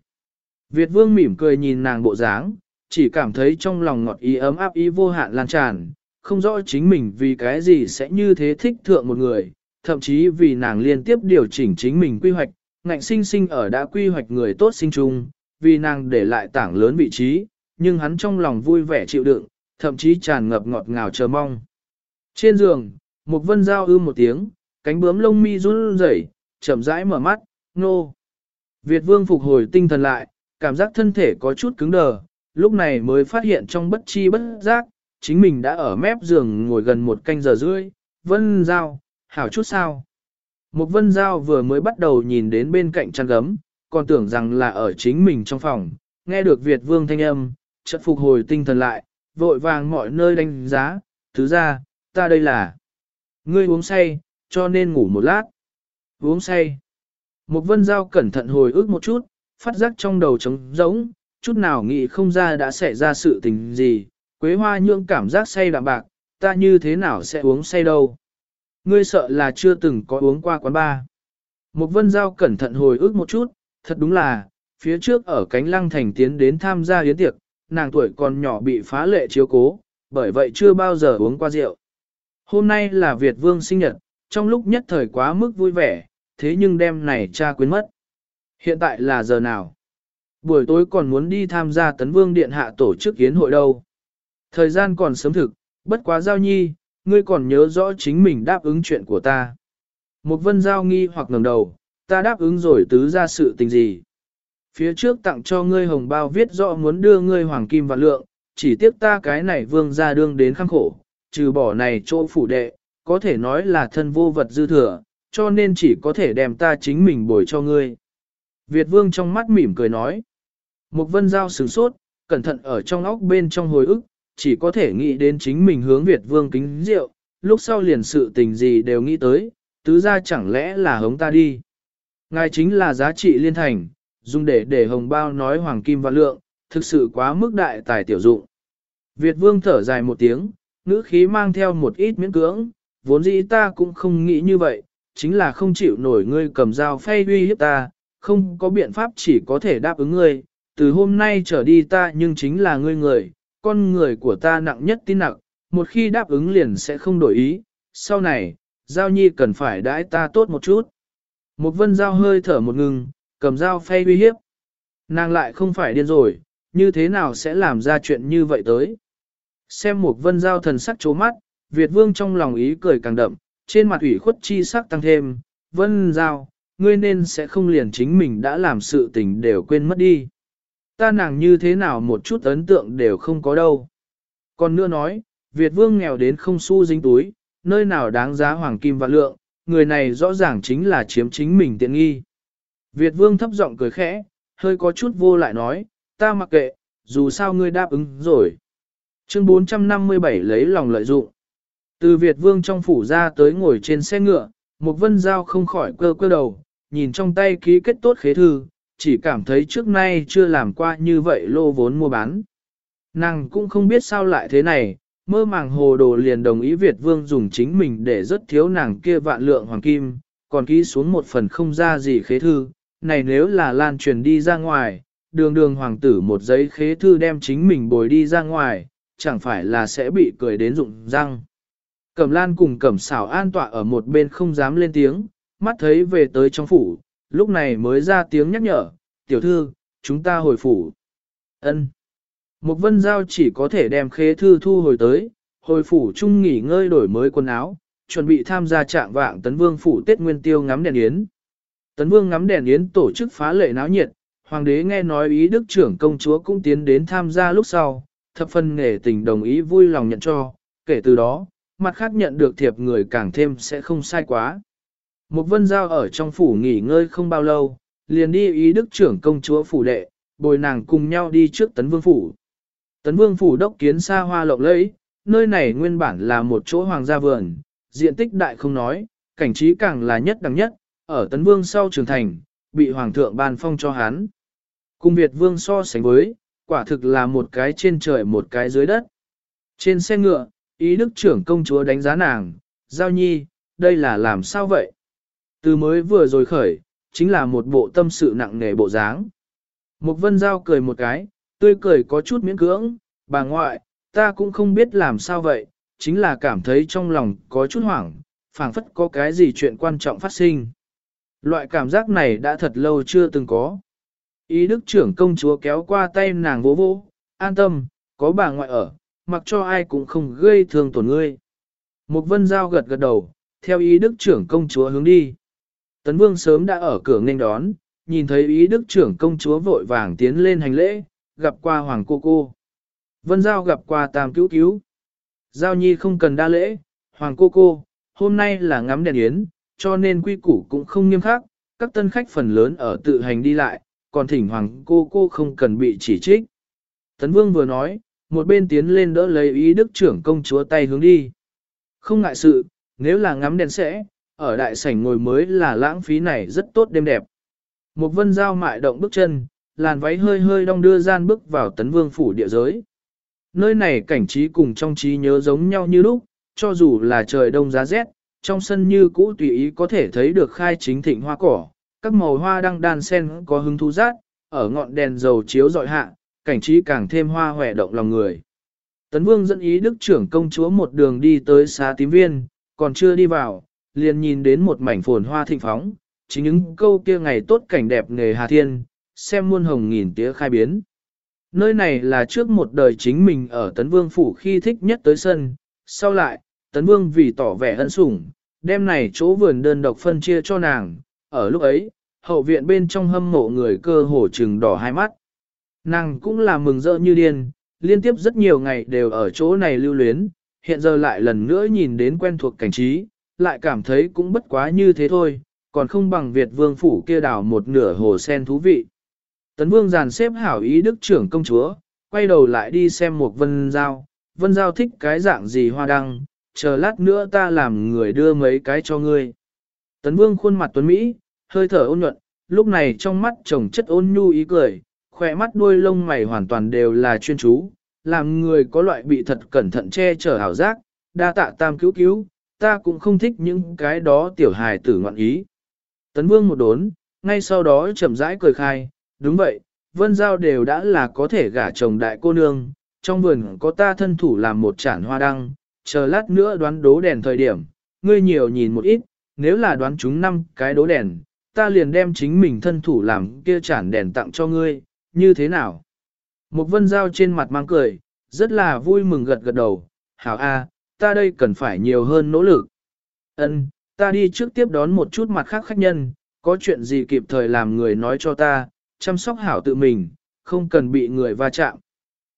Việt vương mỉm cười nhìn nàng bộ dáng, chỉ cảm thấy trong lòng ngọt ý ấm áp ý vô hạn lan tràn, không rõ chính mình vì cái gì sẽ như thế thích thượng một người, thậm chí vì nàng liên tiếp điều chỉnh chính mình quy hoạch, ngạnh sinh sinh ở đã quy hoạch người tốt sinh chung, vì nàng để lại tảng lớn vị trí, nhưng hắn trong lòng vui vẻ chịu đựng, thậm chí tràn ngập ngọt ngào chờ mong. Trên giường, một vân giao ư một tiếng, cánh bướm lông mi run rẩy, chậm rãi mở mắt, nô. Việt vương phục hồi tinh thần lại, cảm giác thân thể có chút cứng đờ, lúc này mới phát hiện trong bất chi bất giác, chính mình đã ở mép giường ngồi gần một canh giờ rưỡi, vân giao, hảo chút sao. Một vân giao vừa mới bắt đầu nhìn đến bên cạnh chăn gấm, còn tưởng rằng là ở chính mình trong phòng, nghe được Việt vương thanh âm, chợt phục hồi tinh thần lại, vội vàng mọi nơi đánh giá, thứ ra, ta đây là. Ngươi uống say, cho nên ngủ một lát. Uống say. Một vân giao cẩn thận hồi ức một chút, phát giác trong đầu trống rỗng, chút nào nghĩ không ra đã xảy ra sự tình gì, quế hoa nhượng cảm giác say đạm bạc, ta như thế nào sẽ uống say đâu. Ngươi sợ là chưa từng có uống qua quán ba. Một vân giao cẩn thận hồi ức một chút, thật đúng là, phía trước ở cánh lăng thành tiến đến tham gia yến tiệc, nàng tuổi còn nhỏ bị phá lệ chiếu cố, bởi vậy chưa bao giờ uống qua rượu. Hôm nay là Việt Vương sinh nhật, trong lúc nhất thời quá mức vui vẻ, thế nhưng đêm này cha quên mất. Hiện tại là giờ nào? Buổi tối còn muốn đi tham gia tấn vương điện hạ tổ chức yến hội đâu. Thời gian còn sớm thực, bất quá giao nhi, ngươi còn nhớ rõ chính mình đáp ứng chuyện của ta. Một vân giao nghi hoặc ngẩng đầu, ta đáp ứng rồi tứ ra sự tình gì. Phía trước tặng cho ngươi hồng bao viết rõ muốn đưa ngươi hoàng kim và lượng, chỉ tiếc ta cái này vương ra đương đến khăng khổ, trừ bỏ này chỗ phủ đệ, có thể nói là thân vô vật dư thừa, cho nên chỉ có thể đem ta chính mình bồi cho ngươi. Việt vương trong mắt mỉm cười nói. Một vân giao sửng sốt, cẩn thận ở trong óc bên trong hồi ức, chỉ có thể nghĩ đến chính mình hướng Việt vương kính rượu, lúc sau liền sự tình gì đều nghĩ tới, tứ ra chẳng lẽ là hống ta đi. Ngài chính là giá trị liên thành, dùng để để hồng bao nói hoàng kim và lượng, thực sự quá mức đại tài tiểu dụng. Việt vương thở dài một tiếng, ngữ khí mang theo một ít miễn cưỡng, vốn dĩ ta cũng không nghĩ như vậy, chính là không chịu nổi ngươi cầm dao phay uy hiếp ta, không có biện pháp chỉ có thể đáp ứng ngươi, từ hôm nay trở đi ta nhưng chính là ngươi người, con người của ta nặng nhất tin nặng, một khi đáp ứng liền sẽ không đổi ý, sau này, Giao Nhi cần phải đãi ta tốt một chút. Một vân dao hơi thở một ngừng, cầm dao phay uy hiếp. Nàng lại không phải điên rồi, như thế nào sẽ làm ra chuyện như vậy tới. Xem một vân Giao thần sắc chố mắt, Việt vương trong lòng ý cười càng đậm, trên mặt ủy khuất chi sắc tăng thêm, vân Giao, ngươi nên sẽ không liền chính mình đã làm sự tình đều quên mất đi. Ta nàng như thế nào một chút ấn tượng đều không có đâu. Còn nữa nói, Việt vương nghèo đến không xu dính túi, nơi nào đáng giá hoàng kim và lượng, người này rõ ràng chính là chiếm chính mình tiện nghi. Việt vương thấp giọng cười khẽ, hơi có chút vô lại nói, ta mặc kệ, dù sao ngươi đáp ứng rồi. Chương 457 lấy lòng lợi dụng. Từ Việt vương trong phủ ra tới ngồi trên xe ngựa, một vân giao không khỏi cơ cơ đầu, nhìn trong tay ký kết tốt khế thư, chỉ cảm thấy trước nay chưa làm qua như vậy lô vốn mua bán. Nàng cũng không biết sao lại thế này, mơ màng hồ đồ liền đồng ý Việt Vương dùng chính mình để rất thiếu nàng kia vạn lượng hoàng kim, còn ký xuống một phần không ra gì khế thư, này nếu là lan truyền đi ra ngoài, đường đường hoàng tử một giấy khế thư đem chính mình bồi đi ra ngoài, chẳng phải là sẽ bị cười đến rụng răng. Cẩm lan cùng cẩm xảo an tọa ở một bên không dám lên tiếng, mắt thấy về tới trong phủ, lúc này mới ra tiếng nhắc nhở, tiểu thư, chúng ta hồi phủ. ân Một vân giao chỉ có thể đem khế thư thu hồi tới, hồi phủ chung nghỉ ngơi đổi mới quần áo, chuẩn bị tham gia trạng vạng tấn vương phủ Tết Nguyên Tiêu ngắm đèn yến. Tấn vương ngắm đèn yến tổ chức phá lệ náo nhiệt, hoàng đế nghe nói ý đức trưởng công chúa cũng tiến đến tham gia lúc sau, thập phân nghề tình đồng ý vui lòng nhận cho, kể từ đó, mặt khác nhận được thiệp người càng thêm sẽ không sai quá. Một vân giao ở trong phủ nghỉ ngơi không bao lâu, liền đi ý đức trưởng công chúa phủ đệ, bồi nàng cùng nhau đi trước tấn vương phủ. Tấn vương phủ đốc kiến xa hoa lộng lẫy, nơi này nguyên bản là một chỗ hoàng gia vườn, diện tích đại không nói, cảnh trí càng là nhất đẳng nhất, ở tấn vương sau trường thành, bị hoàng thượng ban phong cho hắn. Cùng Việt vương so sánh với, quả thực là một cái trên trời một cái dưới đất. Trên xe ngựa, ý đức trưởng công chúa đánh giá nàng, giao nhi, đây là làm sao vậy? Từ mới vừa rồi khởi, chính là một bộ tâm sự nặng nề bộ dáng. Mục vân giao cười một cái, tươi cười có chút miễn cưỡng, bà ngoại, ta cũng không biết làm sao vậy, chính là cảm thấy trong lòng có chút hoảng, phảng phất có cái gì chuyện quan trọng phát sinh. Loại cảm giác này đã thật lâu chưa từng có. Ý đức trưởng công chúa kéo qua tay nàng vỗ vỗ, an tâm, có bà ngoại ở, mặc cho ai cũng không gây thương tổn ngươi. Một vân giao gật gật đầu, theo ý đức trưởng công chúa hướng đi. Tấn Vương sớm đã ở cửa nghênh đón, nhìn thấy ý đức trưởng công chúa vội vàng tiến lên hành lễ, gặp qua Hoàng cô cô. Vân Giao gặp qua Tam cứu cứu. Giao Nhi không cần đa lễ, Hoàng cô cô, hôm nay là ngắm đèn yến, cho nên quy củ cũng không nghiêm khắc, các tân khách phần lớn ở tự hành đi lại, còn thỉnh Hoàng cô cô không cần bị chỉ trích. Tấn Vương vừa nói, một bên tiến lên đỡ lấy ý đức trưởng công chúa tay hướng đi. Không ngại sự, nếu là ngắm đèn sẽ, ở đại sảnh ngồi mới là lãng phí này rất tốt đêm đẹp. Một vân giao mại động bước chân, làn váy hơi hơi đong đưa gian bước vào tấn vương phủ địa giới. Nơi này cảnh trí cùng trong trí nhớ giống nhau như lúc, cho dù là trời đông giá rét, trong sân như cũ tùy ý có thể thấy được khai chính thịnh hoa cỏ, các màu hoa đang đan sen có hứng thú rát, ở ngọn đèn dầu chiếu dọi hạ, cảnh trí càng thêm hoa hòe động lòng người. Tấn Vương dẫn ý đức trưởng công chúa một đường đi tới xá tím viên, còn chưa đi vào, liền nhìn đến một mảnh phồn hoa thịnh phóng, chính những câu kia ngày tốt cảnh đẹp nghề Hà Thiên, xem muôn hồng nghìn tía khai biến. Nơi này là trước một đời chính mình ở Tấn Vương Phủ khi thích nhất tới sân, sau lại, Tấn Vương vì tỏ vẻ ân sủng, đem này chỗ vườn đơn độc phân chia cho nàng, ở lúc ấy, hậu viện bên trong hâm mộ người cơ hồ trừng đỏ hai mắt. Nàng cũng là mừng rỡ như điên, liên tiếp rất nhiều ngày đều ở chỗ này lưu luyến, hiện giờ lại lần nữa nhìn đến quen thuộc cảnh trí, lại cảm thấy cũng bất quá như thế thôi, còn không bằng Việt vương phủ kia đảo một nửa hồ sen thú vị. Tấn vương giàn xếp hảo ý đức trưởng công chúa, quay đầu lại đi xem một vân giao, vân giao thích cái dạng gì hoa đăng, chờ lát nữa ta làm người đưa mấy cái cho ngươi. Tấn vương khuôn mặt tuấn Mỹ, hơi thở ôn nhuận, lúc này trong mắt chồng chất ôn nhu ý cười, khỏe mắt đuôi lông mày hoàn toàn đều là chuyên chú, làm người có loại bị thật cẩn thận che chở hảo giác, đa tạ tam cứu cứu, ta cũng không thích những cái đó tiểu hài tử ngoạn ý. Tấn vương một đốn, ngay sau đó chậm rãi cười khai, đúng vậy, vân giao đều đã là có thể gả chồng đại cô nương, trong vườn có ta thân thủ làm một chản hoa đăng, chờ lát nữa đoán đố đèn thời điểm, ngươi nhiều nhìn một ít, nếu là đoán chúng năm cái đố đèn, ta liền đem chính mình thân thủ làm kia chản đèn tặng cho ngươi, như thế nào? Một vân giao trên mặt mang cười, rất là vui mừng gật gật đầu, hảo a, ta đây cần phải nhiều hơn nỗ lực. Ân, ta đi trước tiếp đón một chút mặt khác khách nhân, có chuyện gì kịp thời làm người nói cho ta, chăm sóc hảo tự mình, không cần bị người va chạm.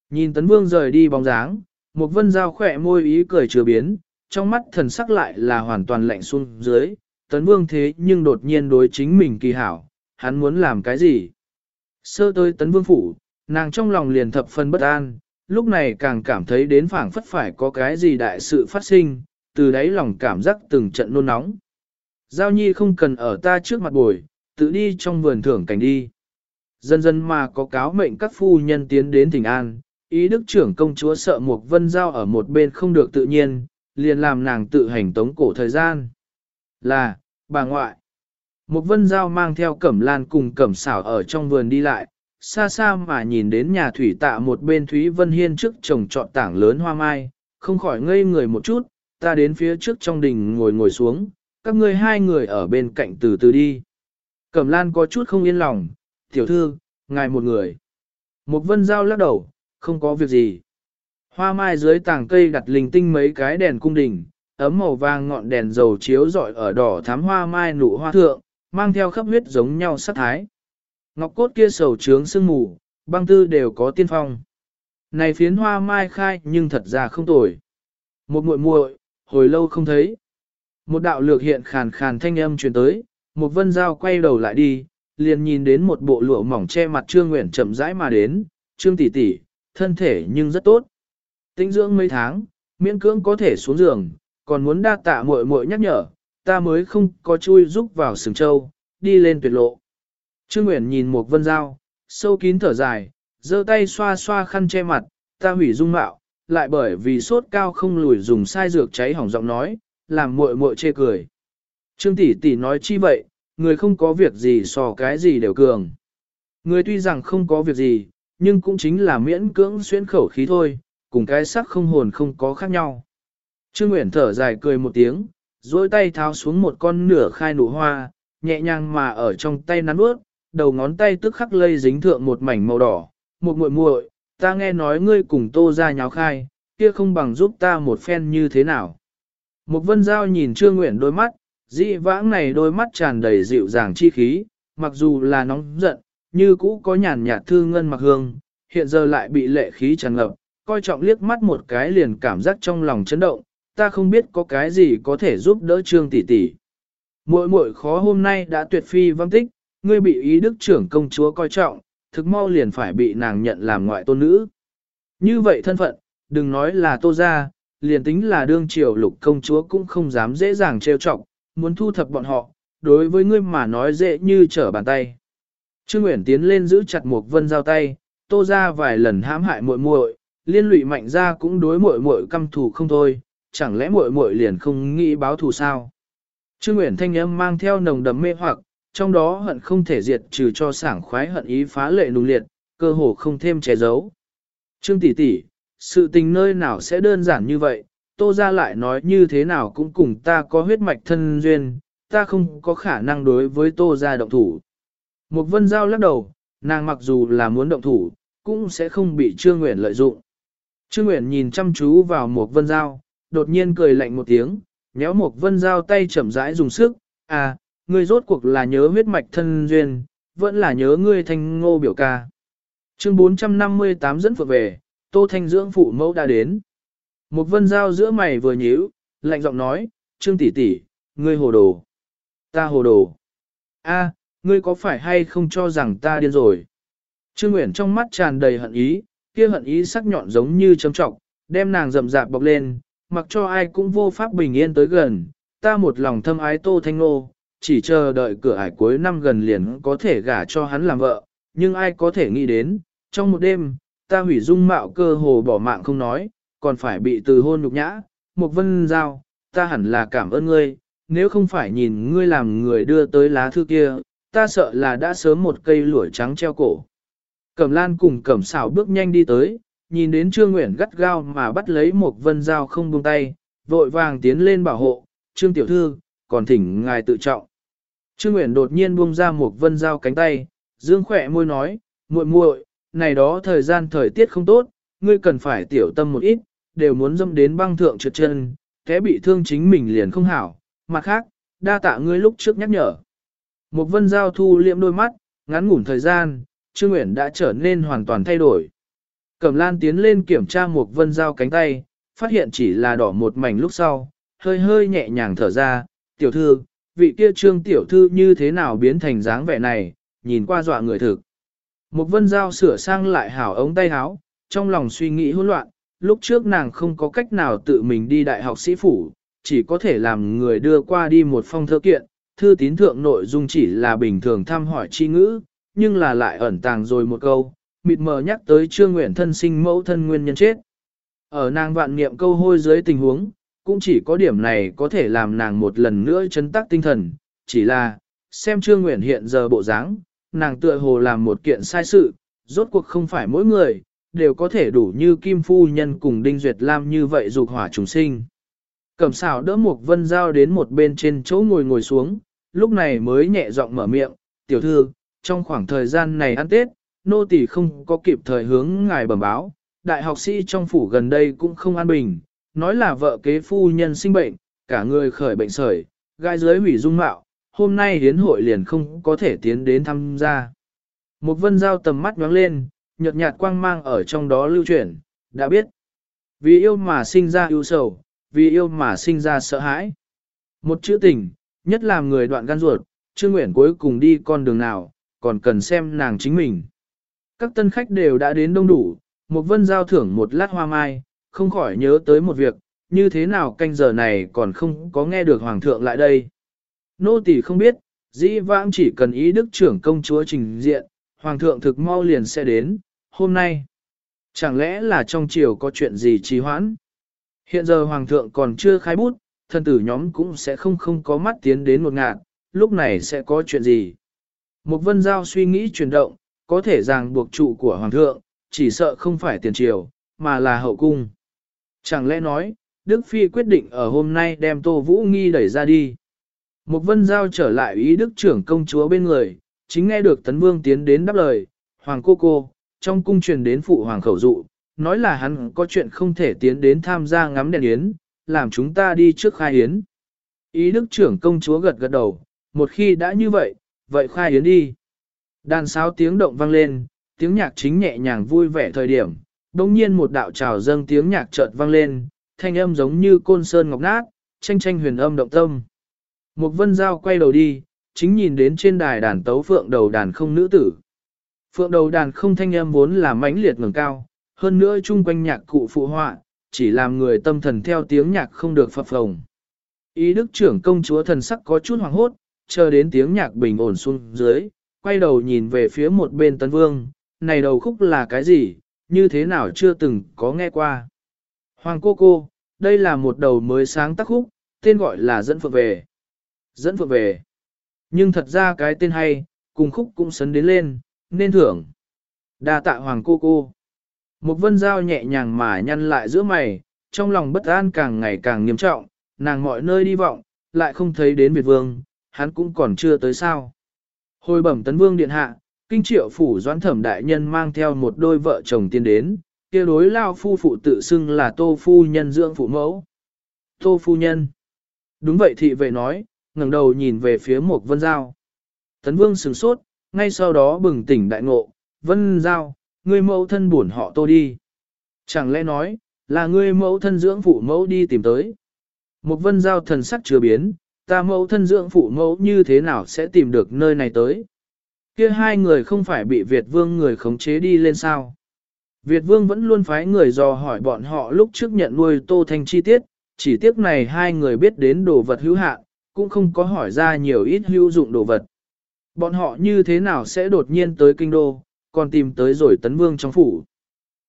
Nhìn Tấn Vương rời đi bóng dáng, một vân giao khỏe môi ý cười chưa biến, trong mắt thần sắc lại là hoàn toàn lạnh xuống dưới, Tấn Vương thế nhưng đột nhiên đối chính mình kỳ hảo, hắn muốn làm cái gì? Sơ tới Tấn Vương phủ, nàng trong lòng liền thập phân bất an, lúc này càng cảm thấy đến phảng phất phải có cái gì đại sự phát sinh, từ đấy lòng cảm giác từng trận nôn nóng. Giao nhi không cần ở ta trước mặt bồi, tự đi trong vườn thưởng cảnh đi. Dần dần mà có cáo mệnh các phu nhân tiến đến thỉnh an, ý đức trưởng công chúa sợ một vân giao ở một bên không được tự nhiên, liền làm nàng tự hành tống cổ thời gian. Là, bà ngoại. Một vân giao mang theo cẩm lan cùng cẩm xảo ở trong vườn đi lại, xa xa mà nhìn đến nhà thủy tạ một bên Thúy Vân Hiên trước trồng trọt tảng lớn hoa mai, không khỏi ngây người một chút, ta đến phía trước trong đình ngồi ngồi xuống, các ngươi hai người ở bên cạnh từ từ đi. Cẩm lan có chút không yên lòng, tiểu thư, ngài một người. Một vân giao lắc đầu, không có việc gì. Hoa mai dưới tảng cây đặt linh tinh mấy cái đèn cung đình, ấm màu vàng ngọn đèn dầu chiếu rọi ở đỏ thắm hoa mai nụ hoa thượng, mang theo khắp huyết giống nhau sát thái. Ngọc cốt kia sầu trướng sương mù, băng tư đều có tiên phong. Này phiến hoa mai khai nhưng thật ra không tồi. Một muội muội, hồi lâu không thấy. Một đạo lược hiện khàn khàn thanh âm truyền tới, một vân dao quay đầu lại đi, liền nhìn đến một bộ lụa mỏng che mặt Trương Nguyện chậm rãi mà đến, Trương tỷ tỷ, thân thể nhưng rất tốt. Tinh dưỡng mấy tháng, miễn cưỡng có thể xuống giường, còn muốn đa tạ muội muội nhắc nhở, ta mới không có chui rúc vào sừng châu, đi lên tuyệt lộ. Trương Nguyễn nhìn một vân dao, sâu kín thở dài, giơ tay xoa xoa khăn che mặt, ta hủy dung mạo, lại bởi vì sốt cao không lùi dùng sai dược cháy hỏng giọng nói, làm muội muội chê cười. Trương tỷ tỷ nói chi vậy, người không có việc gì so cái gì đều cường. Người tuy rằng không có việc gì, nhưng cũng chính là miễn cưỡng xuyên khẩu khí thôi, cùng cái sắc không hồn không có khác nhau. Trương Nguyễn thở dài cười một tiếng, duỗi tay tháo xuống một con nửa khai nụ hoa, nhẹ nhàng mà ở trong tay nắn bước, đầu ngón tay tức khắc lây dính thượng một mảnh màu đỏ, một muội muội, ta nghe nói ngươi cùng tô ra nháo khai, kia không bằng giúp ta một phen như thế nào. Một vân giao nhìn Trương nguyện đôi mắt, dị vãng này đôi mắt tràn đầy dịu dàng chi khí, mặc dù là nóng giận, như cũ có nhàn nhạt thư ngân mặc hương, hiện giờ lại bị lệ khí tràn ngập, coi trọng liếc mắt một cái liền cảm giác trong lòng chấn động, ta không biết có cái gì có thể giúp đỡ Trương tỷ tỷ. Muội muội khó hôm nay đã tuyệt phi văng tích, ngươi bị ý đức trưởng công chúa coi trọng, thực mau liền phải bị nàng nhận làm ngoại tôn nữ. Như vậy thân phận, đừng nói là tô gia, liền tính là đương triều lục công chúa cũng không dám dễ dàng trêu chọc, muốn thu thập bọn họ, đối với ngươi mà nói dễ như trở bàn tay. Trương Nguyễn tiến lên giữ chặt một vân giao tay, tô ra vài lần hãm hại muội muội, liên lụy mạnh ra cũng đối muội muội căm thù không thôi, chẳng lẽ muội muội liền không nghĩ báo thù sao? Trương Nguyễn thanh âm mang theo nồng đậm mê hoặc, trong đó hận không thể diệt trừ cho sảng khoái hận ý phá lệ nung liệt, cơ hồ không thêm che giấu. Trương tỷ tỷ, sự tình nơi nào sẽ đơn giản như vậy, tô ra lại nói như thế nào cũng cùng ta có huyết mạch thân duyên, ta không có khả năng đối với tô ra động thủ. Một vân giao lắc đầu, nàng mặc dù là muốn động thủ, cũng sẽ không bị Trương Nguyễn lợi dụng. Trương Nguyễn nhìn chăm chú vào một vân giao, đột nhiên cười lạnh một tiếng, nhéo một vân giao tay chậm rãi dùng sức, à, ngươi rốt cuộc là nhớ huyết mạch thân duyên, vẫn là nhớ ngươi thanh ngô biểu ca. Chương 458 dẫn phượng về, Tô Thanh dưỡng phụ mẫu đã đến. Một vân giao giữa mày vừa nhíu, lạnh giọng nói, Trương tỷ tỷ, ngươi hồ đồ. Ta hồ đồ. A, ngươi có phải hay không cho rằng ta điên rồi? Trương Nguyễn trong mắt tràn đầy hận ý, kia hận ý sắc nhọn giống như châm trọng, đem nàng rậm rạp bọc lên, mặc cho ai cũng vô pháp bình yên tới gần. Ta một lòng thâm ái Tô Thanh Nô, chỉ chờ đợi cửa ải cuối năm gần liền có thể gả cho hắn làm vợ, nhưng ai có thể nghĩ đến, trong một đêm, ta hủy dung mạo cơ hồ bỏ mạng không nói, còn phải bị từ hôn nhục nhã, một vân giao, ta hẳn là cảm ơn ngươi, nếu không phải nhìn ngươi làm người đưa tới lá thư kia, ta sợ là đã sớm một cây lũa trắng treo cổ. Cẩm lan cùng cẩm xảo bước nhanh đi tới, nhìn đến Trương nguyễn gắt gao mà bắt lấy một vân dao không buông tay, vội vàng tiến lên bảo hộ, Trương Tiểu Thư, còn thỉnh ngài tự trọng. Trương nguyễn đột nhiên buông ra một vân dao cánh tay, dương khỏe môi nói, muội muội, này đó thời gian thời tiết không tốt, ngươi cần phải tiểu tâm một ít, đều muốn dâm đến băng thượng trượt chân, kẻ bị thương chính mình liền không hảo. Mặt khác, đa tạ ngươi lúc trước nhắc nhở. Một vân giao thu liệm đôi mắt, ngắn ngủn thời gian, Trương Nguyễn đã trở nên hoàn toàn thay đổi. Cẩm lan tiến lên kiểm tra một vân giao cánh tay, phát hiện chỉ là đỏ một mảnh lúc sau, hơi hơi nhẹ nhàng thở ra, tiểu thư, vị kia trương tiểu thư như thế nào biến thành dáng vẻ này, nhìn qua dọa người thực. Một vân giao sửa sang lại hảo ống tay áo, trong lòng suy nghĩ hỗn loạn, lúc trước nàng không có cách nào tự mình đi đại học sĩ phủ, chỉ có thể làm người đưa qua đi một phong thơ kiện, thư tín thượng nội dung chỉ là bình thường thăm hỏi chi ngữ, nhưng là lại ẩn tàng rồi một câu, mịt mờ nhắc tới trương nguyện thân sinh mẫu thân nguyên nhân chết. Ở nàng vạn niệm câu hôi dưới tình huống, cũng chỉ có điểm này có thể làm nàng một lần nữa chấn tác tinh thần, chỉ là, xem trương nguyện hiện giờ bộ dáng, nàng tựa hồ làm một kiện sai sự, rốt cuộc không phải mỗi người, đều có thể đủ như Kim Phu Nhân cùng Đinh Duyệt Lam như vậy dục hỏa trùng sinh. Cẩm xảo đỡ một vân giao đến một bên trên chỗ ngồi ngồi xuống, lúc này mới nhẹ giọng mở miệng, tiểu thư, trong khoảng thời gian này ăn Tết, nô tỳ không có kịp thời hướng ngài bẩm báo, đại học sĩ trong phủ gần đây cũng không an bình, nói là vợ kế phu nhân sinh bệnh, cả người khởi bệnh sởi, gai dưới hủy dung mạo, hôm nay hiến hội liền không có thể tiến đến tham gia. Một vân giao tầm mắt nhoáng lên, nhợt nhạt quang mang ở trong đó lưu chuyển, đã biết. Vì yêu mà sinh ra yêu sầu, vì yêu mà sinh ra sợ hãi. Một chữ tình, nhất làm người đoạn gan ruột, chưa nguyện cuối cùng đi con đường nào, còn cần xem nàng chính mình. Các tân khách đều đã đến đông đủ, một vân giao thưởng một lát hoa mai, không khỏi nhớ tới một việc, như thế nào canh giờ này còn không có nghe được hoàng thượng lại đây. Nô tỳ không biết, dĩ vãng chỉ cần ý đức trưởng công chúa trình diện, hoàng thượng thực mau liền sẽ đến, hôm nay. Chẳng lẽ là trong triều có chuyện gì trì hoãn? Hiện giờ hoàng thượng còn chưa khai bút, thân tử nhóm cũng sẽ không không có mắt tiến đến một ngạn, lúc này sẽ có chuyện gì? Một vân giao suy nghĩ chuyển động, có thể ràng buộc trụ của hoàng thượng, chỉ sợ không phải tiền triều, mà là hậu cung. Chẳng lẽ nói, Đức Phi quyết định ở hôm nay đem Tô Vũ Nghi đẩy ra đi. Một vân giao trở lại ý đức trưởng công chúa bên người, chính nghe được tấn vương tiến đến đáp lời, hoàng cô cô, trong cung truyền đến phụ hoàng khẩu dụ, nói là hắn có chuyện không thể tiến đến tham gia ngắm đèn yến, làm chúng ta đi trước khai yến. Ý đức trưởng công chúa gật gật đầu, một khi đã như vậy, vậy khai yến đi. Đàn sáo tiếng động vang lên, tiếng nhạc chính nhẹ nhàng vui vẻ thời điểm, đồng nhiên một đạo trào dâng tiếng nhạc chợt vang lên, thanh âm giống như côn sơn ngọc nát, tranh tranh huyền âm động tâm. Một vân giao quay đầu đi, chính nhìn đến trên đài đàn tấu phượng đầu đàn không nữ tử. Phượng đầu đàn không thanh âm vốn là mãnh liệt ngừng cao, hơn nữa chung quanh nhạc cụ phụ họa, chỉ làm người tâm thần theo tiếng nhạc không được phập phồng. Ý đức trưởng công chúa thần sắc có chút hoàng hốt, chờ đến tiếng nhạc bình ổn xuống dưới, quay đầu nhìn về phía một bên tấn vương, này đầu khúc là cái gì, như thế nào chưa từng có nghe qua. Hoàng cô cô, đây là một đầu mới sáng tác khúc, tên gọi là dẫn phượng về. Dẫn phượng về. Nhưng thật ra cái tên hay, cùng khúc cũng sấn đến lên, nên thưởng. đa tạ hoàng cô cô. Một vân dao nhẹ nhàng mà nhăn lại giữa mày, trong lòng bất an càng ngày càng nghiêm trọng, nàng mọi nơi đi vọng, lại không thấy đến Việt Vương, hắn cũng còn chưa tới sao. Hồi bẩm tấn vương điện hạ, kinh triệu phủ doãn thẩm đại nhân mang theo một đôi vợ chồng tiên đến, kia đối lao phu phụ tự xưng là tô phu nhân dưỡng phụ mẫu. Tô phu nhân. Đúng vậy thị vệ nói, ngẩng đầu nhìn về phía một vân giao. Tấn vương sửng sốt, ngay sau đó bừng tỉnh đại ngộ, vân giao, ngươi mẫu thân buồn họ tô đi. Chẳng lẽ nói, là ngươi mẫu thân dưỡng phụ mẫu đi tìm tới. Một vân giao thần sắc chưa biến, ta mẫu thân dưỡng phụ mẫu như thế nào sẽ tìm được nơi này tới. Kia hai người không phải bị Việt vương người khống chế đi lên sao. Việt vương vẫn luôn phái người dò hỏi bọn họ lúc trước nhận nuôi tô thanh chi tiết, chỉ tiếc này hai người biết đến đồ vật hữu hạn, cũng không có hỏi ra nhiều ít hữu dụng đồ vật. Bọn họ như thế nào sẽ đột nhiên tới kinh đô, còn tìm tới rồi tấn vương trong phủ.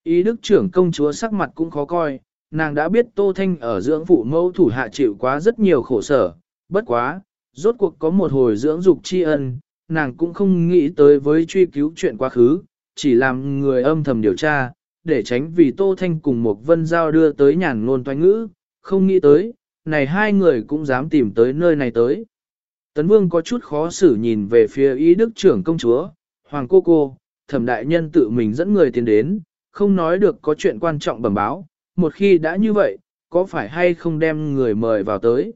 Ý đức trưởng công chúa sắc mặt cũng khó coi, nàng đã biết Tô Thanh ở dưỡng phụ mẫu thủ hạ chịu quá rất nhiều khổ sở, bất quá, rốt cuộc có một hồi dưỡng dục tri ân, nàng cũng không nghĩ tới với truy cứu chuyện quá khứ, chỉ làm người âm thầm điều tra, để tránh vì Tô Thanh cùng một vân giao đưa tới nhàn ngôn toanh ngữ, không nghĩ tới, này hai người cũng dám tìm tới nơi này tới. Tấn Vương có chút khó xử nhìn về phía ý đức trưởng công chúa, Hoàng cô cô, thẩm đại nhân tự mình dẫn người tiến đến, không nói được có chuyện quan trọng bẩm báo, một khi đã như vậy, có phải hay không đem người mời vào tới.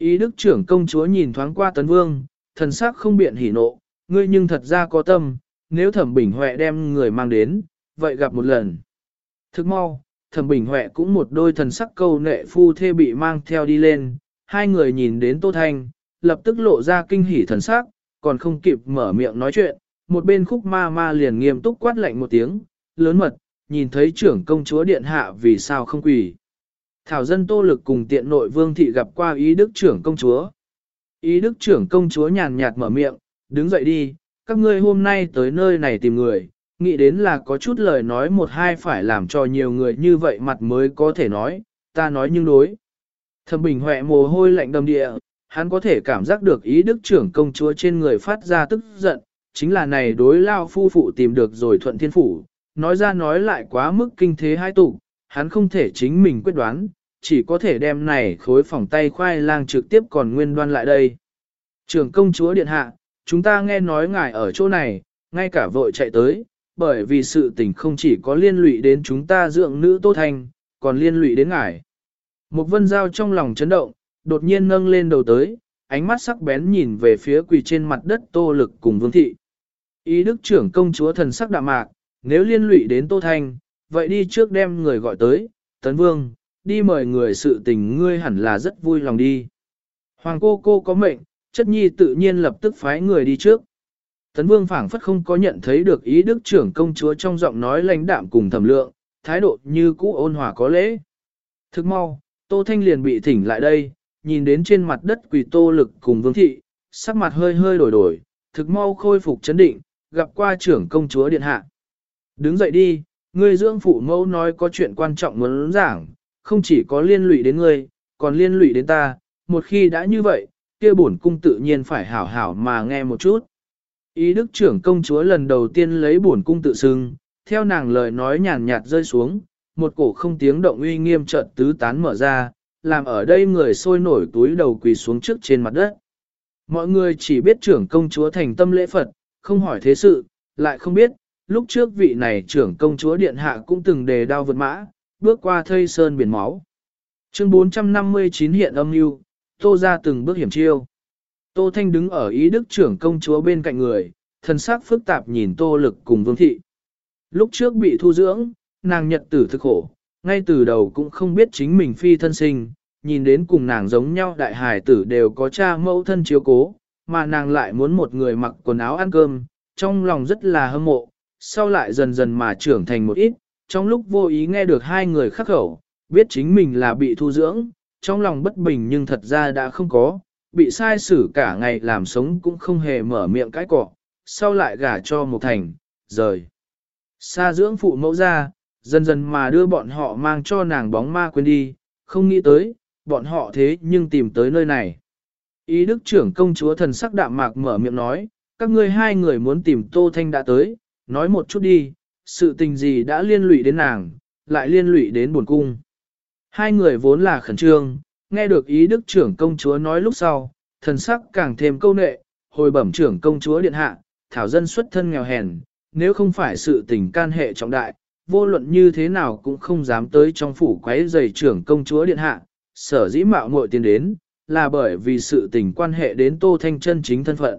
Ý đức trưởng công chúa nhìn thoáng qua Tấn Vương, thần sắc không biện hỉ nộ, ngươi nhưng thật ra có tâm, nếu thẩm bình huệ đem người mang đến, vậy gặp một lần. Thức mau, thẩm bình huệ cũng một đôi thần sắc câu nệ phu thê bị mang theo đi lên, hai người nhìn đến Tô Thanh, lập tức lộ ra kinh hỉ thần sắc, còn không kịp mở miệng nói chuyện, một bên khúc ma ma liền nghiêm túc quát lạnh một tiếng, lớn mật, nhìn thấy trưởng công chúa điện hạ vì sao không quỳ. Thảo dân tô lực cùng tiện nội vương thị gặp qua ý đức trưởng công chúa. Ý đức trưởng công chúa nhàn nhạt mở miệng, đứng dậy đi, các ngươi hôm nay tới nơi này tìm người, nghĩ đến là có chút lời nói một hai phải làm cho nhiều người như vậy mặt mới có thể nói, ta nói nhưng đối. Thẩm bình huệ mồ hôi lạnh đầm địa, hắn có thể cảm giác được ý đức trưởng công chúa trên người phát ra tức giận, chính là này đối lao phu phụ tìm được rồi thuận thiên phủ, nói ra nói lại quá mức kinh thế hai tụ, hắn không thể chính mình quyết đoán, chỉ có thể đem này khối phòng tay khoai lang trực tiếp còn nguyên đoan lại đây. Trưởng công chúa điện hạ, chúng ta nghe nói ngài ở chỗ này, ngay cả vội chạy tới, bởi vì sự tình không chỉ có liên lụy đến chúng ta dưỡng nữ Tô Thanh, còn liên lụy đến ngài. Một vân giao trong lòng chấn động, đột nhiên nâng lên đầu tới, ánh mắt sắc bén nhìn về phía quỳ trên mặt đất Tô Lực cùng Vương Thị. Ý đức trưởng công chúa thần sắc đạm mạc, nếu liên lụy đến Tô Thanh, vậy đi trước đem người gọi tới, Tấn Vương, đi mời người sự tình ngươi hẳn là rất vui lòng đi. Hoàng cô cô có mệnh, chất nhi tự nhiên lập tức phái người đi trước. Tấn Vương phảng phất không có nhận thấy được ý đức trưởng công chúa trong giọng nói lãnh đạm cùng thẩm lượng, thái độ như cũ ôn hòa có lễ. Thức mau, Tô Thanh liền bị thỉnh lại đây, nhìn đến trên mặt đất quỳ tô lực cùng vương thị, sắc mặt hơi hơi đổi đổi, thực mau khôi phục chấn định, gặp qua trưởng công chúa điện hạ. Đứng dậy đi, ngươi dưỡng phụ mẫu nói có chuyện quan trọng muốn giảng, không chỉ có liên lụy đến ngươi, còn liên lụy đến ta, một khi đã như vậy, kia bổn cung tự nhiên phải hảo hảo mà nghe một chút. Ý đức trưởng công chúa lần đầu tiên lấy bổn cung tự xưng, theo nàng lời nói nhàn nhạt rơi xuống, một cổ không tiếng động uy nghiêm chợt tứ tán mở ra, làm ở đây người sôi nổi túi đầu quỳ xuống trước trên mặt đất. Mọi người chỉ biết trưởng công chúa thành tâm lễ Phật, không hỏi thế sự, lại không biết, lúc trước vị này trưởng công chúa điện hạ cũng từng đề đao vượt mã, bước qua thây sơn biển máu. Chương 459 hiện âm mưu tô ra từng bước hiểm chiêu. Tô Thanh đứng ở ý đức trưởng công chúa bên cạnh người, thân sắc phức tạp nhìn tô lực cùng vương thị. Lúc trước bị thu dưỡng, nàng nhật tử thực khổ, ngay từ đầu cũng không biết chính mình phi thân sinh, nhìn đến cùng nàng giống nhau đại hài tử đều có cha mẫu thân chiếu cố, mà nàng lại muốn một người mặc quần áo ăn cơm, trong lòng rất là hâm mộ, sau lại dần dần mà trưởng thành một ít, trong lúc vô ý nghe được hai người khắc khẩu, biết chính mình là bị thu dưỡng, trong lòng bất bình nhưng thật ra đã không có, bị sai xử cả ngày làm sống cũng không hề mở miệng cái cọ, sau lại gả cho một thành, rời. Xa dưỡng phụ mẫu ra, dần dần mà đưa bọn họ mang cho nàng bóng ma quên đi, không nghĩ tới, bọn họ thế nhưng tìm tới nơi này. Ý đức trưởng công chúa thần sắc đạm mạc mở miệng nói, các ngươi hai người muốn tìm Tô Thanh đã tới, nói một chút đi, sự tình gì đã liên lụy đến nàng, lại liên lụy đến buồn cung. Hai người vốn là khẩn trương, nghe được ý đức trưởng công chúa nói lúc sau, thần sắc càng thêm câu nệ, hồi bẩm trưởng công chúa điện hạ, thảo dân xuất thân nghèo hèn, nếu không phải sự tình can hệ trọng đại, vô luận như thế nào cũng không dám tới trong phủ quấy giày trưởng công chúa điện hạ, sở dĩ mạo muội tiến đến, là bởi vì sự tình quan hệ đến Tô Thanh chân chính thân phận.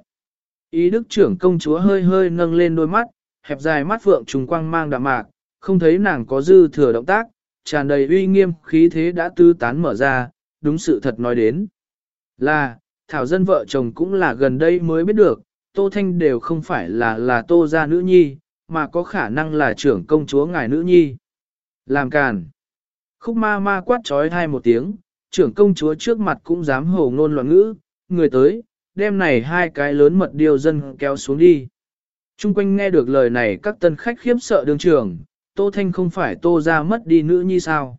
Ý đức trưởng công chúa hơi hơi nâng lên đôi mắt, hẹp dài mắt vượng trùng quang mang đạm mạc, không thấy nàng có dư thừa động tác, tràn đầy uy nghiêm khí thế đã tư tán mở ra, đúng sự thật nói đến. Là, Thảo dân vợ chồng cũng là gần đây mới biết được, Tô Thanh đều không phải là là Tô gia nữ nhi, mà có khả năng là trưởng công chúa ngài nữ nhi. Làm càn. Khúc ma ma quát trói hai một tiếng, trưởng công chúa trước mặt cũng dám hồ ngôn loạn ngữ, người tới, đem này hai cái lớn mật điều dân kéo xuống đi. Trung quanh nghe được lời này các tân khách khiếp sợ đương trường, Tô Thanh không phải Tô ra mất đi nữ nhi sao.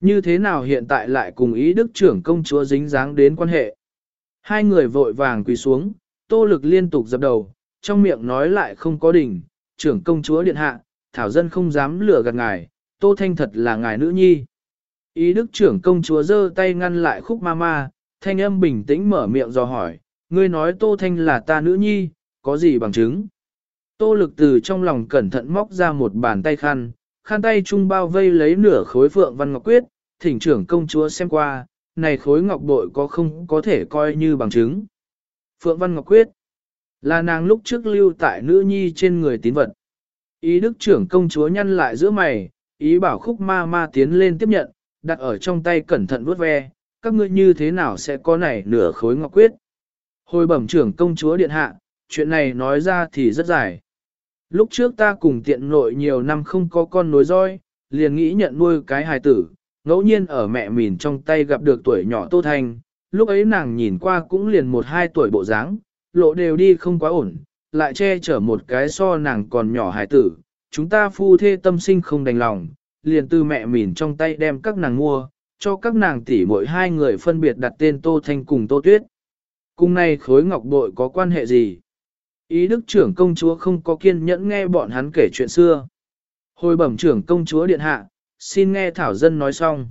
Như thế nào hiện tại lại cùng ý đức trưởng công chúa dính dáng đến quan hệ. Hai người vội vàng quỳ xuống, Tô lực liên tục dập đầu, trong miệng nói lại không có đỉnh, trưởng công chúa điện hạ, thảo dân không dám lừa gạt ngài, Tô Thanh thật là ngài nữ nhi. Ý đức trưởng công chúa giơ tay ngăn lại khúc ma ma, thanh âm bình tĩnh mở miệng dò hỏi, ngươi nói Tô Thanh là ta nữ nhi, có gì bằng chứng? Tô lực từ trong lòng cẩn thận móc ra một bàn tay khăn, khăn tay trung bao vây lấy nửa khối phượng văn ngọc quyết, thỉnh trưởng công chúa xem qua, này khối ngọc bội có không có thể coi như bằng chứng. Phượng văn ngọc quyết là nàng lúc trước lưu tại nữ nhi trên người tín vật. Ý đức trưởng công chúa nhăn lại giữa mày, ý bảo khúc ma ma tiến lên tiếp nhận, đặt ở trong tay cẩn thận vuốt ve, các ngươi như thế nào sẽ có này nửa khối ngọc quyết. Hồi bẩm trưởng công chúa điện hạ, chuyện này nói ra thì rất dài. Lúc trước ta cùng tiện nội nhiều năm không có con nối roi, liền nghĩ nhận nuôi cái hài tử, ngẫu nhiên ở mẹ mìn trong tay gặp được tuổi nhỏ Tô Thanh, lúc ấy nàng nhìn qua cũng liền một hai tuổi bộ dáng, lộ đều đi không quá ổn, lại che chở một cái so nàng còn nhỏ hài tử, chúng ta phu thê tâm sinh không đành lòng, liền từ mẹ mìn trong tay đem các nàng mua, cho các nàng tỷ mỗi hai người phân biệt đặt tên Tô Thanh cùng Tô Tuyết. Cùng này khối ngọc bội có quan hệ gì? Ý đức trưởng công chúa không có kiên nhẫn nghe bọn hắn kể chuyện xưa. Hồi bẩm trưởng công chúa điện hạ, xin nghe Thảo Dân nói xong.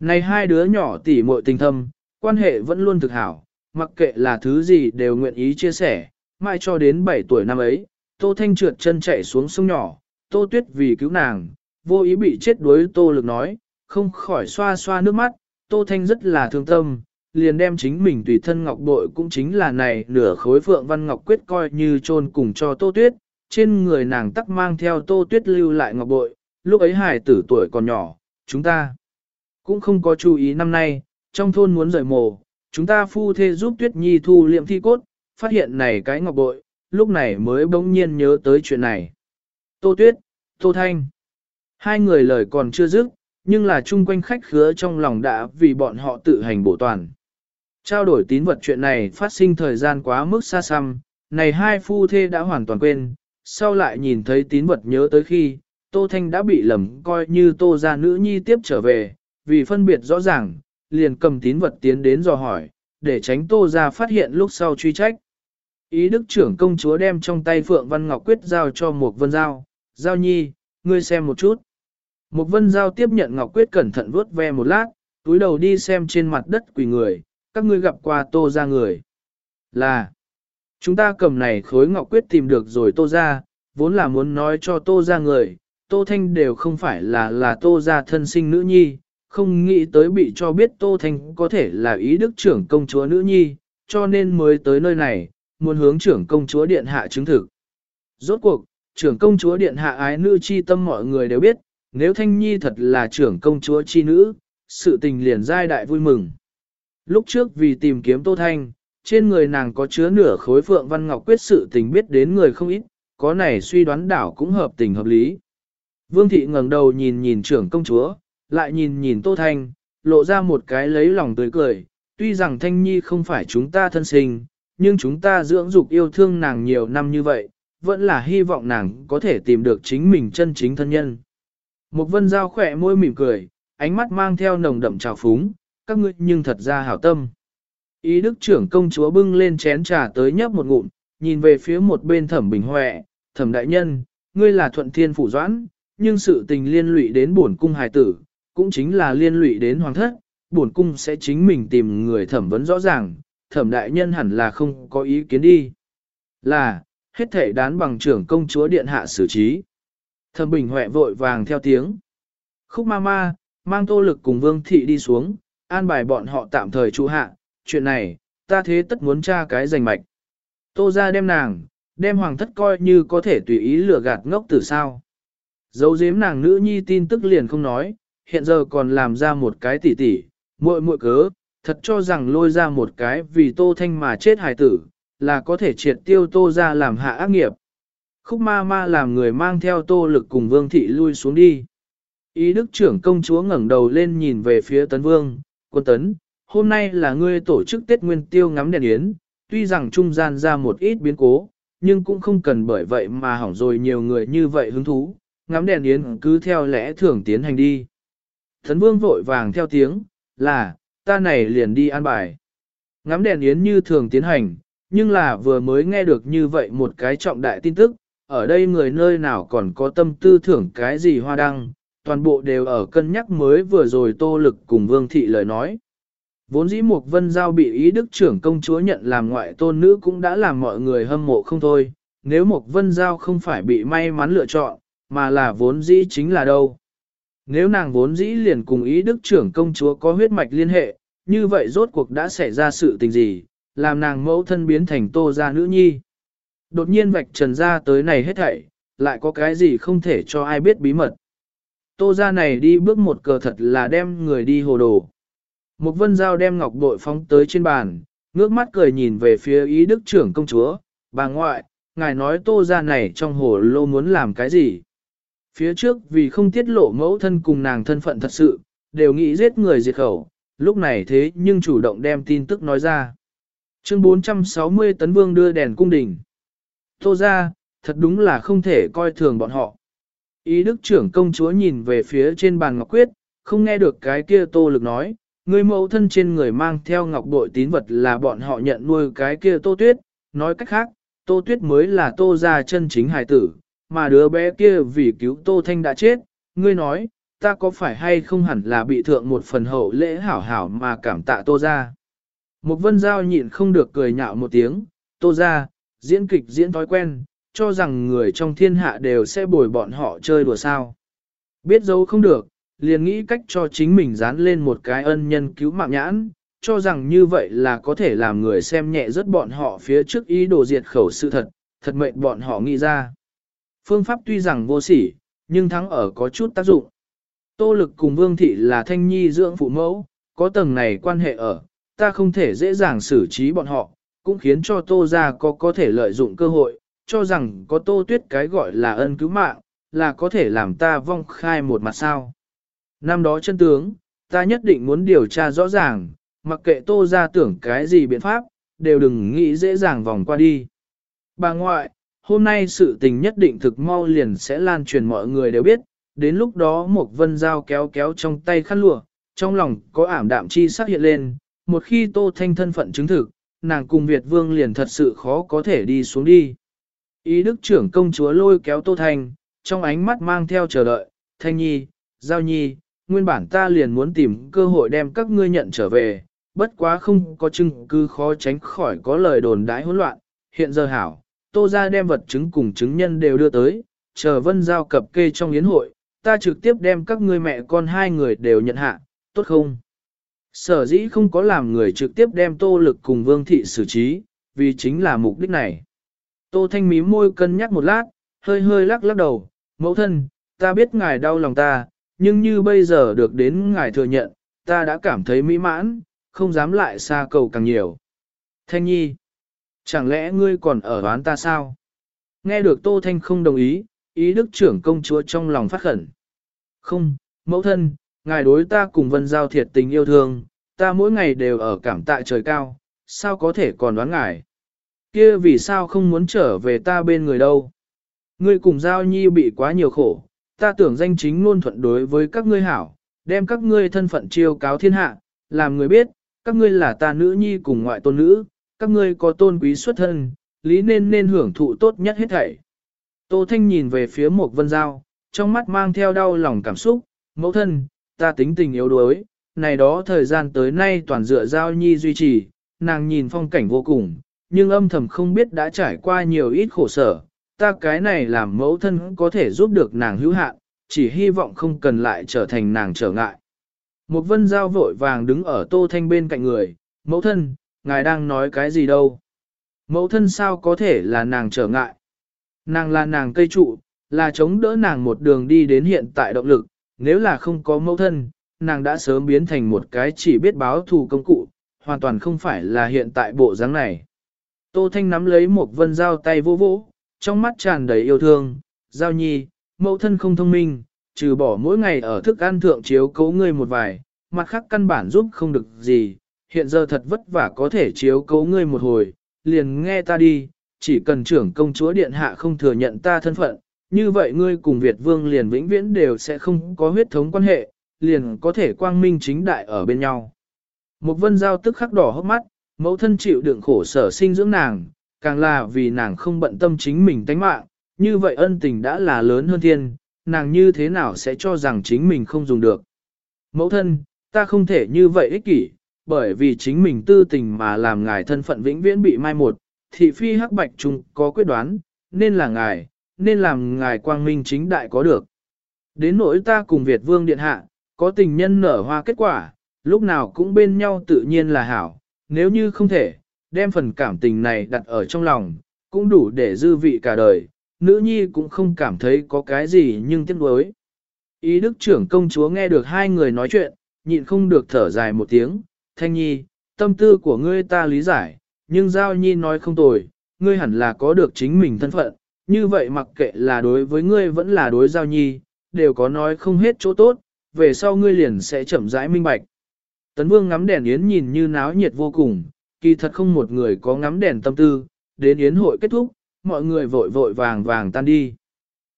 Này hai đứa nhỏ tỉ muội tình thâm, quan hệ vẫn luôn thực hảo, mặc kệ là thứ gì đều nguyện ý chia sẻ, Mai cho đến 7 tuổi năm ấy, Tô Thanh trượt chân chạy xuống sông nhỏ, Tô Tuyết vì cứu nàng, vô ý bị chết đuối Tô Lực nói, không khỏi xoa xoa nước mắt, Tô Thanh rất là thương tâm, liền đem chính mình tùy thân ngọc bội cũng chính là này nửa khối phượng văn ngọc quyết coi như chôn cùng cho Tô Tuyết, trên người nàng tắc mang theo Tô Tuyết lưu lại ngọc bội, lúc ấy hải tử tuổi còn nhỏ, chúng ta cũng không có chú ý năm nay, trong thôn muốn rời mồ, chúng ta phu thê giúp Tuyết Nhi thu liệm thi cốt, phát hiện này cái ngọc bội, lúc này mới bỗng nhiên nhớ tới chuyện này. Tô Tuyết, Tô Thanh. Hai người lời còn chưa dứt, nhưng là chung quanh khách khứa trong lòng đã vì bọn họ tự hành bổ toàn. Trao đổi tín vật chuyện này phát sinh thời gian quá mức xa xăm, này hai phu thê đã hoàn toàn quên, sau lại nhìn thấy tín vật nhớ tới khi, Tô Thanh đã bị lầm coi như Tô gia nữ nhi tiếp trở về, vì phân biệt rõ ràng, liền cầm tín vật tiến đến dò hỏi, để tránh Tô gia phát hiện lúc sau truy trách. Ý đức trưởng công chúa đem trong tay Phượng Văn Ngọc Quyết giao cho một vân giao, giao nhi, ngươi xem một chút. Một vân giao tiếp nhận Ngọc Quyết cẩn thận vuốt ve một lát, túi đầu đi xem trên mặt đất quỷ người, các ngươi gặp qua tô ra người. Là, chúng ta cầm này khối Ngọc Quyết tìm được rồi tô ra, vốn là muốn nói cho tô ra người, tô thanh đều không phải là là tô ra thân sinh nữ nhi, không nghĩ tới bị cho biết tô thanh có thể là ý đức trưởng công chúa nữ nhi, cho nên mới tới nơi này, muốn hướng trưởng công chúa điện hạ chứng thực. Rốt cuộc, trưởng công chúa điện hạ ái nữ chi tâm mọi người đều biết, nếu Thanh Nhi thật là trưởng công chúa chi nữ, sự tình liền giai đại vui mừng. Lúc trước vì tìm kiếm Tô Thanh, trên người nàng có chứa nửa khối phượng văn ngọc quyết sự tình biết đến người không ít, có này suy đoán đảo cũng hợp tình hợp lý. Vương thị ngẩng đầu nhìn nhìn trưởng công chúa, lại nhìn nhìn Tô Thanh, lộ ra một cái lấy lòng tươi cười, tuy rằng Thanh Nhi không phải chúng ta thân sinh, nhưng chúng ta dưỡng dục yêu thương nàng nhiều năm như vậy, vẫn là hy vọng nàng có thể tìm được chính mình chân chính thân nhân. Một vân giao khỏe môi mỉm cười, ánh mắt mang theo nồng đậm trào phúng, các ngươi nhưng thật ra hảo tâm. Ý đức trưởng công chúa bưng lên chén trà tới nhấp một ngụm, nhìn về phía một bên thẩm bình huệ, thẩm đại nhân, ngươi là thuận thiên phủ doãn, nhưng sự tình liên lụy đến bổn cung hài tử, cũng chính là liên lụy đến hoàng thất, bổn cung sẽ chính mình tìm người thẩm vấn rõ ràng, thẩm đại nhân hẳn là không có ý kiến đi. Là, hết thể đán bằng trưởng công chúa điện hạ xử trí. Thẩm bình huệ vội vàng theo tiếng. Khúc ma ma, mang tô lực cùng vương thị đi xuống, an bài bọn họ tạm thời trụ hạ, chuyện này, ta thế tất muốn tra cái rành mạch. Tô ra đem nàng, đem hoàng thất coi như có thể tùy ý lừa gạt ngốc từ sao. Dấu giếm nàng nữ nhi tin tức liền không nói, hiện giờ còn làm ra một cái tỉ tỉ, muội muội cớ, thật cho rằng lôi ra một cái vì tô thanh mà chết hài tử, là có thể triệt tiêu tô ra làm hạ ác nghiệp. Khúc ma ma làm người mang theo tô lực cùng vương thị lui xuống đi. Ý đức trưởng công chúa ngẩng đầu lên nhìn về phía tấn vương, quân tấn, hôm nay là ngươi tổ chức Tết Nguyên Tiêu ngắm đèn yến, tuy rằng trung gian ra một ít biến cố, nhưng cũng không cần bởi vậy mà hỏng rồi nhiều người như vậy hứng thú, ngắm đèn yến cứ theo lẽ thường tiến hành đi. Thấn vương vội vàng theo tiếng, là, ta này liền đi an bài. Ngắm đèn yến như thường tiến hành, nhưng là vừa mới nghe được như vậy một cái trọng đại tin tức, ở đây người nơi nào còn có tâm tư thưởng cái gì hoa đăng, toàn bộ đều ở cân nhắc mới vừa rồi tô lực cùng vương thị lời nói. Vốn dĩ Mục vân giao bị ý đức trưởng công chúa nhận làm ngoại tôn nữ cũng đã làm mọi người hâm mộ không thôi, nếu Mục vân giao không phải bị may mắn lựa chọn, mà là vốn dĩ chính là đâu. Nếu nàng vốn dĩ liền cùng ý đức trưởng công chúa có huyết mạch liên hệ, như vậy rốt cuộc đã xảy ra sự tình gì, làm nàng mẫu thân biến thành tô gia nữ nhi. Đột nhiên vạch trần ra tới này hết thảy, lại có cái gì không thể cho ai biết bí mật. Tô gia này đi bước một cờ thật là đem người đi hồ đồ. Một vân giao đem ngọc bội phóng tới trên bàn, ngước mắt cười nhìn về phía ý đức trưởng công chúa, bà ngoại, ngài nói tô gia này trong hồ lô muốn làm cái gì. Phía trước vì không tiết lộ mẫu thân cùng nàng thân phận thật sự, đều nghĩ giết người diệt khẩu, lúc này thế nhưng chủ động đem tin tức nói ra. Chương 460 Tấn Vương đưa đèn cung đình. Tô ra, thật đúng là không thể coi thường bọn họ. Ý đức trưởng công chúa nhìn về phía trên bàn ngọc quyết, không nghe được cái kia tô lực nói, người mẫu thân trên người mang theo ngọc bội tín vật là bọn họ nhận nuôi cái kia tô tuyết, nói cách khác, tô tuyết mới là tô ra chân chính hài tử, mà đứa bé kia vì cứu tô thanh đã chết, ngươi nói, ta có phải hay không hẳn là bị thượng một phần hậu lễ hảo hảo mà cảm tạ tô ra. Một vân giao nhịn không được cười nhạo một tiếng, tô ra, diễn kịch diễn thói quen, cho rằng người trong thiên hạ đều sẽ bồi bọn họ chơi đùa sao. Biết dấu không được, liền nghĩ cách cho chính mình dán lên một cái ân nhân cứu mạng nhãn, cho rằng như vậy là có thể làm người xem nhẹ rất bọn họ phía trước ý đồ diệt khẩu sự thật, thật mệnh bọn họ nghĩ ra. Phương pháp tuy rằng vô sỉ, nhưng thắng ở có chút tác dụng. Tô lực cùng Vương Thị là thanh nhi dưỡng phụ mẫu, có tầng này quan hệ ở, ta không thể dễ dàng xử trí bọn họ, cũng khiến cho Tô ra có có thể lợi dụng cơ hội, cho rằng có Tô Tuyết cái gọi là ân cứu mạng, là có thể làm ta vong khai một mặt sao. Năm đó chân tướng, ta nhất định muốn điều tra rõ ràng, mặc kệ Tô ra tưởng cái gì biện pháp, đều đừng nghĩ dễ dàng vòng qua đi. Bà ngoại, hôm nay sự tình nhất định thực mau liền sẽ lan truyền mọi người đều biết, đến lúc đó một vân dao kéo kéo trong tay khăn lụa, trong lòng có ảm đạm chi sắc hiện lên, một khi tô thanh thân phận chứng thực, nàng cùng Việt vương liền thật sự khó có thể đi xuống đi. Ý đức trưởng công chúa lôi kéo tô thanh, trong ánh mắt mang theo chờ đợi, thanh nhi, giao nhi, nguyên bản ta liền muốn tìm cơ hội đem các ngươi nhận trở về, bất quá không có chứng cứ khó tránh khỏi có lời đồn đãi hỗn loạn, hiện giờ hảo, tô ra đem vật chứng cùng chứng nhân đều đưa tới, chờ vân giao cập kê trong yến hội, ta trực tiếp đem các ngươi mẹ con hai người đều nhận hạ, tốt không? Sở dĩ không có làm người trực tiếp đem tô lực cùng vương thị xử trí, vì chính là mục đích này. Tô thanh mí môi cân nhắc một lát, hơi hơi lắc lắc đầu, mẫu thân, ta biết ngài đau lòng ta, nhưng như bây giờ được đến ngài thừa nhận, ta đã cảm thấy mỹ mãn, không dám lại xa cầu càng nhiều. Thanh nhi, chẳng lẽ ngươi còn ở đoán ta sao? Nghe được Tô Thanh không đồng ý, ý đức trưởng công chúa trong lòng phát khẩn. Không, mẫu thân, ngài đối ta cùng vân giao thiệt tình yêu thương, ta mỗi ngày đều ở cảm tạ trời cao, sao có thể còn đoán ngài? Kia vì sao không muốn trở về ta bên người đâu? Ngươi cùng giao nhi bị quá nhiều khổ, ta tưởng danh chính luôn thuận đối với các ngươi hảo, đem các ngươi thân phận chiêu cáo thiên hạ, làm người biết, các ngươi là ta nữ nhi cùng ngoại tôn nữ, các ngươi có tôn quý xuất thân, lý nên nên hưởng thụ tốt nhất hết thảy. Tô Thanh nhìn về phía một vân giao, trong mắt mang theo đau lòng cảm xúc, mẫu thân, ta tính tình yếu đuối, này đó thời gian tới nay toàn dựa giao nhi duy trì, nàng nhìn phong cảnh vô cùng, nhưng âm thầm không biết đã trải qua nhiều ít khổ sở, ta cái này làm mẫu thân có thể giúp được nàng hữu hạn, chỉ hy vọng không cần lại trở thành nàng trở ngại. Một vân giao vội vàng đứng ở tô thanh bên cạnh người, mẫu thân, ngài đang nói cái gì đâu? Mẫu thân sao có thể là nàng trở ngại? Nàng là nàng cây trụ, là chống đỡ nàng một đường đi đến hiện tại động lực, nếu là không có mẫu thân, nàng đã sớm biến thành một cái chỉ biết báo thù công cụ, hoàn toàn không phải là hiện tại bộ dáng này. Tô Thanh nắm lấy một vân dao tay vô vỗ, trong mắt tràn đầy yêu thương, giao nhi, mẫu thân không thông minh, trừ bỏ mỗi ngày ở thức ăn thượng chiếu cố ngươi một vài, mặt khác căn bản giúp không được gì, hiện giờ thật vất vả có thể chiếu cố ngươi một hồi, liền nghe ta đi, chỉ cần trưởng công chúa điện hạ không thừa nhận ta thân phận, như vậy ngươi cùng Việt vương liền vĩnh viễn đều sẽ không có huyết thống quan hệ, liền có thể quang minh chính đại ở bên nhau. Một vân giao tức khắc đỏ hốc mắt, mẫu thân chịu đựng khổ sở sinh dưỡng nàng, càng là vì nàng không bận tâm chính mình tánh mạng, như vậy ân tình đã là lớn hơn thiên, nàng như thế nào sẽ cho rằng chính mình không dùng được. Mẫu thân, ta không thể như vậy ích kỷ, bởi vì chính mình tư tình mà làm ngài thân phận vĩnh viễn bị mai một, thị phi hắc bạch chung có quyết đoán, nên là ngài, nên làm ngài quang minh chính đại có được. Đến nỗi ta cùng Việt Vương Điện Hạ, có tình nhân nở hoa kết quả, lúc nào cũng bên nhau tự nhiên là hảo, nếu như không thể, đem phần cảm tình này đặt ở trong lòng, cũng đủ để dư vị cả đời, nữ nhi cũng không cảm thấy có cái gì nhưng tiếc nuối. Ý đức trưởng công chúa nghe được hai người nói chuyện, nhịn không được thở dài một tiếng, thanh nhi, tâm tư của ngươi ta lý giải, nhưng giao nhi nói không tồi, ngươi hẳn là có được chính mình thân phận, như vậy mặc kệ là đối với ngươi vẫn là đối giao nhi, đều có nói không hết chỗ tốt, về sau ngươi liền sẽ chậm rãi minh bạch. Tấn vương ngắm đèn yến nhìn như náo nhiệt vô cùng, kỳ thật không một người có ngắm đèn tâm tư, đến yến hội kết thúc, mọi người vội vội vàng vàng tan đi.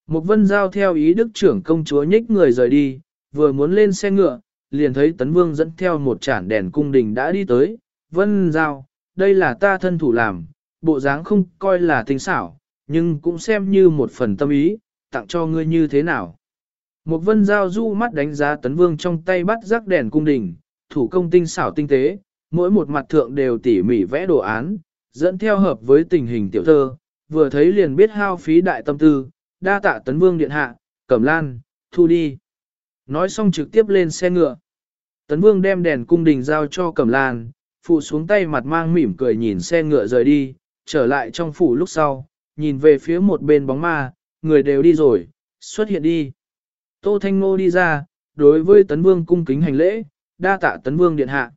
Mục vân giao theo ý đức trưởng công chúa nhích người rời đi, vừa muốn lên xe ngựa, liền thấy tấn vương dẫn theo một chản đèn cung đình đã đi tới, vân giao, đây là ta thân thủ làm, bộ dáng không coi là tinh xảo, nhưng cũng xem như một phần tâm ý, tặng cho ngươi như thế nào. Một vân giao du mắt đánh giá tấn vương trong tay bắt rắc đèn cung đình, thủ công tinh xảo tinh tế, mỗi một mặt thượng đều tỉ mỉ vẽ đồ án, dẫn theo hợp với tình hình tiểu thơ, vừa thấy liền biết hao phí đại tâm tư, đa tạ tấn vương điện hạ, cẩm lan, thu đi. Nói xong trực tiếp lên xe ngựa. Tấn vương đem đèn cung đình giao cho cẩm lan, phụ xuống tay mặt mang mỉm cười nhìn xe ngựa rời đi, trở lại trong phủ lúc sau, nhìn về phía một bên bóng ma, người đều đi rồi, xuất hiện đi. Tô Thanh Ngô đi ra, đối với Tấn Vương cung kính hành lễ, đa tạ Tấn Vương điện hạ.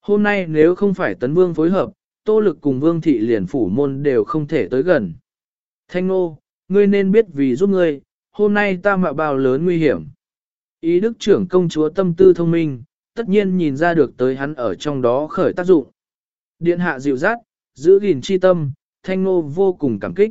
Hôm nay nếu không phải Tấn Vương phối hợp, Tô Lực cùng Vương Thị liền phủ môn đều không thể tới gần. Thanh Nô, ngươi nên biết vì giúp ngươi, hôm nay ta mạo bao lớn nguy hiểm. Ý đức trưởng công chúa tâm tư thông minh, tất nhiên nhìn ra được tới hắn ở trong đó khởi tác dụng. Điện hạ dịu dắt, giữ gìn chi tâm, Thanh Nô vô cùng cảm kích.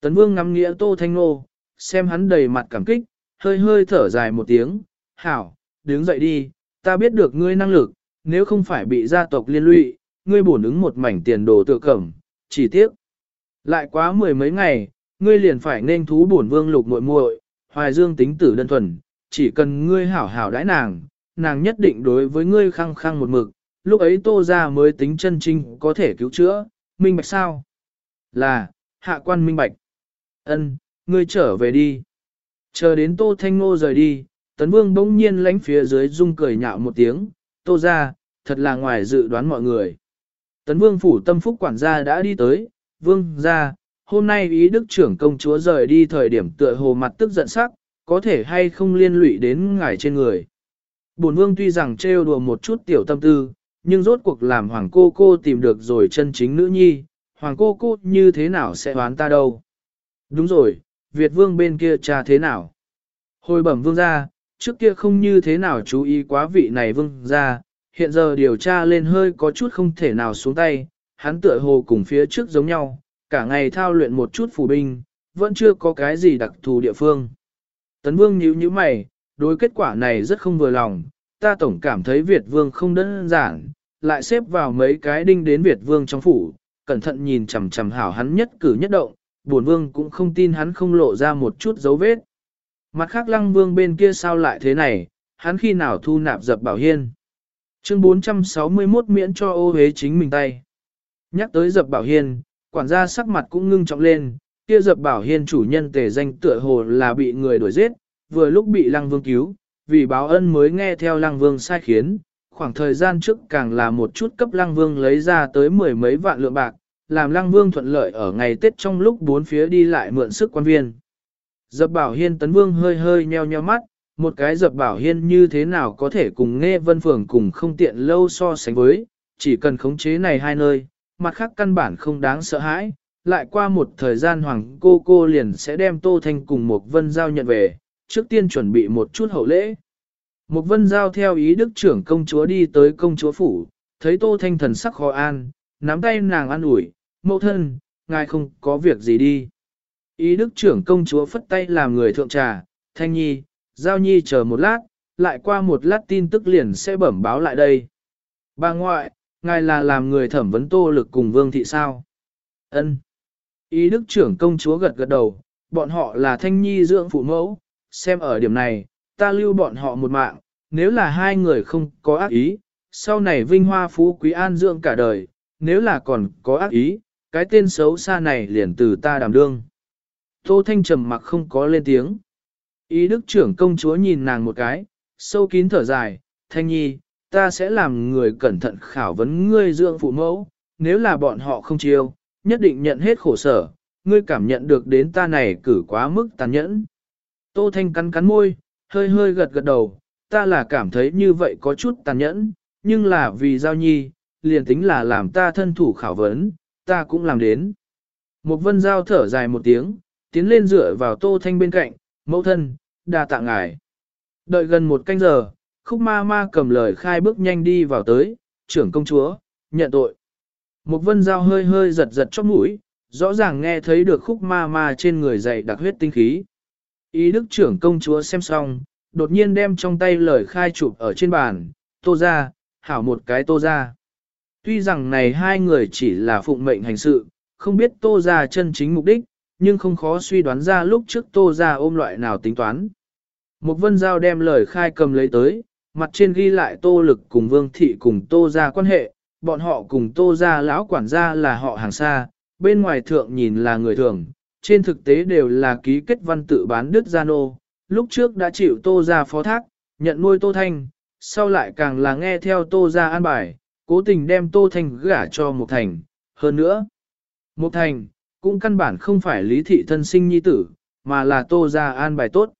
Tấn Vương ngắm nghĩa Tô Thanh Nô, xem hắn đầy mặt cảm kích, hơi hơi thở dài một tiếng, hảo, đứng dậy đi, ta biết được ngươi năng lực, nếu không phải bị gia tộc liên lụy, ngươi bổn ứng một mảnh tiền đồ tự cẩm, chỉ tiếc. Lại quá mười mấy ngày, ngươi liền phải nên thú bổn vương lục muội muội, hoài dương tính tử đơn thuần, chỉ cần ngươi hảo hảo đãi nàng, nàng nhất định đối với ngươi khăng khăng một mực, lúc ấy tô ra mới tính chân trinh có thể cứu chữa, minh bạch sao? Là, hạ quan minh bạch. Ân, ngươi trở về đi. Chờ đến Tô Thanh Ngô rời đi, Tấn Vương bỗng nhiên lánh phía dưới rung cười nhạo một tiếng, Tô ra, thật là ngoài dự đoán mọi người. Tấn Vương phủ tâm phúc quản gia đã đi tới, Vương ra, hôm nay ý đức trưởng công chúa rời đi thời điểm tựa hồ mặt tức giận sắc, có thể hay không liên lụy đến ngài trên người. Bổn Vương tuy rằng trêu đùa một chút tiểu tâm tư, nhưng rốt cuộc làm hoàng cô cô tìm được rồi chân chính nữ nhi, hoàng cô cô như thế nào sẽ đoán ta đâu. Đúng rồi, Việt vương bên kia cha thế nào? Hồi bẩm vương gia, trước kia không như thế nào chú ý quá vị này vương gia, hiện giờ điều tra lên hơi có chút không thể nào xuống tay, hắn tựa hồ cùng phía trước giống nhau, cả ngày thao luyện một chút phù binh, vẫn chưa có cái gì đặc thù địa phương. Tấn vương nhíu nhíu mày, đối kết quả này rất không vừa lòng, ta tổng cảm thấy Việt vương không đơn giản, lại xếp vào mấy cái đinh đến Việt vương trong phủ, cẩn thận nhìn chằm chằm hảo hắn nhất cử nhất động, buồn vương cũng không tin hắn không lộ ra một chút dấu vết. Mặt khác lăng vương bên kia sao lại thế này, hắn khi nào thu nạp dập bảo hiên. Chương 461 miễn cho ô hế chính mình tay. Nhắc tới dập bảo hiên, quản gia sắc mặt cũng ngưng trọng lên, kia dập bảo hiên chủ nhân tề danh tựa hồ là bị người đuổi giết, vừa lúc bị lăng vương cứu, vì báo ân mới nghe theo lăng vương sai khiến, khoảng thời gian trước càng là một chút cấp lăng vương lấy ra tới mười mấy vạn lượng bạc, làm lăng vương thuận lợi ở ngày Tết trong lúc bốn phía đi lại mượn sức quan viên. Dập bảo hiên tấn vương hơi hơi nheo nheo mắt, một cái dập bảo hiên như thế nào có thể cùng nghe vân phường cùng không tiện lâu so sánh với, chỉ cần khống chế này hai nơi, mặt khác căn bản không đáng sợ hãi, lại qua một thời gian hoàng cô cô liền sẽ đem tô thanh cùng một vân giao nhận về, trước tiên chuẩn bị một chút hậu lễ. Một vân giao theo ý đức trưởng công chúa đi tới công chúa phủ, thấy tô thanh thần sắc khó an, nắm tay nàng an ủi, mẫu thân, ngài không có việc gì đi. Ý đức trưởng công chúa phất tay làm người thượng trà, thanh nhi, giao nhi chờ một lát, lại qua một lát tin tức liền sẽ bẩm báo lại đây. Bà ngoại, ngài là làm người thẩm vấn tô lực cùng vương thị sao? Ân. Ý đức trưởng công chúa gật gật đầu, bọn họ là thanh nhi dưỡng phụ mẫu, xem ở điểm này, ta lưu bọn họ một mạng, nếu là hai người không có ác ý, sau này vinh hoa phú quý an dưỡng cả đời, nếu là còn có ác ý, cái tên xấu xa này liền từ ta đảm đương. Tô Thanh trầm mặc không có lên tiếng. Ý đức trưởng công chúa nhìn nàng một cái, sâu kín thở dài, Thanh Nhi, ta sẽ làm người cẩn thận khảo vấn ngươi dưỡng phụ mẫu, nếu là bọn họ không chiêu, nhất định nhận hết khổ sở, ngươi cảm nhận được đến ta này cử quá mức tàn nhẫn. Tô Thanh cắn cắn môi, hơi hơi gật gật đầu, ta là cảm thấy như vậy có chút tàn nhẫn, nhưng là vì giao nhi, liền tính là làm ta thân thủ khảo vấn, ta cũng làm đến. Một vân giao thở dài một tiếng, tiến lên dựa vào Tô Thanh bên cạnh, mẫu thân, đa tạ ngài. Đợi gần một canh giờ, khúc ma ma cầm lời khai bước nhanh đi vào tới, trưởng công chúa, nhận tội. Một vân dao hơi hơi giật giật chóp mũi, rõ ràng nghe thấy được khúc ma ma trên người dày đặc huyết tinh khí. Ý đức trưởng công chúa xem xong, đột nhiên đem trong tay lời khai chụp ở trên bàn, tô ra, hảo một cái tô ra. Tuy rằng này hai người chỉ là phụng mệnh hành sự, không biết tô ra chân chính mục đích, nhưng không khó suy đoán ra lúc trước tô ra ôm loại nào tính toán. Một vân giao đem lời khai cầm lấy tới, mặt trên ghi lại tô lực cùng vương thị cùng tô ra quan hệ, bọn họ cùng tô ra lão quản gia là họ hàng xa, bên ngoài thượng nhìn là người thường, trên thực tế đều là ký kết văn tự bán đức gia nô, lúc trước đã chịu tô ra phó thác, nhận nuôi tô thanh, sau lại càng là nghe theo tô ra an bài, cố tình đem tô thanh gả cho một thành, hơn nữa. Một thành, cũng căn bản không phải lý thị thân sinh nhi tử, mà là tô ra an bài tốt.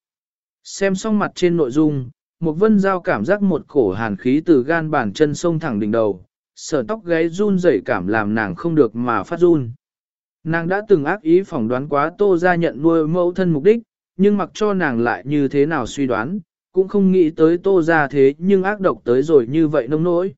Xem xong mặt trên nội dung, một vân giao cảm giác một cổ hàn khí từ gan bàn chân sông thẳng đỉnh đầu, sở tóc gáy run rẩy cảm làm nàng không được mà phát run. Nàng đã từng ác ý phỏng đoán quá tô ra nhận nuôi mẫu thân mục đích, nhưng mặc cho nàng lại như thế nào suy đoán, cũng không nghĩ tới tô ra thế nhưng ác độc tới rồi như vậy nông nỗi.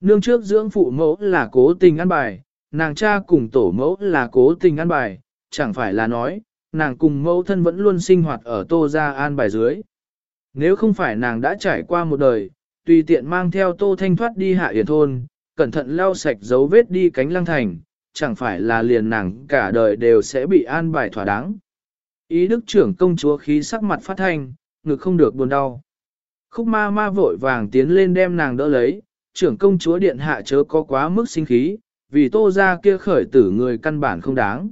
Nương trước dưỡng phụ mẫu là cố tình ăn bài, nàng cha cùng tổ mẫu là cố tình ăn bài, chẳng phải là nói, nàng cùng mẫu thân vẫn luôn sinh hoạt ở tô ra an bài dưới. Nếu không phải nàng đã trải qua một đời, tùy tiện mang theo tô thanh thoát đi hạ yển thôn, cẩn thận lau sạch dấu vết đi cánh lăng thành, chẳng phải là liền nàng cả đời đều sẽ bị an bài thỏa đáng. Ý đức trưởng công chúa khí sắc mặt phát thanh, ngực không được buồn đau. Khúc ma ma vội vàng tiến lên đem nàng đỡ lấy, trưởng công chúa điện hạ chớ có quá mức sinh khí, vì tô ra kia khởi tử người căn bản không đáng.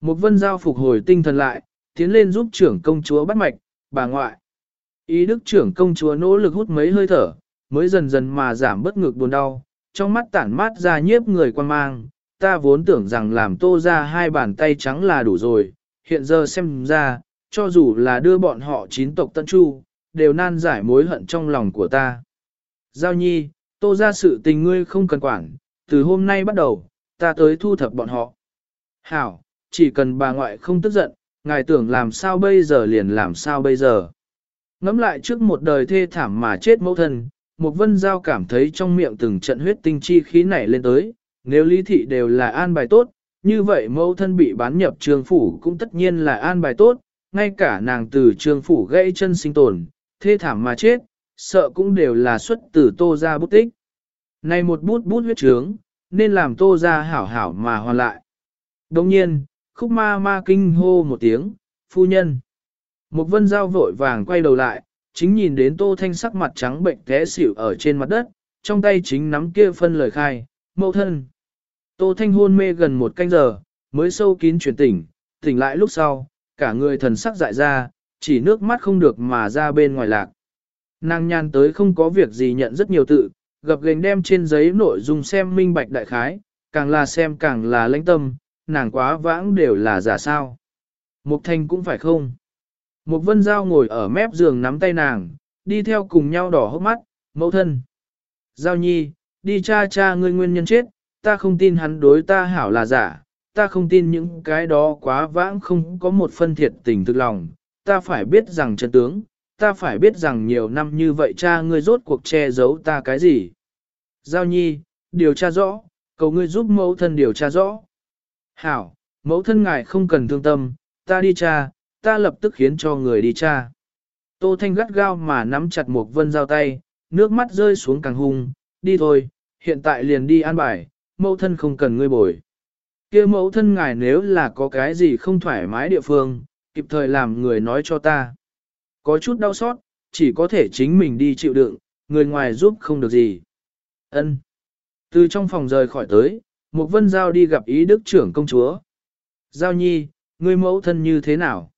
Một vân giao phục hồi tinh thần lại, tiến lên giúp trưởng công chúa bắt mạch, bà ngoại. Ý đức trưởng công chúa nỗ lực hút mấy hơi thở, mới dần dần mà giảm bất ngực buồn đau, trong mắt tản mát ra nhiếp người quan mang, ta vốn tưởng rằng làm tô ra hai bàn tay trắng là đủ rồi, hiện giờ xem ra, cho dù là đưa bọn họ chín tộc tân chu, đều nan giải mối hận trong lòng của ta. Giao nhi, tô ra sự tình ngươi không cần quản, từ hôm nay bắt đầu, ta tới thu thập bọn họ. Hảo, chỉ cần bà ngoại không tức giận, ngài tưởng làm sao bây giờ liền làm sao bây giờ. Ngắm lại trước một đời thê thảm mà chết mẫu thân, một vân giao cảm thấy trong miệng từng trận huyết tinh chi khí nảy lên tới, nếu lý thị đều là an bài tốt, như vậy mẫu thân bị bán nhập Trường phủ cũng tất nhiên là an bài tốt, ngay cả nàng từ Trường phủ gãy chân sinh tồn, thê thảm mà chết, sợ cũng đều là xuất từ tô ra bút tích. Này một bút bút huyết trướng, nên làm tô ra hảo hảo mà hoàn lại. Đồng nhiên, khúc ma ma kinh hô một tiếng, phu nhân. Một vân giao vội vàng quay đầu lại, chính nhìn đến tô thanh sắc mặt trắng bệnh té xỉu ở trên mặt đất, trong tay chính nắm kia phân lời khai, mẫu thân. Tô thanh hôn mê gần một canh giờ, mới sâu kín chuyển tỉnh, tỉnh lại lúc sau, cả người thần sắc dại ra, chỉ nước mắt không được mà ra bên ngoài lạc. Nàng nhan tới không có việc gì nhận rất nhiều tự, gập gành đem trên giấy nội dung xem minh bạch đại khái, càng là xem càng là lãnh tâm, nàng quá vãng đều là giả sao. Mục thanh cũng phải không? Mục vân giao ngồi ở mép giường nắm tay nàng, đi theo cùng nhau đỏ hốc mắt, mẫu thân. Giao nhi, đi cha cha ngươi nguyên nhân chết, ta không tin hắn đối ta hảo là giả, ta không tin những cái đó quá vãng không có một phân thiệt tình thực lòng, ta phải biết rằng chân tướng, ta phải biết rằng nhiều năm như vậy cha ngươi rốt cuộc che giấu ta cái gì. Giao nhi, điều tra rõ, cầu ngươi giúp mẫu thân điều tra rõ. Hảo, mẫu thân ngài không cần thương tâm, ta đi cha, ta lập tức khiến cho người đi cha. Tô Thanh gắt gao mà nắm chặt một vân giao tay, nước mắt rơi xuống càng hung, đi thôi, hiện tại liền đi an bài, mẫu thân không cần ngươi bồi. kia mẫu thân ngài nếu là có cái gì không thoải mái địa phương, kịp thời làm người nói cho ta. Có chút đau xót, chỉ có thể chính mình đi chịu đựng, người ngoài giúp không được gì. Ân. Từ trong phòng rời khỏi tới, Mục vân giao đi gặp ý đức trưởng công chúa. Giao nhi, người mẫu thân như thế nào?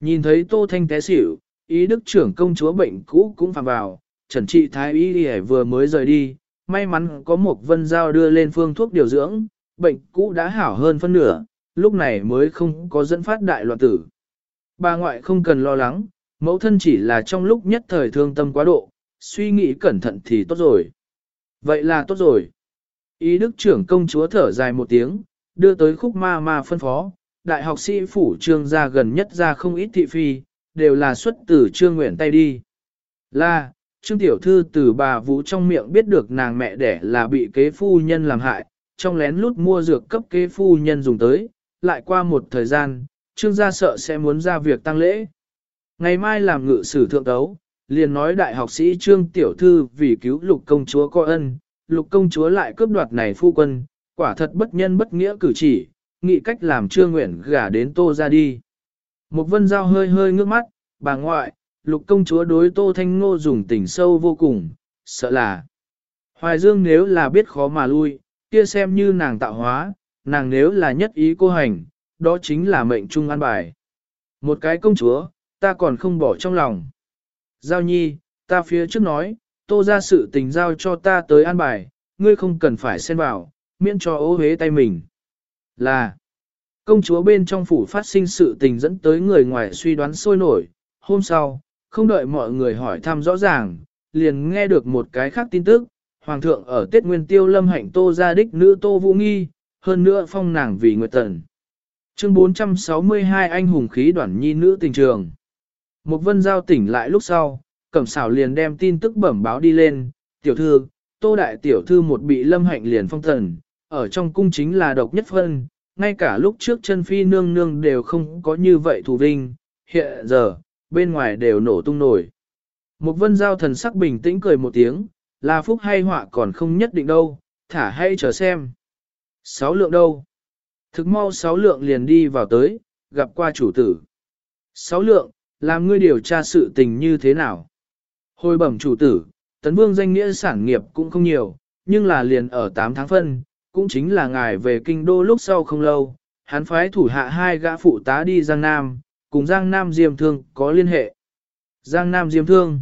Nhìn thấy tô thanh té xỉu, ý đức trưởng công chúa bệnh cũ cũng phạm vào, trần trị thái y vừa mới rời đi, may mắn có Mục vân giao đưa lên phương thuốc điều dưỡng, bệnh cũ đã hảo hơn phân nửa, lúc này mới không có dẫn phát đại loạn tử. Bà ngoại không cần lo lắng, mẫu thân chỉ là trong lúc nhất thời thương tâm quá độ, suy nghĩ cẩn thận thì tốt rồi. Vậy là tốt rồi. Ý đức trưởng công chúa thở dài một tiếng, đưa tới khúc ma ma phân phó, đại học sĩ phủ trương gia gần nhất ra không ít thị phi, đều là xuất từ trương nguyện tay đi. Là, trương tiểu thư từ bà vũ trong miệng biết được nàng mẹ đẻ là bị kế phu nhân làm hại, trong lén lút mua dược cấp kế phu nhân dùng tới, lại qua một thời gian, trương gia sợ sẽ muốn ra việc tăng lễ. Ngày mai làm ngự sử thượng tấu, liền nói đại học sĩ trương tiểu thư vì cứu lục công chúa có ân, lục công chúa lại cướp đoạt này phu quân, quả thật bất nhân bất nghĩa cử chỉ, nghĩ cách làm trương nguyện gả đến tô ra đi. Một vân giao hơi hơi ngước mắt, bà ngoại, lục công chúa đối tô thanh ngô dùng tình sâu vô cùng, sợ là. Hoài dương nếu là biết khó mà lui, kia xem như nàng tạo hóa, nàng nếu là nhất ý cô hành, đó chính là mệnh trung an bài. Một cái công chúa, ta còn không bỏ trong lòng. Giao nhi, ta phía trước nói, tô ra sự tình giao cho ta tới an bài, ngươi không cần phải xen vào, miễn cho ố hế tay mình. Là, công chúa bên trong phủ phát sinh sự tình dẫn tới người ngoài suy đoán sôi nổi, hôm sau, không đợi mọi người hỏi thăm rõ ràng, liền nghe được một cái khác tin tức, Hoàng thượng ở Tết Nguyên Tiêu lâm hạnh tô gia đích nữ tô vũ nghi, hơn nữa phong nàng vì nguyệt tần. Chương 462 anh hùng khí đoàn nhi nữ tình trường. Một vân giao tỉnh lại lúc sau, cẩm xảo liền đem tin tức bẩm báo đi lên, tiểu thư, tô đại tiểu thư một bị lâm hạnh liền phong thần, ở trong cung chính là độc nhất phân, ngay cả lúc trước chân phi nương nương đều không có như vậy thù vinh, hiện giờ, bên ngoài đều nổ tung nổi. Một vân giao thần sắc bình tĩnh cười một tiếng, là phúc hay họa còn không nhất định đâu, thả hay chờ xem. Sáu lượng đâu? Thực mau sáu lượng liền đi vào tới, gặp qua chủ tử. Sáu lượng, làm ngươi điều tra sự tình như thế nào? Hồi bẩm chủ tử, tấn vương danh nghĩa sản nghiệp cũng không nhiều, nhưng là liền ở 8 tháng phân, cũng chính là ngài về kinh đô lúc sau không lâu, hắn phái thủ hạ hai gã phụ tá đi Giang Nam, cùng Giang Nam Diêm Thương có liên hệ. Giang Nam Diêm Thương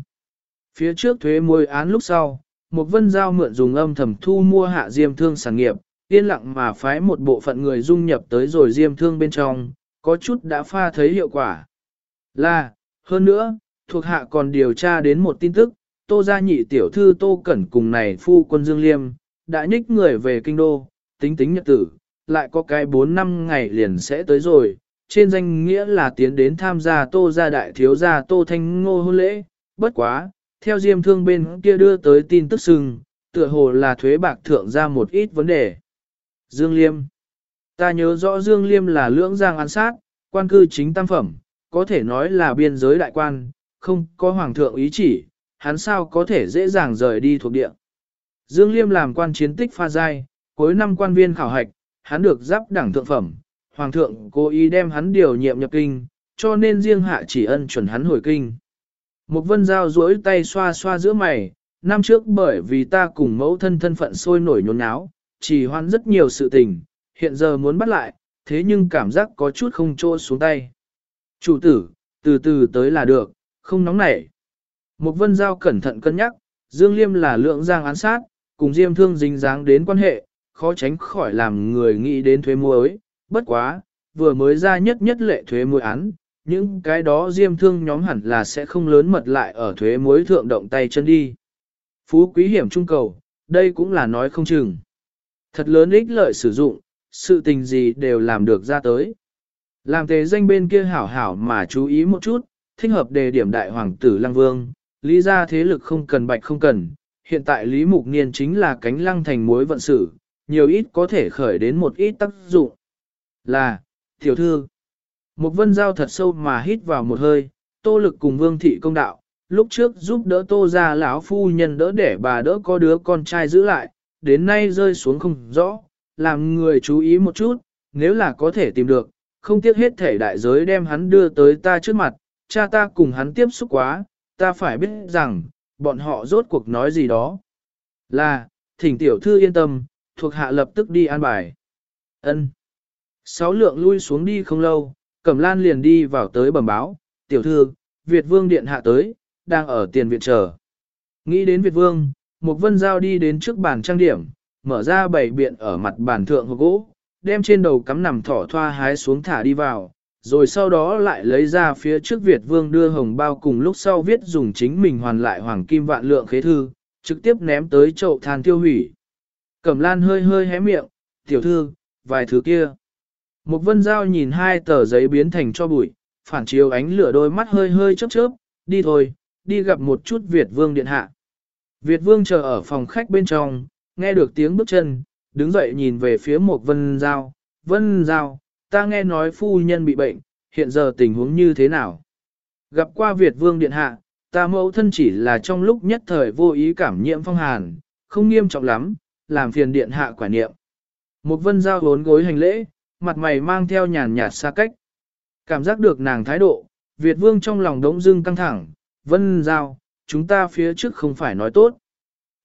Phía trước thuế môi án lúc sau, một vân giao mượn dùng âm thầm thu mua hạ Diêm Thương sản nghiệp, yên lặng mà phái một bộ phận người dung nhập tới rồi Diêm Thương bên trong, có chút đã pha thấy hiệu quả. Là, hơn nữa, thuộc hạ còn điều tra đến một tin tức, Tô Gia Nhị tiểu thư Tô Cẩn cùng này phu quân Dương Liêm, đã nhích người về kinh đô, tính tính nhật tử, lại có cái 4 năm ngày liền sẽ tới rồi, trên danh nghĩa là tiến đến tham gia Tô Gia Đại Thiếu Gia Tô Thanh Ngô hôn lễ, bất quá, theo Diêm Thương bên kia đưa tới tin tức sừng, tựa hồ là thuế bạc thượng ra một ít vấn đề. Dương Liêm Ta nhớ rõ Dương Liêm là lưỡng giang án sát, quan cư chính tam phẩm, có thể nói là biên giới đại quan, không có hoàng thượng ý chỉ, hắn sao có thể dễ dàng rời đi thuộc địa. Dương Liêm làm quan chiến tích pha giai, cuối năm quan viên khảo hạch, hắn được giáp đẳng thượng phẩm, hoàng thượng cố ý đem hắn điều nhiệm nhập kinh, cho nên riêng hạ chỉ ân chuẩn hắn hồi kinh. Một vân giao duỗi tay xoa xoa giữa mày, năm trước bởi vì ta cùng mẫu thân thân phận sôi nổi nhốn nháo, chỉ hoan rất nhiều sự tình, hiện giờ muốn bắt lại, thế nhưng cảm giác có chút không trô xuống tay. Chủ tử, từ từ tới là được, không nóng nảy. Một vân giao cẩn thận cân nhắc, Dương Liêm là lượng giang án sát, cùng Diêm Thương dính dáng đến quan hệ, khó tránh khỏi làm người nghĩ đến thuế muối, bất quá, vừa mới ra nhất nhất lệ thuế muối án, những cái đó Diêm Thương nhóm hẳn là sẽ không lớn mật lại ở thuế muối thượng động tay chân đi. Phú quý hiểm trung cầu, đây cũng là nói không chừng. Thật lớn ích lợi sử dụng, sự tình gì đều làm được ra tới. Làm tề danh bên kia hảo hảo mà chú ý một chút, thích hợp đề điểm đại hoàng tử Lăng Vương, lý ra thế lực không cần bạch không cần, hiện tại Lý Mục Niên chính là cánh lăng thành mối vận sự, nhiều ít có thể khởi đến một ít tác dụng. Là, tiểu thư, một vân giao thật sâu mà hít vào một hơi, tô lực cùng vương thị công đạo, lúc trước giúp đỡ tô ra lão phu nhân đỡ để bà đỡ có đứa con trai giữ lại, đến nay rơi xuống không rõ, làm người chú ý một chút, nếu là có thể tìm được, không tiếc hết thể đại giới đem hắn đưa tới ta trước mặt, cha ta cùng hắn tiếp xúc quá, ta phải biết rằng, bọn họ rốt cuộc nói gì đó. Là, thỉnh tiểu thư yên tâm, thuộc hạ lập tức đi an bài. ân Sáu lượng lui xuống đi không lâu, Cẩm Lan liền đi vào tới bẩm báo, tiểu thư, Việt Vương Điện hạ tới, đang ở tiền viện chờ. Nghĩ đến Việt Vương, một vân giao đi đến trước bàn trang điểm, mở ra bảy biện ở mặt bàn thượng hộp gỗ, đem trên đầu cắm nằm thỏ thoa hái xuống thả đi vào, rồi sau đó lại lấy ra phía trước Việt Vương đưa hồng bao cùng lúc sau viết dùng chính mình hoàn lại hoàng kim vạn lượng khế thư, trực tiếp ném tới chậu than tiêu hủy. Cẩm lan hơi hơi hé miệng, tiểu thư, vài thứ kia. Một vân giao nhìn hai tờ giấy biến thành cho bụi, phản chiếu ánh lửa đôi mắt hơi hơi chớp chớp, đi thôi, đi gặp một chút Việt Vương điện hạ. Việt Vương chờ ở phòng khách bên trong, nghe được tiếng bước chân, đứng dậy nhìn về phía một vân giao. Vân giao, ta nghe nói phu nhân bị bệnh, hiện giờ tình huống như thế nào? Gặp qua Việt Vương điện hạ, ta mẫu thân chỉ là trong lúc nhất thời vô ý cảm nhiễm phong hàn, không nghiêm trọng lắm, làm phiền điện hạ quả niệm. Một vân giao vốn gối hành lễ, mặt mày mang theo nhàn nhạt xa cách. Cảm giác được nàng thái độ, Việt vương trong lòng đống dưng căng thẳng, vân giao, chúng ta phía trước không phải nói tốt.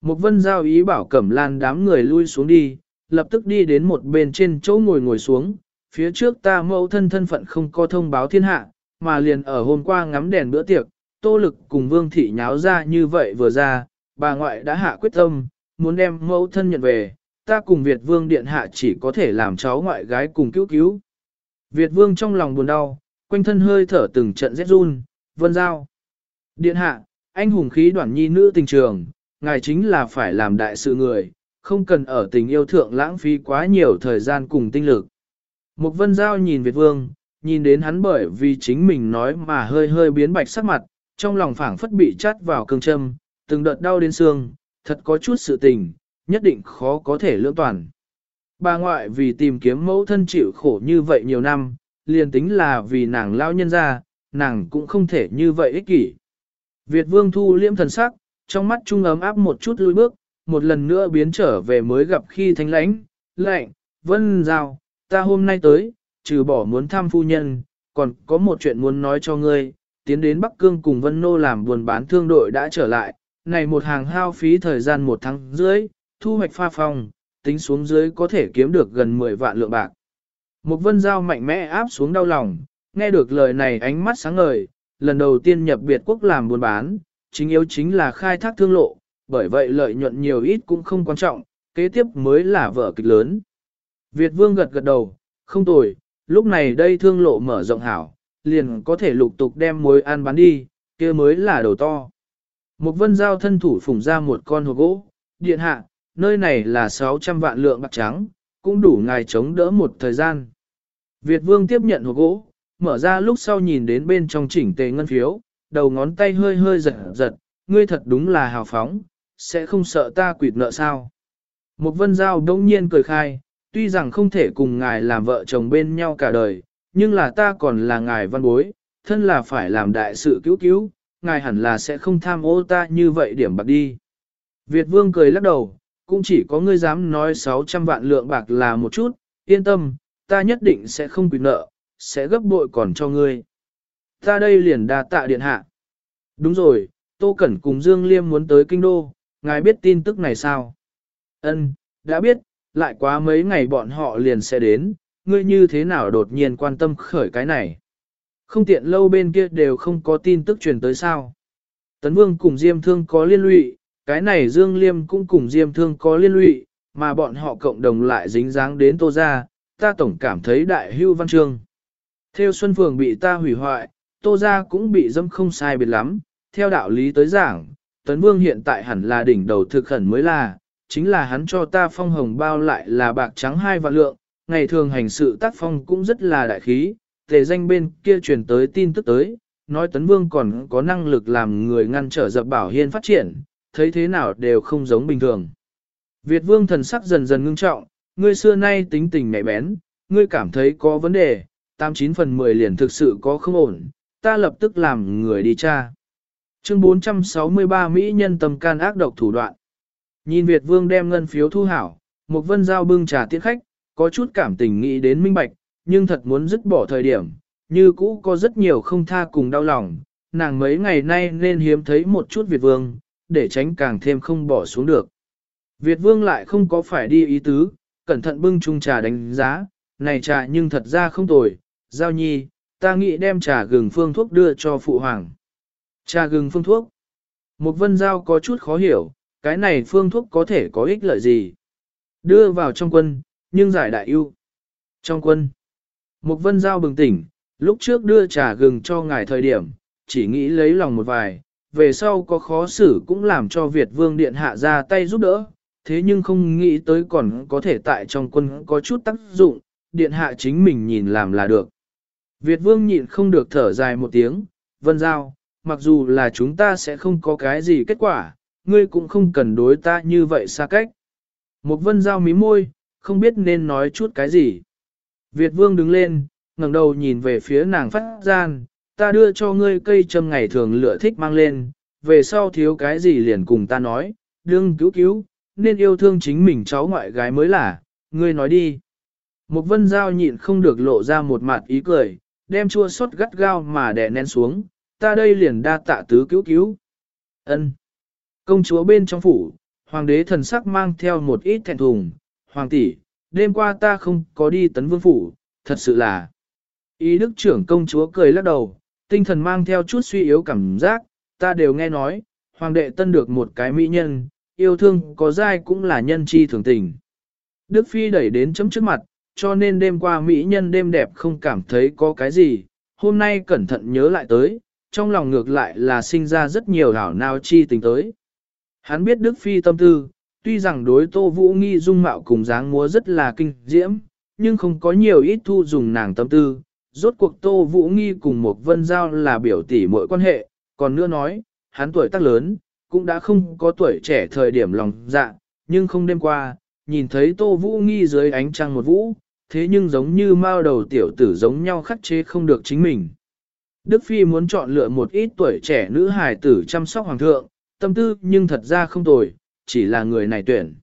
Một vân giao ý bảo cẩm lan đám người lui xuống đi, lập tức đi đến một bên trên chỗ ngồi ngồi xuống, phía trước ta mẫu thân thân phận không có thông báo thiên hạ, mà liền ở hôm qua ngắm đèn bữa tiệc, tô lực cùng vương thị nháo ra như vậy vừa ra, bà ngoại đã hạ quyết tâm, muốn đem mẫu thân nhận về, ta cùng Việt vương điện hạ chỉ có thể làm cháu ngoại gái cùng cứu cứu. Việt vương trong lòng buồn đau, quanh thân hơi thở từng trận rét run, vân giao. Điện hạ, anh hùng khí đoàn nhi nữ tình trường, ngài chính là phải làm đại sự người, không cần ở tình yêu thượng lãng phí quá nhiều thời gian cùng tinh lực. Mục vân giao nhìn Việt vương, nhìn đến hắn bởi vì chính mình nói mà hơi hơi biến bạch sắc mặt, trong lòng phảng phất bị chắt vào cương châm, từng đợt đau đến xương, thật có chút sự tình, nhất định khó có thể lưỡng toàn. Bà ngoại vì tìm kiếm mẫu thân chịu khổ như vậy nhiều năm, liền tính là vì nàng lao nhân ra, nàng cũng không thể như vậy ích kỷ. Việt vương thu liễm thần sắc, trong mắt trung ấm áp một chút lùi bước, một lần nữa biến trở về mới gặp khi thanh lãnh, lạnh, vân giao, ta hôm nay tới, trừ bỏ muốn thăm phu nhân, còn có một chuyện muốn nói cho ngươi, tiến đến Bắc Cương cùng Vân Nô làm buồn bán thương đội đã trở lại, này một hàng hao phí thời gian một tháng rưỡi, thu hoạch pha phong, tính xuống dưới có thể kiếm được gần 10 vạn lượng bạc. Một vân giao mạnh mẽ áp xuống đau lòng, nghe được lời này ánh mắt sáng ngời, lần đầu tiên nhập biệt quốc làm buôn bán, chính yếu chính là khai thác thương lộ, bởi vậy lợi nhuận nhiều ít cũng không quan trọng, kế tiếp mới là vở kịch lớn. Việt vương gật gật đầu, không tồi, lúc này đây thương lộ mở rộng hảo, liền có thể lục tục đem muối ăn bán đi, kia mới là đầu to. Một vân giao thân thủ phủng ra một con hộp gỗ, điện hạ, nơi này là 600 vạn lượng bạc trắng, cũng đủ ngài chống đỡ một thời gian. Việt vương tiếp nhận hộp gỗ, mở ra lúc sau nhìn đến bên trong chỉnh tề ngân phiếu, đầu ngón tay hơi hơi giật giật, ngươi thật đúng là hào phóng, sẽ không sợ ta quỵt nợ sao. Một vân giao đông nhiên cười khai, tuy rằng không thể cùng ngài làm vợ chồng bên nhau cả đời, nhưng là ta còn là ngài văn bối, thân là phải làm đại sự cứu cứu, ngài hẳn là sẽ không tham ô ta như vậy điểm bạc đi. Việt vương cười lắc đầu, cũng chỉ có ngươi dám nói 600 vạn lượng bạc là một chút, yên tâm, ta nhất định sẽ không quỵt nợ, sẽ gấp bội còn cho ngươi. Ta đây liền đa tạ điện hạ. Đúng rồi, Tô Cẩn cùng Dương Liêm muốn tới kinh đô, ngài biết tin tức này sao? Ân, đã biết, lại quá mấy ngày bọn họ liền sẽ đến, ngươi như thế nào đột nhiên quan tâm khởi cái này? Không tiện lâu bên kia đều không có tin tức truyền tới sao? Tấn Vương cùng Diêm Thương có liên lụy, cái này Dương Liêm cũng cùng Diêm Thương có liên lụy, mà bọn họ cộng đồng lại dính dáng đến Tô Gia, ta tổng cảm thấy đại hưu văn chương. Theo Xuân Phường bị ta hủy hoại, Tô Gia cũng bị dâm không sai biệt lắm, theo đạo lý tới giảng, Tấn Vương hiện tại hẳn là đỉnh đầu thực khẩn mới là, chính là hắn cho ta phong hồng bao lại là bạc trắng hai vạn lượng, ngày thường hành sự tác phong cũng rất là đại khí, tề danh bên kia truyền tới tin tức tới, nói Tấn Vương còn có năng lực làm người ngăn trở dập bảo hiên phát triển, thấy thế nào đều không giống bình thường. Việt vương thần sắc dần dần ngưng trọng, ngươi xưa nay tính tình mẹ bén, ngươi cảm thấy có vấn đề, 89 phần 10 liền thực sự có không ổn, ta lập tức làm người đi tra. Chương 463 Mỹ nhân tầm can ác độc thủ đoạn. Nhìn Việt vương đem ngân phiếu thu hảo, một vân giao bưng trà tiễn khách, có chút cảm tình nghĩ đến minh bạch, nhưng thật muốn dứt bỏ thời điểm, như cũ có rất nhiều không tha cùng đau lòng, nàng mấy ngày nay nên hiếm thấy một chút Việt Vương, để tránh càng thêm không bỏ xuống được. Việt Vương lại không có phải đi ý tứ, cẩn thận bưng chung trà đánh giá, này trà nhưng thật ra không tồi, giao nhi, ta nghĩ đem trà gừng phương thuốc đưa cho phụ hoàng. Trà gừng phương thuốc. Một vân giao có chút khó hiểu, cái này phương thuốc có thể có ích lợi gì. Đưa vào trong quân, nhưng giải đại ưu. Trong quân. Một vân giao bừng tỉnh, lúc trước đưa trà gừng cho ngài thời điểm, chỉ nghĩ lấy lòng một vài, về sau có khó xử cũng làm cho Việt vương điện hạ ra tay giúp đỡ, thế nhưng không nghĩ tới còn có thể tại trong quân có chút tác dụng, điện hạ chính mình nhìn làm là được. Việt vương nhịn không được thở dài một tiếng, vân giao, mặc dù là chúng ta sẽ không có cái gì kết quả, ngươi cũng không cần đối ta như vậy xa cách. Một vân giao mí môi, không biết nên nói chút cái gì. Việt vương đứng lên, ngẩng đầu nhìn về phía nàng phát gian, ta đưa cho ngươi cây châm ngày thường lựa thích mang lên, về sau thiếu cái gì liền cùng ta nói, đương cứu cứu, nên yêu thương chính mình cháu ngoại gái mới là, ngươi nói đi. Một vân giao nhịn không được lộ ra một mặt ý cười, đem chua sốt gắt gao mà đè nén xuống, ta đây liền đa tạ tứ cứu cứu. Ân. Công chúa bên trong phủ, hoàng đế thần sắc mang theo một ít thẹn thùng, hoàng tỷ, đêm qua ta không có đi tấn vương phủ, thật sự là. Ý đức trưởng công chúa cười lắc đầu, tinh thần mang theo chút suy yếu cảm giác, ta đều nghe nói, hoàng đệ tân được một cái mỹ nhân, yêu thương có dai cũng là nhân chi thường tình. Đức Phi đẩy đến chấm trước mặt, cho nên đêm qua mỹ nhân đêm đẹp không cảm thấy có cái gì, hôm nay cẩn thận nhớ lại tới, trong lòng ngược lại là sinh ra rất nhiều hảo nào chi tình tới. Hắn biết Đức Phi tâm tư, tuy rằng đối Tô Vũ Nghi dung mạo cùng dáng múa rất là kinh diễm, nhưng không có nhiều ít thu dùng nàng tâm tư. Rốt cuộc Tô Vũ Nghi cùng một vân giao là biểu tỷ mọi quan hệ, còn nữa nói, hắn tuổi tác lớn, cũng đã không có tuổi trẻ thời điểm lòng dạ, nhưng không đêm qua, nhìn thấy Tô Vũ Nghi dưới ánh trăng một vũ, thế nhưng giống như mao đầu tiểu tử giống nhau khắc chế không được chính mình. Đức Phi muốn chọn lựa một ít tuổi trẻ nữ hài tử chăm sóc hoàng thượng, tâm tư nhưng thật ra không tồi, chỉ là người này tuyển.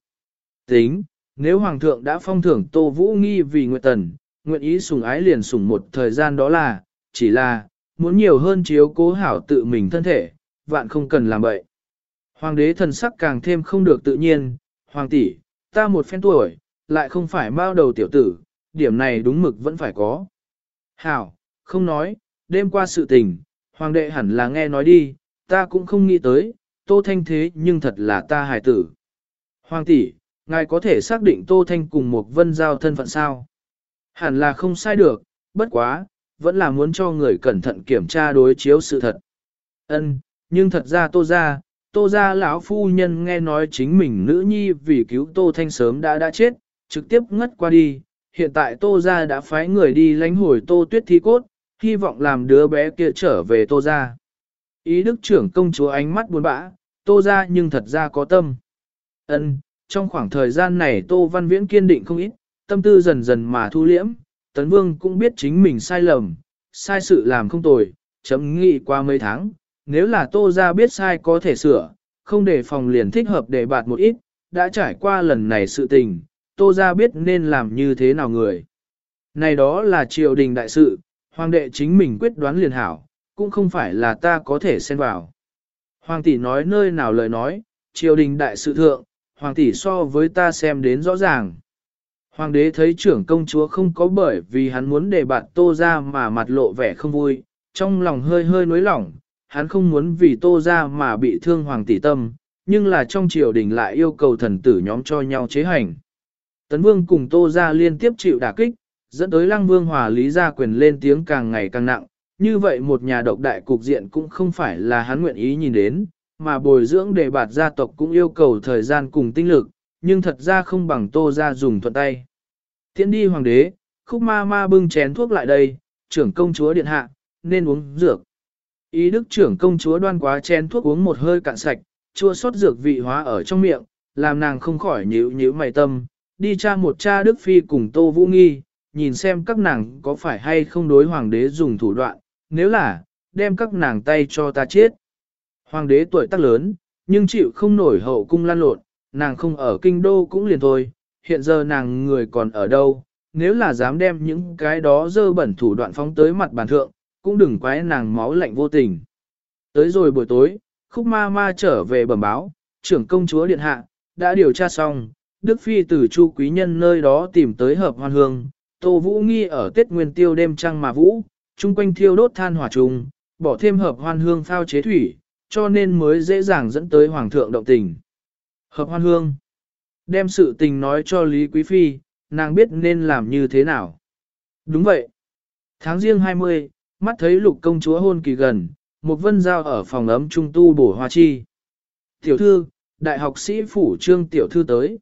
Tính, nếu hoàng thượng đã phong thưởng Tô Vũ Nghi vì nguyện tần, nguyện ý sùng ái liền sùng một thời gian đó là, chỉ là, muốn nhiều hơn chiếu cố hảo tự mình thân thể, vạn không cần làm bậy. Hoàng đế thần sắc càng thêm không được tự nhiên, hoàng tỷ, ta một phen tuổi, lại không phải mao đầu tiểu tử, điểm này đúng mực vẫn phải có. Hảo, không nói, đêm qua sự tình, hoàng đệ hẳn là nghe nói đi, ta cũng không nghĩ tới, tô thanh thế nhưng thật là ta hài tử. Hoàng tỷ, ngài có thể xác định tô thanh cùng một vân giao thân phận sao? Hẳn là không sai được, bất quá, vẫn là muốn cho người cẩn thận kiểm tra đối chiếu sự thật. Ân, nhưng thật ra tô ra, tô ra lão phu nhân nghe nói chính mình nữ nhi vì cứu tô thanh sớm đã đã chết, trực tiếp ngất qua đi. Hiện tại tô gia đã phái người đi lánh hồi tô tuyết thi cốt, hy vọng làm đứa bé kia trở về tô gia. Ý đức trưởng công chúa ánh mắt buồn bã, tô gia nhưng thật ra có tâm. Ân, trong khoảng thời gian này tô văn viễn kiên định không ít, tâm tư dần dần mà thu liễm, tấn vương cũng biết chính mình sai lầm, sai sự làm không tồi, chấm nghĩ qua mấy tháng, nếu là tô gia biết sai có thể sửa, không để phòng liền thích hợp để bạt một ít, đã trải qua lần này sự tình, tô ra biết nên làm như thế nào người. Này đó là triều đình đại sự, hoàng đệ chính mình quyết đoán liền hảo, cũng không phải là ta có thể xen vào. Hoàng tỷ nói nơi nào lời nói, triều đình đại sự thượng, hoàng tỷ so với ta xem đến rõ ràng. Hoàng đế thấy trưởng công chúa không có bởi vì hắn muốn để bạn tô ra mà mặt lộ vẻ không vui, trong lòng hơi hơi nối lỏng, hắn không muốn vì tô ra mà bị thương hoàng tỷ tâm, nhưng là trong triều đình lại yêu cầu thần tử nhóm cho nhau chế hành. Tấn vương cùng tô gia liên tiếp chịu đả kích, dẫn tới lăng vương hòa lý gia quyền lên tiếng càng ngày càng nặng, như vậy một nhà độc đại cục diện cũng không phải là hắn nguyện ý nhìn đến, mà bồi dưỡng đề bạt gia tộc cũng yêu cầu thời gian cùng tinh lực, nhưng thật ra không bằng tô gia dùng thuận tay. Tiến đi hoàng đế, khúc ma ma bưng chén thuốc lại đây, trưởng công chúa điện hạ, nên uống dược. Ý đức trưởng công chúa đoan quá chén thuốc uống một hơi cạn sạch, chua xót dược vị hóa ở trong miệng, làm nàng không khỏi nhíu nhíu mày tâm, đi cha một cha đức phi cùng tô vũ nghi, nhìn xem các nàng có phải hay không đối hoàng đế dùng thủ đoạn, nếu là, đem các nàng tay cho ta chết. Hoàng đế tuổi tác lớn, nhưng chịu không nổi hậu cung lan lộn, nàng không ở kinh đô cũng liền thôi, hiện giờ nàng người còn ở đâu, nếu là dám đem những cái đó dơ bẩn thủ đoạn phóng tới mặt bàn thượng, cũng đừng quái nàng máu lạnh vô tình. Tới rồi buổi tối, khúc ma ma trở về bẩm báo, trưởng công chúa điện hạ, đã điều tra xong, Đức Phi từ Chu Quý Nhân nơi đó tìm tới hợp hoan hương, Tô Vũ nghi ở Tết Nguyên Tiêu đêm trăng mà Vũ, chung quanh thiêu đốt than hỏa trùng, bỏ thêm hợp hoan hương phao chế thủy, cho nên mới dễ dàng dẫn tới Hoàng thượng động tình. Hợp hoan hương Đem sự tình nói cho Lý Quý Phi, nàng biết nên làm như thế nào. Đúng vậy. Tháng riêng 20, mắt thấy lục công chúa hôn kỳ gần, một vân giao ở phòng ấm trung tu bổ hoa chi. Tiểu thư, đại học sĩ phủ trương tiểu thư tới.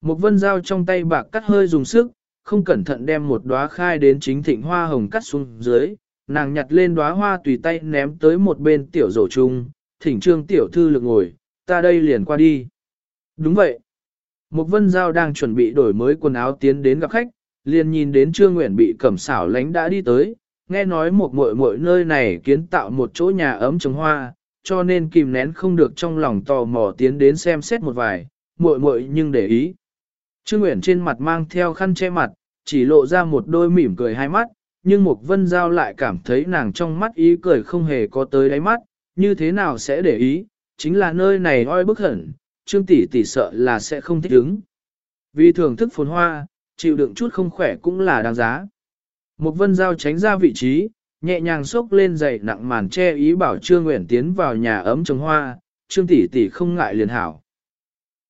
Một vân giao trong tay bạc cắt hơi dùng sức, không cẩn thận đem một đóa khai đến chính thịnh hoa hồng cắt xuống dưới, nàng nhặt lên đóa hoa tùy tay ném tới một bên tiểu rổ chung, thỉnh trương tiểu thư lực ngồi, ta đây liền qua đi. Đúng vậy. Một vân giao đang chuẩn bị đổi mới quần áo tiến đến gặp khách, liền nhìn đến trương nguyện bị cẩm xảo lánh đã đi tới, nghe nói một muội muội nơi này kiến tạo một chỗ nhà ấm trồng hoa, cho nên kìm nén không được trong lòng tò mò tiến đến xem xét một vài, muội muội nhưng để ý. Trương Uyển trên mặt mang theo khăn che mặt, chỉ lộ ra một đôi mỉm cười hai mắt, nhưng Mục Vân Giao lại cảm thấy nàng trong mắt ý cười không hề có tới đáy mắt, như thế nào sẽ để ý, chính là nơi này oi bức hẳn, Trương tỷ tỷ sợ là sẽ không thích ứng. Vì thưởng thức phồn hoa, chịu đựng chút không khỏe cũng là đáng giá. Mục Vân Giao tránh ra vị trí, nhẹ nhàng xốc lên giày nặng màn che ý bảo Trương Uyển tiến vào nhà ấm trồng hoa, Trương tỷ tỷ không ngại liền hảo.